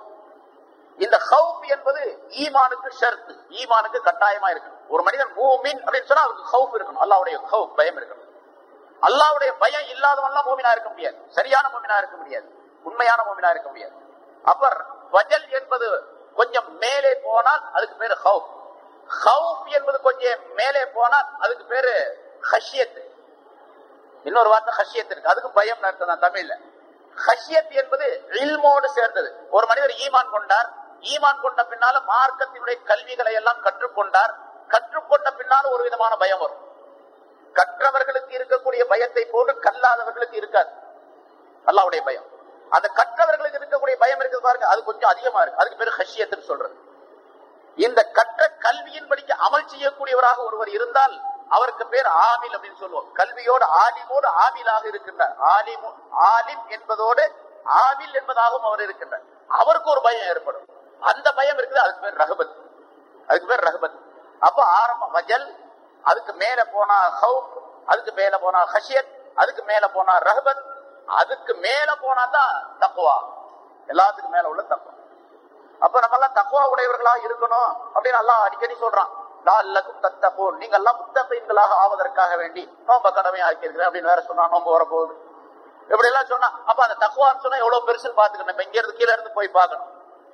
S2: இந்த ஹவுப் என்பது ஈமானுக்கு ஷர்த்து ஈமானுக்கு கட்டாயமா இருக்கணும். ஒரு மனிதன் மூமின் அப்படின்னு சொன்னா அவருக்கு ஹவுப் இருக்கணும். அல்லாவுடைய ஹவுப் பயம் இருக்கணும். அல்லாவுடைய பயம் இல்லாதவன்லாம் மூமினா இருக்க முடியாது. சரியான மூமினா இருக்க முடியாது. உண்மையான மூமினா இருக்க முடியாது. அப்ப வஜல் என்பது கொஞ்சம் மேலே போனால் அதுக்கு பேரு ஹவுப் ஹவுப் என்பது கொஞ்சம் மேலே போனால் அதுக்கு பேரு ஹஷியத்து இன்னொரு வார்த்தை ஹஷியத் இருக்கு. அதுக்கும் பயம் அர்த்தம் தான் தமிழ்ல. ஹஷியத் என்பது இல்மோடு சேர்ந்தது. ஒரு மனிதர் ஈமான் கொண்டார். ஈமான் கொண்ட பின்னால மார்க்கத்தினுடைய கல்விகளை எல்லாம் கற்றுக்கொண்டார். கற்றுக்கொண்ட பின்னால ஒரு விதமான பயம் வரும். கற்றவர்களுக்கு இருக்கக்கூடிய பயத்தை போன்று கல்லாதவர்களுக்கு இருக்காது. அல்லாவுடைய பயம். அந்த கற்றவர்களுக்கு இருக்கக்கூடிய பயம் இருக்குது பாருங்க. அது கொஞ்சம் அதிகமா இருக்கு. அதுக்கு பேரு ஹஷியத்துன்னு சொல்றது. இந்த கற்ற கல்வியின் படிக்க அமல் செய்யக்கூடியவராக ஒருவர் இருந்தால் அவருக்கு பேர் ஆமில் அப்படின்னு சொல்லுவோம். கல்வியோடு ஆலிமோடு ஆமிலாக இருக்கின்றார். ஆலிமு ஆலிம் என்பதோடு ஆமில் என்பதாகவும் அவர் இருக்கின்றார். அவருக்கு ஒரு பயம் ஏற்படும். அந்த பயம் இருக்குது அதுக்கு பேர் ரகுபத் அதுக்கு பேர் ரகுபத் அப்போ ஆரம்ப வஜல் அதுக்கு மேல போனா ஹவுப் அதுக்கு மேல போனா ஹஷியத் அதுக்கு மேல போனா ரஹபத் அதுக்கு மேல போனாதான் தக்குவா. எல்லாத்துக்கும் மேல உள்ள தக்குவா. அப்ப நம்ம எல்லாம் தக்குவா உடையவர்களா இருக்கணும் அப்படின்னு எல்லாம் அடிக்கடி சொல்றான். லால்லக்கும் தத்தப்போல் நீங்க எல்லாம் முத்தப்பீன்களாக ஆவதற்காக வேண்டி நோம்ப கடமையா ஆக்கியிருக்கிறேன் அப்படின்னு வேற சொன்னா நோம்ப வரப்போகுது. இப்படி எல்லாம் சொன்னா அப்ப அந்த தக்குவான்னு சொன்னா எவ்வளவு பெருசுன்னு பாத்துக்கணும் இப்ப இங்க இருந்து கீழே இருந்து போய் பார்க்கணும்.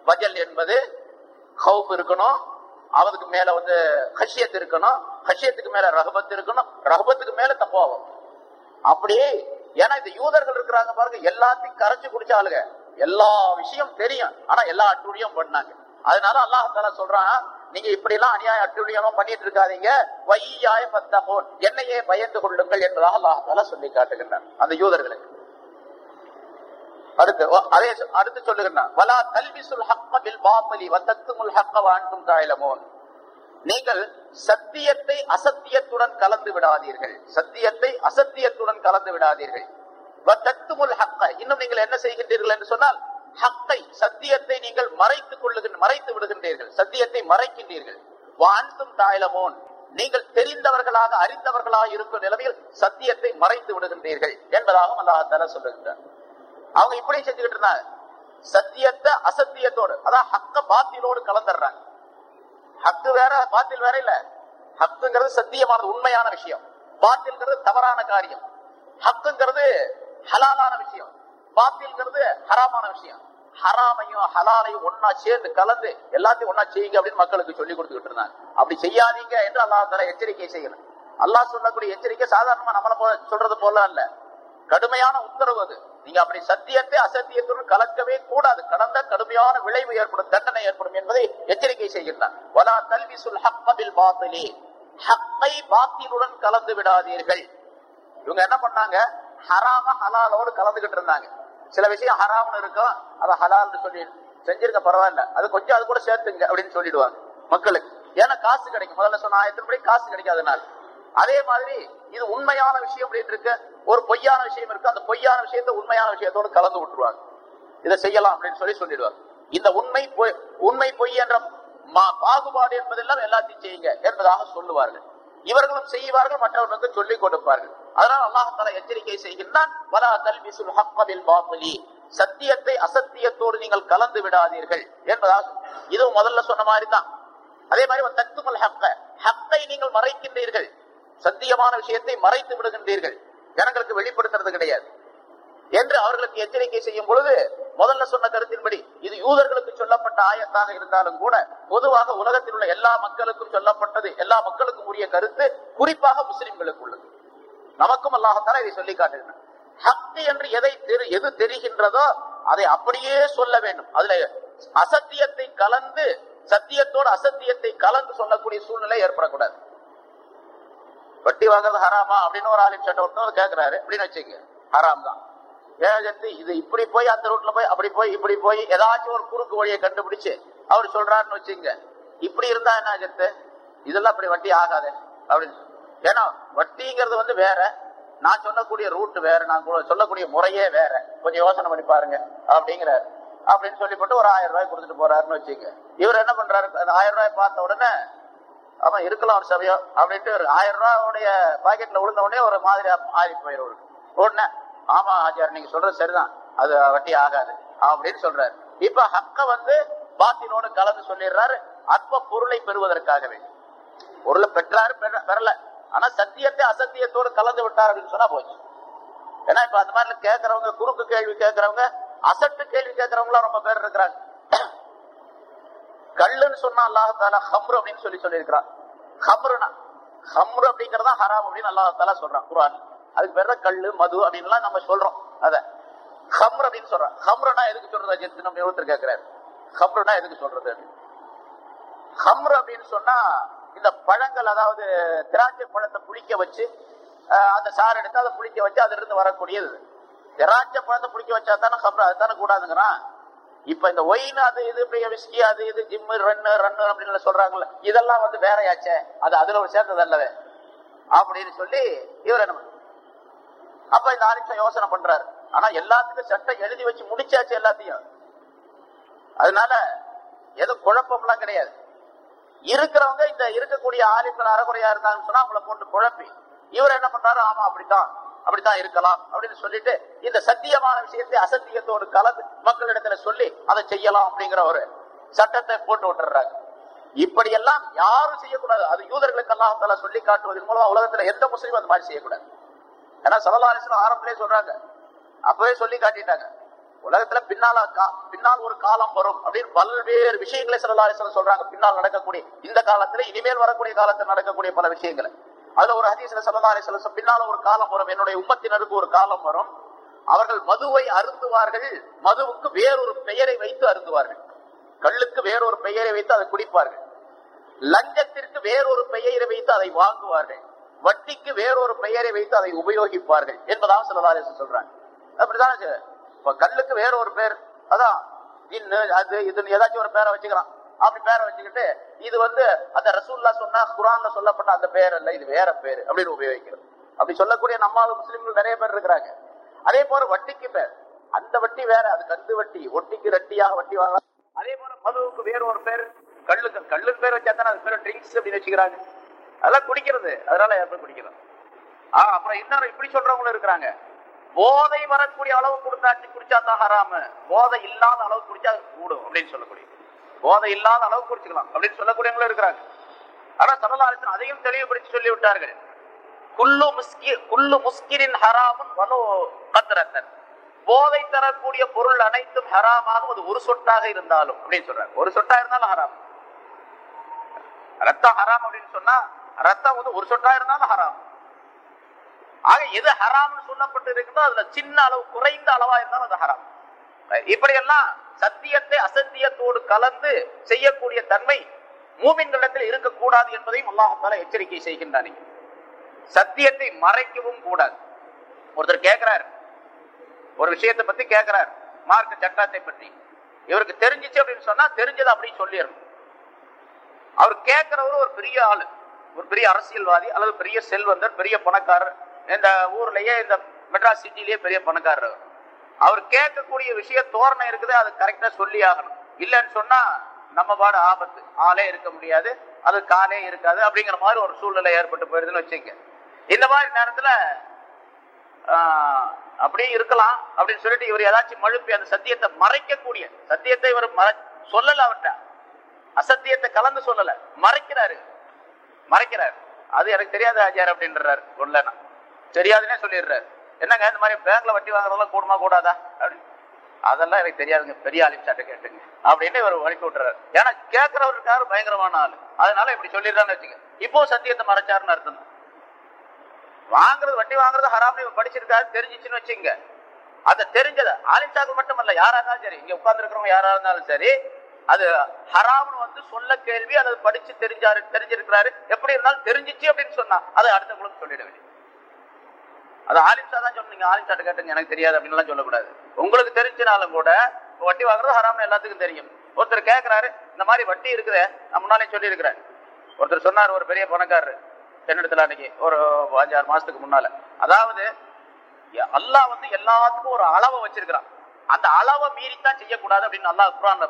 S2: வஜல் என்பது ஹவுப் இருக்கணும் அவதுக்கு மேல வந்து ஹஷியத் இருக்கணும் ஹஷியத்துக்கு மேல ரகபத் இருக்கணும் ரகபத்துக்கு மேல தப்பாவும் அப்படியே ஏன்னா இந்த யூதர்கள் இருக்கிறாங்க பாருங்க எல்லாத்தையும் கரைச்சு குடிச்சாளுங்க எல்லா விஷயம் தெரியும். ஆனா எல்லா அட்டுழியம் பண்ணாங்க. அதனால அல்லாஹால சொல்றான் நீங்க இப்படி எல்லாம் அநியாய அட்டுழியமும் பண்ணிட்டு இருக்காதீங்க. வையாய பத்தகோன் என்னையே பயந்து கொள்ளுங்கள் என்பதாக அல்லாஹால சொல்லி காட்டுகின்றான். அந்த யூதர்களுக்கு அடுத்து அதே அடுத்து சொல்லுகின்றான் வலா தல்பிசுல் ஹக்க பில் பாத்தலி வத்தத்துமுல் ஹக்க வாண்டும் தாயலமோன். நீங்கள் சத்தியத்தை அசத்தியத்துடன் கலந்து விடாதீர்கள். சத்தியத்தை அசத்தியத்துடன் கலந்து விடாதீர்கள். ஹக்க. இன்னும் நீங்கள் என்ன செய்கின்றீர்கள் என்று சொன்னால் ஹக்கை சத்தியத்தை நீங்கள் மறைத்துக் கொள்ளுகின்ற மறைத்து விடுகின்றீர்கள். சத்தியத்தை மறைக்கின்றீர்கள். வாழ்ந்தும் தாயலமோன். நீங்கள் தெரிந்தவர்களாக அறிந்தவர்களாக இருக்கும் நிலைமையில் சத்தியத்தை மறைத்து விடுகின்றீர்கள் என்பதாகவும் அல்லாஹால சொல்லுகின்றார் அவங்க இப்படி செஞ்சுக்கிட்டு இருந்தாங்க. சத்தியத்தை அசத்தியத்தோடு அதான் ஹக்க பாத்திலோடு கலந்துடுறாங்க. ஹக்கு வேற பாத்தில் வேற இல்ல. ஹக்குங்கிறது சத்தியமானது உண்மையான விஷயம். பாத்தில்ங்கிறது தவறான காரியம். ஹக்குங்கிறது ஹலாலான விஷயம். பாத்தில்ங்கிறது ஹராமான விஷயம். ஹராமையும் ஹலாலையும் ஒன்னா சேர்ந்து கலந்து எல்லாத்தையும் ஒன்னா செய்யுங்க அப்படின்னு மக்களுக்கு சொல்லி கொடுத்துக்கிட்டு இருந்தாங்க. அப்படி செய்யாதீங்க என்று அல்லாஹ் தலா எச்சரிக்கை செய்யணும் அல்லாஹ் சொல்லக்கூடிய எச்சரிக்கை சாதாரணமா நம்மளை போல சொல்றது போல அல்ல. கடுமையான உத்தரவு அது. நீங்க அப்படி சத்தியத்தை அசத்தியத்துடன் கலக்கவே கூடாது. கடந்த கடுமையான விளைவு ஏற்படும் தண்டனை ஏற்படும் என்பதை எச்சரிக்கை செய்கின்றார். வலா தல்விசுல் சுல் பில் பாத்திலி. ஹக்கை பாத்திலுடன் கலந்து விடாதீர்கள். இவங்க என்ன பண்ணாங்க? ஹராம ஹலாலோடு கலந்துகிட்டு இருந்தாங்க. சில விஷயம் ஹராம்னு இருக்கும் அதை ஹலால்னு சொல்லி செஞ்சிருக்க பரவாயில்ல. அது கொஞ்சம் அது கூட சேர்த்துங்க அப்படின்னு சொல்லிடுவாங்க மக்களுக்கு. ஏன்னா காசு கிடைக்கும். முதல்ல சொன்ன ஆயிரத்தின்படி காசு கிடைக்காதனால. அதே மாதிரி இது உண்மையான விஷயம் அப்படின்னு இருக்கு. ஒரு பொய்யான விஷயம் இருக்கு அந்த பொய்யான விஷயத்தை உண்மையான விஷயத்தோடு கலந்து விட்டுருவாங்க. இதை செய்யலாம் அப்படின்னு சொல்லி சொல்லிடுவாங்க. இந்த உண்மை பொய் உண்மை பொய் என்ற மா- பாகுபாடு என்பதெல்லாம் எல்லாத்தையும் செய்யுங்க என்பதாக சொல்லுவார்கள். இவர்களும் செய்வார்கள் மற்றவர்களுக்கு சொல்லிக் கொடுப்பார்கள். அதனால் அல்லாஹால எச்சரிக்கை செய்கின்றான் சத்தியத்தை அசத்தியத்தோடு நீங்கள் கலந்து விடாதீர்கள் என்பதாக இதுவும் முதல்ல சொன்ன மாதிரி தான் அதே மாதிரி தத்துமல் ஹக்க. ஹக்கை நீங்கள் மறைக்கின்றீர்கள். சத்தியமான விஷயத்தை மறைத்து விடுகின்றீர்கள். ஜனங்களுக்கு வெளிப்படுத்துறது கிடையாது. என்று அவர்களுக்கு எச்சரிக்கை செய்யும் பொழுது முதல்ல சொன்ன கருத்தின்படி இது யூதர்களுக்கு சொல்லப்பட்ட ஆயத்தாக இருந்தாலும் கூட பொதுவாக உலகத்தில் உள்ள எல்லா மக்களுக்கும் சொல்லப்பட்டது எல்லா மக்களுக்கும் உரிய கருத்து குறிப்பாக முஸ்லிம்களுக்கு உள்ளது. நமக்கும் அல்லாஹத்தால இதை சொல்லி காட்டுகிறேன். ஹக்கு என்று எதை தெரி- எது தெரிகின்றதோ அதை அப்படியே சொல்ல வேண்டும். அதுல அசத்தியத்தை கலந்து சத்தியத்தோடு அசத்தியத்தை கலந்து சொல்லக்கூடிய சூழ்நிலை ஏற்படக்கூடாது. வட்டி வாங்குறது ஹராமா அப்படின்னு ஒரு ஆலிம் சட்டம் ஒருத்தர் கேட்கிறாரு அப்படின்னு வச்சுங்க ஹராம் தான். ஏஜென்ட் இது இப்படி போய் அந்த ரூட்ல போய் அப்படி போய் இப்படி போய் ஏதாச்சும் ஒரு குறுக்கு வழியை கண்டுபிடிச்சு அவர் சொல்றாருன்னு வச்சுங்க இப்படி இருந்தா என்ன ஏஜென்ட் இதெல்லாம் அப்படி வட்டி ஆகாது அப்படின்னு ஏன்னா வட்டிங்கிறது வந்து வேற. நான் சொல்லக்கூடிய ரூட் வேற நான் சொல்லக்கூடிய முறையே வேற. கொஞ்சம் யோசனை பண்ணி பாருங்க அப்படிங்கிறாரு. அப்படின்னு சொல்லிப்பட்டு ஒரு ஆயிரம் ரூபாய் கொடுத்துட்டு போறாருன்னு வச்சுங்க இவர் என்ன பண்றாரு? அந்த ஆயிரம் ரூபாய் பார்த்த உடனே ஆமா இருக்கலாம் ஒரு சமயம் அப்படின்ட்டு ஒரு ஆயிரம் ரூபாயுடைய பாக்கெட்ல விழுந்த உடனே ஒரு மாதிரி ஆறி போயிடும் உடனே ஆமா ஆச்சார் நீங்க சொல்றது சரிதான். அது வட்டி ஆகாது. அப்படின்னு சொல்றாரு. இப்ப ஹக்க வந்து பாத்தினோடு கலந்து சொல்லிடுறாரு. அற்ப பொருளை பெறுவதற்காகவே பொருளை பெற்றாரு பெற- பெறல. ஆனா சத்தியத்தை அசத்தியத்தோடு கலந்து விட்டார் அப்படின்னு சொன்னா போச்சு. ஏன்னா இப்ப அந்த மாதிரி கேட்கறவங்க குறுக்கு கேள்வி கேட்கறவங்க அசட்டு கேள்வி கேட்கறவங்க ரொம்ப பேர் இருக்கிறாங்க. கல்லுன்னு சொன்னா அல்லாஹால ஹம்ரு அப்படின்னு சொல்லி சொல்லியிருக்கிறார். ஹம்ருனா ஹம்ரு அப்படிங்கறதா ஹராம் அப்படின்னு அல்லாஹால சொல்றான் குரான் அதுக்கு பேர் தான் கல்லு மது அப்படின்லாம் நம்ம சொல்றோம் அத. ஹம்ரு அப்படின்னு சொல்றான். ஹம்ருனா எதுக்கு சொல்றது அஜித்? நம்ம ஒருத்தர் கேட்கிறாரு ஹம்ருனா எதுக்கு சொல்றது ஹம்ரு அப்படின்னு சொன்னா இந்த பழங்கள் அதாவது திராட்சை பழத்தை புளிக்க வச்சு அந்த சாறு எடுத்து அதை புளிக்க வச்சு அதுல இருந்து வரக்கூடியது. திராட்சை பழத்தை புளிக்க வச்சா தானே ஹம்ரு அதுதானே கூடாதுங்கிறான். இப்ப இந்த ஒயின் அது இது விஸ்கி அது இது ஜிம்மு ரன்னு ரன்னு அப்படின்னு சொல்றாங்கல்ல இதெல்லாம் வந்து வேறையாச்சே அது அதுல ஒரு சேர்ந்தது அல்லவே. அப்படின்னு சொல்லி இவர் என்ன அப்ப இந்த ஆரிஷா யோசனை பண்றாரு. ஆனா எல்லாத்துக்கும் சட்டம் எழுதி வச்சு முடிச்சாச்சு எல்லாத்தையும். அதனால எதுவும் குழப்பம்லாம் கிடையாது. இருக்கிறவங்க இந்த இருக்கக்கூடிய ஆலிம்கள் அறகுறையா இருந்தாங்கன்னு சொன்னா அவங்கள போட்டு குழப்பி. இவர் என்ன பண்றாரு? ஆமா அப்படித்தான். அப்படித்தான் இருக்கலாம் அப்படின்னு சொல்லிட்டு இந்த சத்தியமான விஷயத்தை அசத்தியத்தோடு கலந்து மக்களிடத்துல சொல்லி அதை செய்யலாம் அப்படிங்கிற ஒரு சட்டத்தை போட்டு விட்டுறாங்க இப்படியெல்லாம் யாரும் செய்யக்கூடாது. அது யூதர்களுக்கு எல்லாம் சொல்லி காட்டுவதன் மூலம் உலகத்துல எந்த முஸ்லீமும் அந்த மாதிரி செய்யக்கூடாது. ஏன்னா சலதாரிசனம் ஆரம்பத்திலே சொல்றாங்க. அப்பவே சொல்லி காட்டிட்டாங்க. உலகத்துல பின்னால கா- பின்னால் ஒரு காலம் வரும் அப்படின்னு பல்வேறு விஷயங்களை சலதாரிசனம் சொல்றாங்க. பின்னால் நடக்கக்கூடிய இந்த காலத்துல இனிமேல் வரக்கூடிய காலத்தில் நடக்கக்கூடிய பல விஷயங்களை. அதுல ஒரு ஹதீஸ்ல சில பின்னால ஒரு காலம் வரும். என்னுடைய உம்மத்தினருக்கு ஒரு காலம் வரும். அவர்கள் மதுவை அருந்துவார்கள். மதுவுக்கு வேறொரு பெயரை வைத்து அருந்துவார்கள். கல்லுக்கு வேறொரு பெயரை வைத்து அதை குடிப்பார்கள். லஞ்சத்திற்கு வேறொரு பெயரை வைத்து அதை வாங்குவார்கள். வட்டிக்கு வேறொரு பெயரை வைத்து அதை உபயோகிப்பார்கள் என்பதாக சிலதாரேசன் சொல்றாங்க. அப்படிதான் இப்ப கல்லுக்கு வேறொரு பெயர் பேர் அதான் இன்னு அது இதுன்னு ஏதாச்சும் ஒரு பேரை வச்சுக்கிறான் அப்படி பேரை வச்சுக்கிட்டு இது வந்து அந்த ரசூல்லா சொன்னா குரான்ல சொல்லப்பட்ட அந்த பேர் அல்ல இது வேற பேர் அப்படின்னு உபயோகிக்கிறது. அப்படி சொல்லக்கூடிய நம்ம முஸ்லீம்கள் நிறைய பேர் இருக்கிறாங்க. அதே போல வட்டிக்கு பேர். அந்த வட்டி வேற அது கந்து வட்டி. ஒட்டிக்கு ரட்டியாக வட்டி வாங்கலாம். அதே போல மதுவுக்கு வேற ஒரு பேர் கல்லுக்கு கல்லுக்கு பேர் வச்சா தானே அது பேர் ட்ரிங்க்ஸ் அப்படின்னு வச்சுக்கிறாங்க. அதெல்லாம் குடிக்கிறது. அதனால எப்படி குடிக்கிறோம் ஆஹ் அப்புறம் இன்னொரு இப்படி சொல்றவங்களும் இருக்கிறாங்க. போதை வரக்கூடிய அளவு கொடுத்தாச்சு குடிச்சா தான் ஹராம. போதை இல்லாத அளவு குடிச்சா கூடும் அப்படின்னு சொல்லக்கூடிய போதை இல்லாத அளவு குடிச்சுக்கலாம். அப்படின்னு சொல்லக்கூடியவங்களும் இருக்கிறாங்க. ஆனா சரலாரிசன் அதையும் தெளிவுபடுத்தி சொல்லி விட்டார்கள் குல்லு முஸ்கி குல்லு முஸ்கிரின் ஹராமுன் வலு கத்ரத்தன். போதை தரக்கூடிய பொருள் அனைத்தும் ஹராமாகும். அது ஒரு சொட்டாக இருந்தாலும் அப்படின்னு சொல்றாங்க. ஒரு சொட்டா இருந்தாலும் ஹராம். ரத்தம் ஹராம் அப்படின்னு சொன்னா ரத்தம் வந்து ஒரு சொட்டா இருந்தாலும் ஹராம். ஆக எது ஹராம்னு சொல்லப்பட்டு இருக்குதோ அதுல சின்ன அளவு குறைந்த அளவா இருந்தாலும் அது ஹராம். இப்படியெல்லாம் சத்தியத்தை அசத்தியத்தோடு கலந்து செய்யக்கூடிய தன்மை மூமின்களிடத்தில் இருக்கக்கூடாது என்பதையும் அல்லாஹால எச்சரிக்கை செய்கின்றான். சத்தியத்தை மறைக்கவும் கூடாது. ஒருத்தர் கேட்கிறார் ஒரு விஷயத்தை பத்தி கேட்கிறார் மார்க்க சட்டத்தை பற்றி இவருக்கு தெரிஞ்சிச்சு அப்படின்னு சொன்னா தெரிஞ்சதை அப்படின்னு சொல்லிடணும். அவர் கேட்கிறவரு ஒரு பெரிய ஆளு. ஒரு பெரிய அரசியல்வாதி அல்லது பெரிய செல்வந்தர் பெரிய பணக்காரர். இந்த ஊர்லயே இந்த மெட்ராஸ் சிட்டிலேயே பெரிய பணக்காரர் அவர். கேட்கக்கூடிய விஷய தோரணை இருக்குது அது கரெக்டா சொல்லி ஆகணும். இல்லைன்னு சொன்னா நம்ம பாடு ஆபத்து. ஆளே இருக்க முடியாது. அது காலே இருக்காது. அப்படிங்கிற மாதிரி ஒரு சூழ்நிலை ஏற்பட்டு போயிருதுன்னு வச்சுக்க இந்த மாதிரி நேரத்துல ஆஹ், அப்படியே இருக்கலாம் அப்படின்னு சொல்லிட்டு இவர் ஏதாச்சும் மழுப்பி அந்த சத்தியத்தை மறைக்கக்கூடிய சத்தியத்தை இவர் மறை சொல்லல அவர்கிட்ட. அசத்தியத்தை கலந்து சொல்லல. மறைக்கிறாரு. மறைக்கிறாரு. அது எனக்கு தெரியாது ஆச்சார் அப்படின்றாரு. சொல்லனா தெரியாதுன்னே சொல்லிடுறாரு. என்னங்க இந்த மாதிரி பேங்க்ல வட்டி வாங்குறதெல்லாம் கூடுமா கூடாதா? அப்படின்னு அதெல்லாம் எனக்கு தெரியாதுங்க. பெரிய ஆலிம்சாட்ட கேட்டுங்க. அப்படின்னு இவர் அனுப்பி விட்டுறாரு. ஏன்னா கேட்கிறவர் இருக்காரு பயங்கரமான ஆள். அதனால இப்படி சொல்லிடுறான்னு வச்சுங்க இப்போ சத்தியத்தை மறைச்சாருன்னு அர்த்தம். வாங்குறது வட்டி வாங்குறது ஹராம்னு படிச்சிருக்காரு தெரிஞ்சிச்சுன்னு வச்சுங்க அதை தெரிஞ்சது ஆலிம்சாக்கள் மட்டும் இல்ல யாரா இருந்தாலும் சரி. இங்க உட்கார்ந்து இருக்கிறவங்க யாரா இருந்தாலும் சரி அது ஹராம்னு வந்து சொல்ல கேள்வி அதை படிச்சு தெரிஞ்சாரு தெரிஞ்சிருக்கிறாரு. எப்படி இருந்தாலும் தெரிஞ்சிச்சு அப்படின்னு சொன்னா அதை அடுத்தவங்களுக்கு சொல்லிட வேண்டியது. அது ஆலிம்சா தான் சொன்னீங்க. ஆலிம்சாட்ட கேட்டுங்க. எனக்கு தெரியாது அப்படின்லாம் சொல்லக்கூடாது. உங்களுக்கு தெரிஞ்சினாலும் கூட வட்டி வாங்குறது ஹராம்னு எல்லாத்துக்கும் தெரியும். ஒருத்தர் கேட்கிறாரு இந்த மாதிரி வட்டி இருக்குதே நான் முன்னாலே சொல்லியிருக்கிறேன். ஒருத்தர் சொன்னார் ஒரு பெரிய பணக்காரரு என்னிடத்துல அன்னைக்கு ஒரு அஞ்சாறு மாசத்துக்கு முன்னால. அதாவது எ- அல்லாஹ் வந்து எல்லாத்துக்கும் ஒரு அளவை வச்சிருக்கிறான். அந்த அளவை மீறித்தான் செய்யக்கூடாது அப்படின்னு அல்லாஹ் குரான்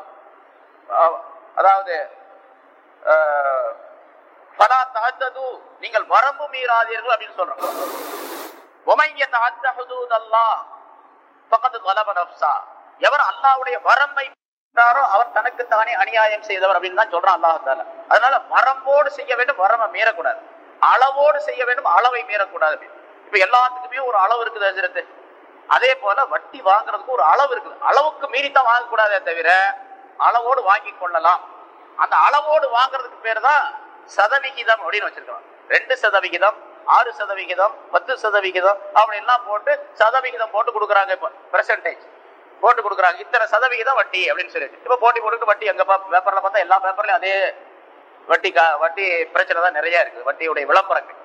S2: அதாவது அஹ், ஃபலா நீங்கள் வரம்பு மீறாதீர்கள் அப்படின்னு சொல்றோம் எவர் அல்லாவுடைய வரம்பை அவர் தனக்கு தானே அநியாயம் செய்தவர் அப்படின்னு தான் சொல்றான் அல்லாஹால அதனால வரம்போடு செய்ய வேண்டும் வரம்பை மீறக்கூடாது. அளவோடு செய்ய வேண்டும் அளவை மீறக்கூடாது இப்ப எல்லாத்துக்குமே ஒரு அளவு இருக்குது அஜரத்து அதே போல வட்டி வாங்குறதுக்கு ஒரு அளவு இருக்குது. அளவுக்கு மீறித்தான் வாங்கக்கூடாதே தவிர அளவோடு வாங்கி கொள்ளலாம். அந்த அளவோடு வாங்குறதுக்கு பேர் தான் சதவிகிதம் அப்படின்னு வச்சிருக்கிறோம் ரெண்டு சதவிகிதம் ஆறு சதவிகிதம் பத்து சதவிகிதம் அப்படி எல்லாம் போட்டு சதவிகிதம் போட்டு கொடுக்குறாங்க இப்போ பெர்சன்டேஜ் போட்டு கொடுக்குறாங்க. இத்தனை சதவிகிதம் வட்டி அப்படின்னு சொல்லிட்டு. இப்போ போட்டி போட்டு வட்டி எங்க பேப்பர்ல பார்த்தா எல்லா பேப்பர்லையும் அதே வட்டி கா- வட்டி பிரச்சனை தான் நிறைய இருக்குது வட்டியுடைய விளம்பரங்கள்.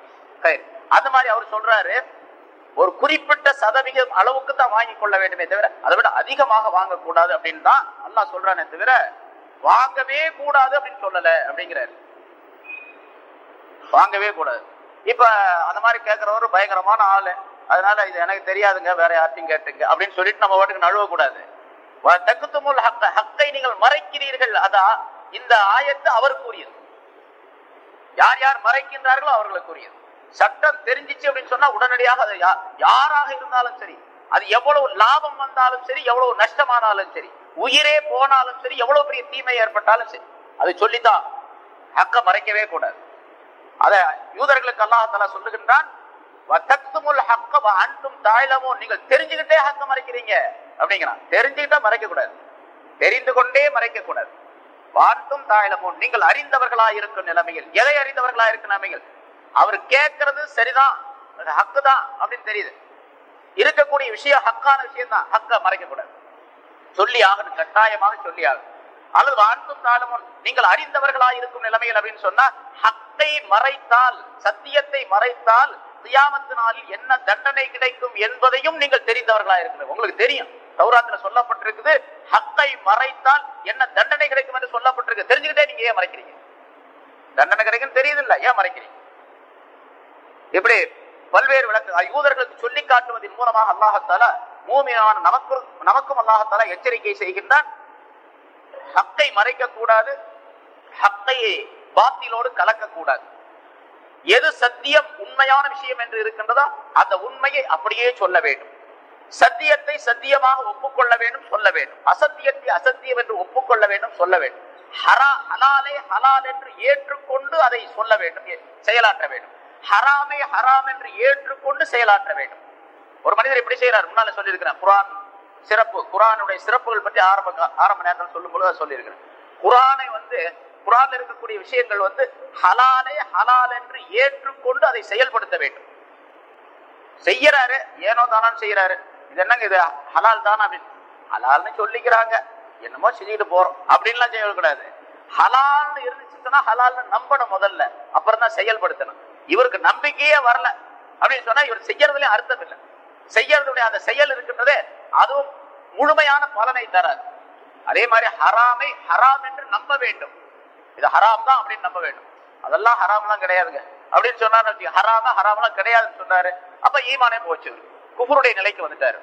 S2: சரி. அந்த மாதிரி அவர் சொல்றாரு ஒரு குறிப்பிட்ட சதவிகிதம் அளவுக்கு தான் வாங்கி கொள்ள வேண்டுமே தவிர அதை விட அதிகமாக வாங்கக்கூடாது அப்படின்னு தான் நல்லா சொல்றானே தவிர வாங்கவே கூடாது அப்படின்னு சொல்லலை அப்படிங்கிறாரு. வாங்கவே கூடாது. இப்ப அந்த மாதிரி கேட்கிறவரு பயங்கரமான ஆளு. அதனால இது எனக்கு தெரியாதுங்க வேற யார்ட்டையும் கேட்டுங்க அப்படின்னு சொல்லிட்டு நம்ம வாட்டுக்கு நழுவ கூடாது. தக்குத்துமுல் ஹக்க ஹக்கை நீங்கள் மறைக்கிறீர்கள். அதா இந்த ஆயத்து அவருக்குரியது யார் யார் மறைக்கின்றார்களோ அவர்களுக்குரியது சட்டம் தெரிஞ்சிச்சு அப்படின்னு சொன்னா உடனடியாக அது யா- யாராக இருந்தாலும் சரி அது எவ்வளவு லாபம் வந்தாலும் சரி எவ்வளவு நஷ்டமானாலும் சரி உயிரே போனாலும் சரி எவ்வளவு பெரிய தீமை ஏற்பட்டாலும் சரி அது சொல்லித்தான். ஹக்க மறைக்கவே கூடாது. அத யூதர்களுக்கு அல்லாஹால சொல்லுகின்றான் "வதக்துமுல் நீங்கள் தெரிஞ்சுக்கிட்டே ஹக்க மறைக்கிறீங்க அப்படிங்கிறான். தெரிஞ்சுக்கிட்டா மறைக்க கூடாது தெரிந்து கொண்டே மறைக்க கூடாது வார்த்தும் தாய்லமோ நீங்கள் அறிந்தவர்களா இருக்கும் நிலைமையில் எதை அறிந்தவர்களா இருக்கும் நிலைமையில்? அவர் கேட்கறது சரிதான் ஹக்கு தான் அப்படின்னு தெரியுது. இருக்கக்கூடிய விஷயம் ஹக்கான விஷயம் தான் ஹக்க மறைக்க கூடாது சொல்லி ஆகணும் கட்டாயமாக சொல்லி ஆகணும். அல்லது வாழ்த்தும் தாழமும் நீங்கள் அறிந்தவர்களா இருக்கும் நிலைமையில் அப்படின்னு சொன்னா ஹக்கை மறைத்தால் சத்தியத்தை மறைத்தால் தியாமத்து நாளில் என்ன தண்டனை கிடைக்கும் என்பதையும் நீங்கள் தெரிந்தவர்களா இருக்கிறது உங்களுக்கு தெரியும். சௌராத்திர சொல்லப்பட்டிருக்குது ஹக்கை மறைத்தால் என்ன தண்டனை கிடைக்கும் என்று சொல்லப்பட்டிருக்கு. தெரிஞ்சுக்கிட்டே நீங்க ஏன் மறைக்கிறீங்க? தண்டனை கிடைக்கும் தெரியுது இல்ல ஏன் மறைக்கிறீங்க? இப்படி பல்வேறு விளக்கு யூதர்களுக்கு சொல்லி காட்டுவதன் மூலமாக அல்லாஹத்தால மூமியான நமக்கு நமக்கும் அல்லாஹத்தால எச்சரிக்கை செய்கின்றான். ஹக்கை மறைக்க கூடாது ஹக்கை பாத்திலோடு கலக்க கூடாது எது சத்தியம் உண்மையான விஷயம் என்று இருக்கின்றதோ அந்த உண்மையை அப்படியே சொல்ல வேண்டும். சத்தியத்தை சத்தியமாக ஒப்புக்கொள்ள வேண்டும் சொல்ல வேண்டும். அசத்தியத்தை அசத்தியம் என்று ஒப்புக்கொள்ள வேண்டும் சொல்ல வேண்டும். ஹரா ஹலாலை ஹலால் என்று ஏற்றுக்கொண்டு அதை சொல்ல வேண்டும் செயலாற்ற வேண்டும். ஹராமை ஹராம் என்று ஏற்றுக்கொண்டு செயலாற்ற வேண்டும். ஒரு மனிதர் எப்படி செய்யறார் முன்னால சொல்லியிருக்கிறேன். குரான் சிறப்பு குரானுடைய சிறப்புகள் பற்றி ஆரம்ப ஆரம்ப நேரத்தில் சொல்லும் பொழுது சொல்லியிருக்கிறேன். குரானை வந்து குரான் இருக்கக்கூடிய விஷயங்கள் வந்து ஹலாலே ஹலால் என்று ஏற்றுக்கொண்டு அதை செயல்படுத்த வேண்டும். செய்யறாரு ஏனோ தானான்னு செய்யறாரு. இது என்னங்க இது? ஹலால் தானா அப்படின்னு? ஹலால்னு சொல்லிக்கிறாங்க. என்னமோ செஞ்சுக்கிட்டு போறோம். அப்படின்லாம் செய்யக்கூடாது. ஹலால்னு இருந்துச்சுன்னா ஹலால்னு நம்பணும் முதல்ல. அப்புறம் தான் செயல்படுத்தணும். இவருக்கு நம்பிக்கையே வரல. அப்படின்னு சொன்னா இவர் செய்யறதுலயும் அர்த்தம் இல்லை. செய்யறதுடைய அந்த செயல் இருக்கின்றதே அதுவும் முழுமையான பலனை தராது. அதே மாதிரி ஹராமை ஹராம் என்று நம்ப வேண்டும். இது ஹராம் தான் அப்படின்னு நம்ப வேண்டும். அதெல்லாம் ஹராம்லாம் கிடையாதுங்க. அப்படின்னு சொன்னாரு ஹராம ஹராம்லாம் கிடையாதுன்னு சொன்னாரு. அப்ப ஈமானே போச்சு குஃபருடைய நிலைக்கு வந்துட்டாரு.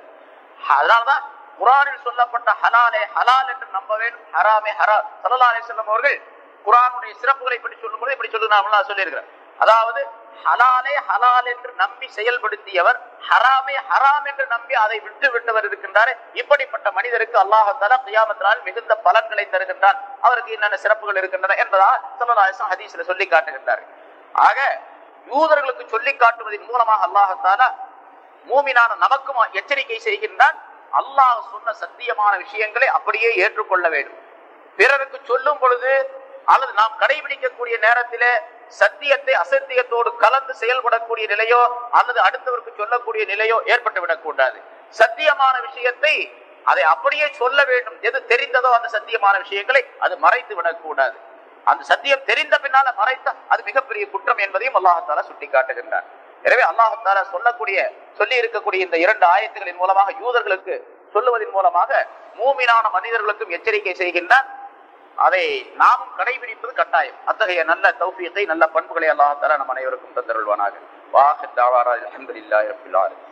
S2: அதனாலதான் குரானில் சொல்லப்பட்ட ஹலாலே ஹலால் என்று நம்ப வேண்டும். ஹராமே ஹரா. சல்லா அலிஸ்லாம் அவர்கள் குரானுடைய சிறப்புகளை பற்றி சொல்லும்போது இப்படி சொல்லு நான் சொல்லியிருக்கிறேன். அதாவது ஹலாலே ஹலால் என்று நம்பி செயல்படுத்தியவர் ஹராமே ஹராம் என்று நம்பி அதை விட்டு விட்டவர் இருக்கின்றார். இப்படிப்பட்ட மனிதருக்கு அல்லாஹால கியாமத்தினால் மிகுந்த பலன்களை தருகின்றான். அவருக்கு என்னென்ன சிறப்புகள் இருக்கின்றன என்பதா சல்லா ஹதீஸ்ல சொல்லி காட்டுகின்றார். ஆக யூதர்களுக்கு சொல்லி காட்டுவதன் மூலமாக அல்லாஹத்தால மூமினான நமக்கும் எச்சரிக்கை செய்கின்றான். அல்லாஹ் சொன்ன சத்தியமான விஷயங்களை அப்படியே ஏற்றுக்கொள்ள வேண்டும். பிறருக்கு சொல்லும் பொழுது அல்லது நாம் கடைபிடிக்கக்கூடிய நேரத்திலே சத்தியத்தை அசத்தியத்தோடு கலந்து செயல்படக்கூடிய நிலையோ அல்லது அடுத்தவருக்கு சொல்லக்கூடிய நிலையோ ஏற்பட்டு விடக்கூடாது. சத்தியமான விஷயத்தை அதை அப்படியே சொல்ல வேண்டும். எது தெரிந்ததோ அந்த சத்தியமான விஷயங்களை அது மறைத்து விடக்கூடாது. அந்த சத்தியம் தெரிந்த பின்னால மறைத்த அது மிகப்பெரிய குற்றம் என்பதையும் அல்லாஹால சுட்டி காட்டுகின்றார் எனவே அல்லாஹால சொல்லக்கூடிய சொல்லி இருக்கக்கூடிய இந்த இரண்டு ஆயத்துகளின் மூலமாக யூதர்களுக்கு சொல்லுவதன் மூலமாக மூமினான மனிதர்களுக்கும் எச்சரிக்கை செய்கின்றார் அதை நாமும் கடைபிடிப்பது கட்டாயம் அத்தகைய நல்ல தௌஃபியத்தை நல்ல பண்புகளை அல்லாஹால நம் அனைவருக்கும் தந்தருள்வானாக வாஹித் தாவாரா அல்ஹம்துலில்லாஹி ரப்பில் ஆலமீன்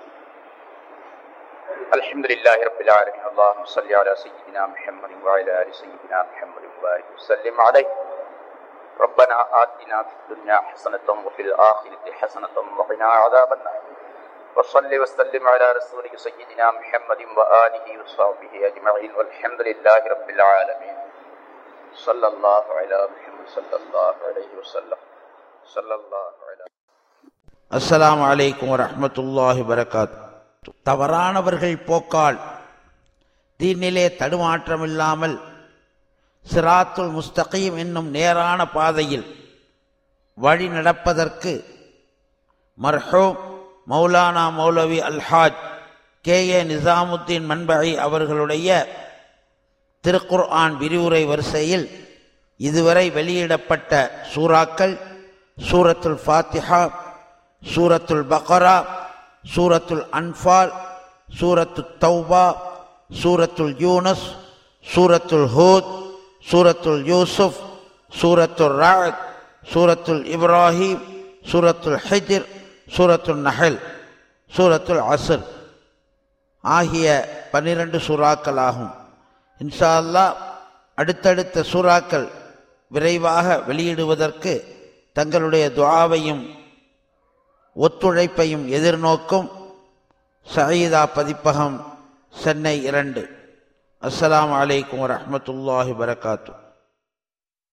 S2: الحمد لله رب العالمين اللهم صل على سيدنا محمد وعلى ال سيدنا محمد وبارك وسلم عليه ربنا آتنا في الدنيا حسنة وفي الآخرة حسنة وقنا عذاب النار وصل وسلم على رسولك سيدنا محمد وآله وصحبه أجمعين والحمد لله رب العالمين صلى الله على محمد صلى الله عليه وسلم صلى الله على
S1: அஸ்ஸலாமு அலைக்கும் வரஹ்மத்துல்லாஹி வரகாத் தவறானவர்கள் போக்கால் தீனிலே தடுமாற்றமில்லாமல் சிராத்துல் முஸ்தகீம் என்னும் நேரான பாதையில் வழி நடப்பதற்கு மர்ஹூம் மௌலானா மௌலவி அல்ஹாஜ் கே ஏ நிசாமுத்தீன் மன்பகை அவர்களுடைய திருக்குர்ஆன் விரிவுரை வரிசையில் இதுவரை வெளியிடப்பட்ட சூறாக்கள் சூரத்துல் ஃபாத்திஹா சூரத்துல் பக்ரா சூரத்துல் அன்ஃபால் சூரத்துல் தௌபா சூரத்துல் யூனஸ் சூரத்துல் ஹூத் சூரத்துல் யூசுப் சூரத்துல் ராத் சூரத்துல் இப்ராஹிம் சூரத்துல் ஹிஜ்ர் சூரத்துல் நஹல் சூரத்துல் அசர் ஆகிய பன்னிரண்டு சூறாக்கள் ஆகும் இன்ஷா அல்லாஹ் அடுத்தடுத்த சூறாக்கள் விரைவாக வெளியிடுவதற்கு தங்களுடைய துவாவையும் ஒத்துழைப்பையும் எதிர்நோக்கும் சயீதா பதிப்பகம் சென்னை இரண்டு. அஸ்லாம் வலைக்கம் வரமத்துல்லாஹி வரகாத்து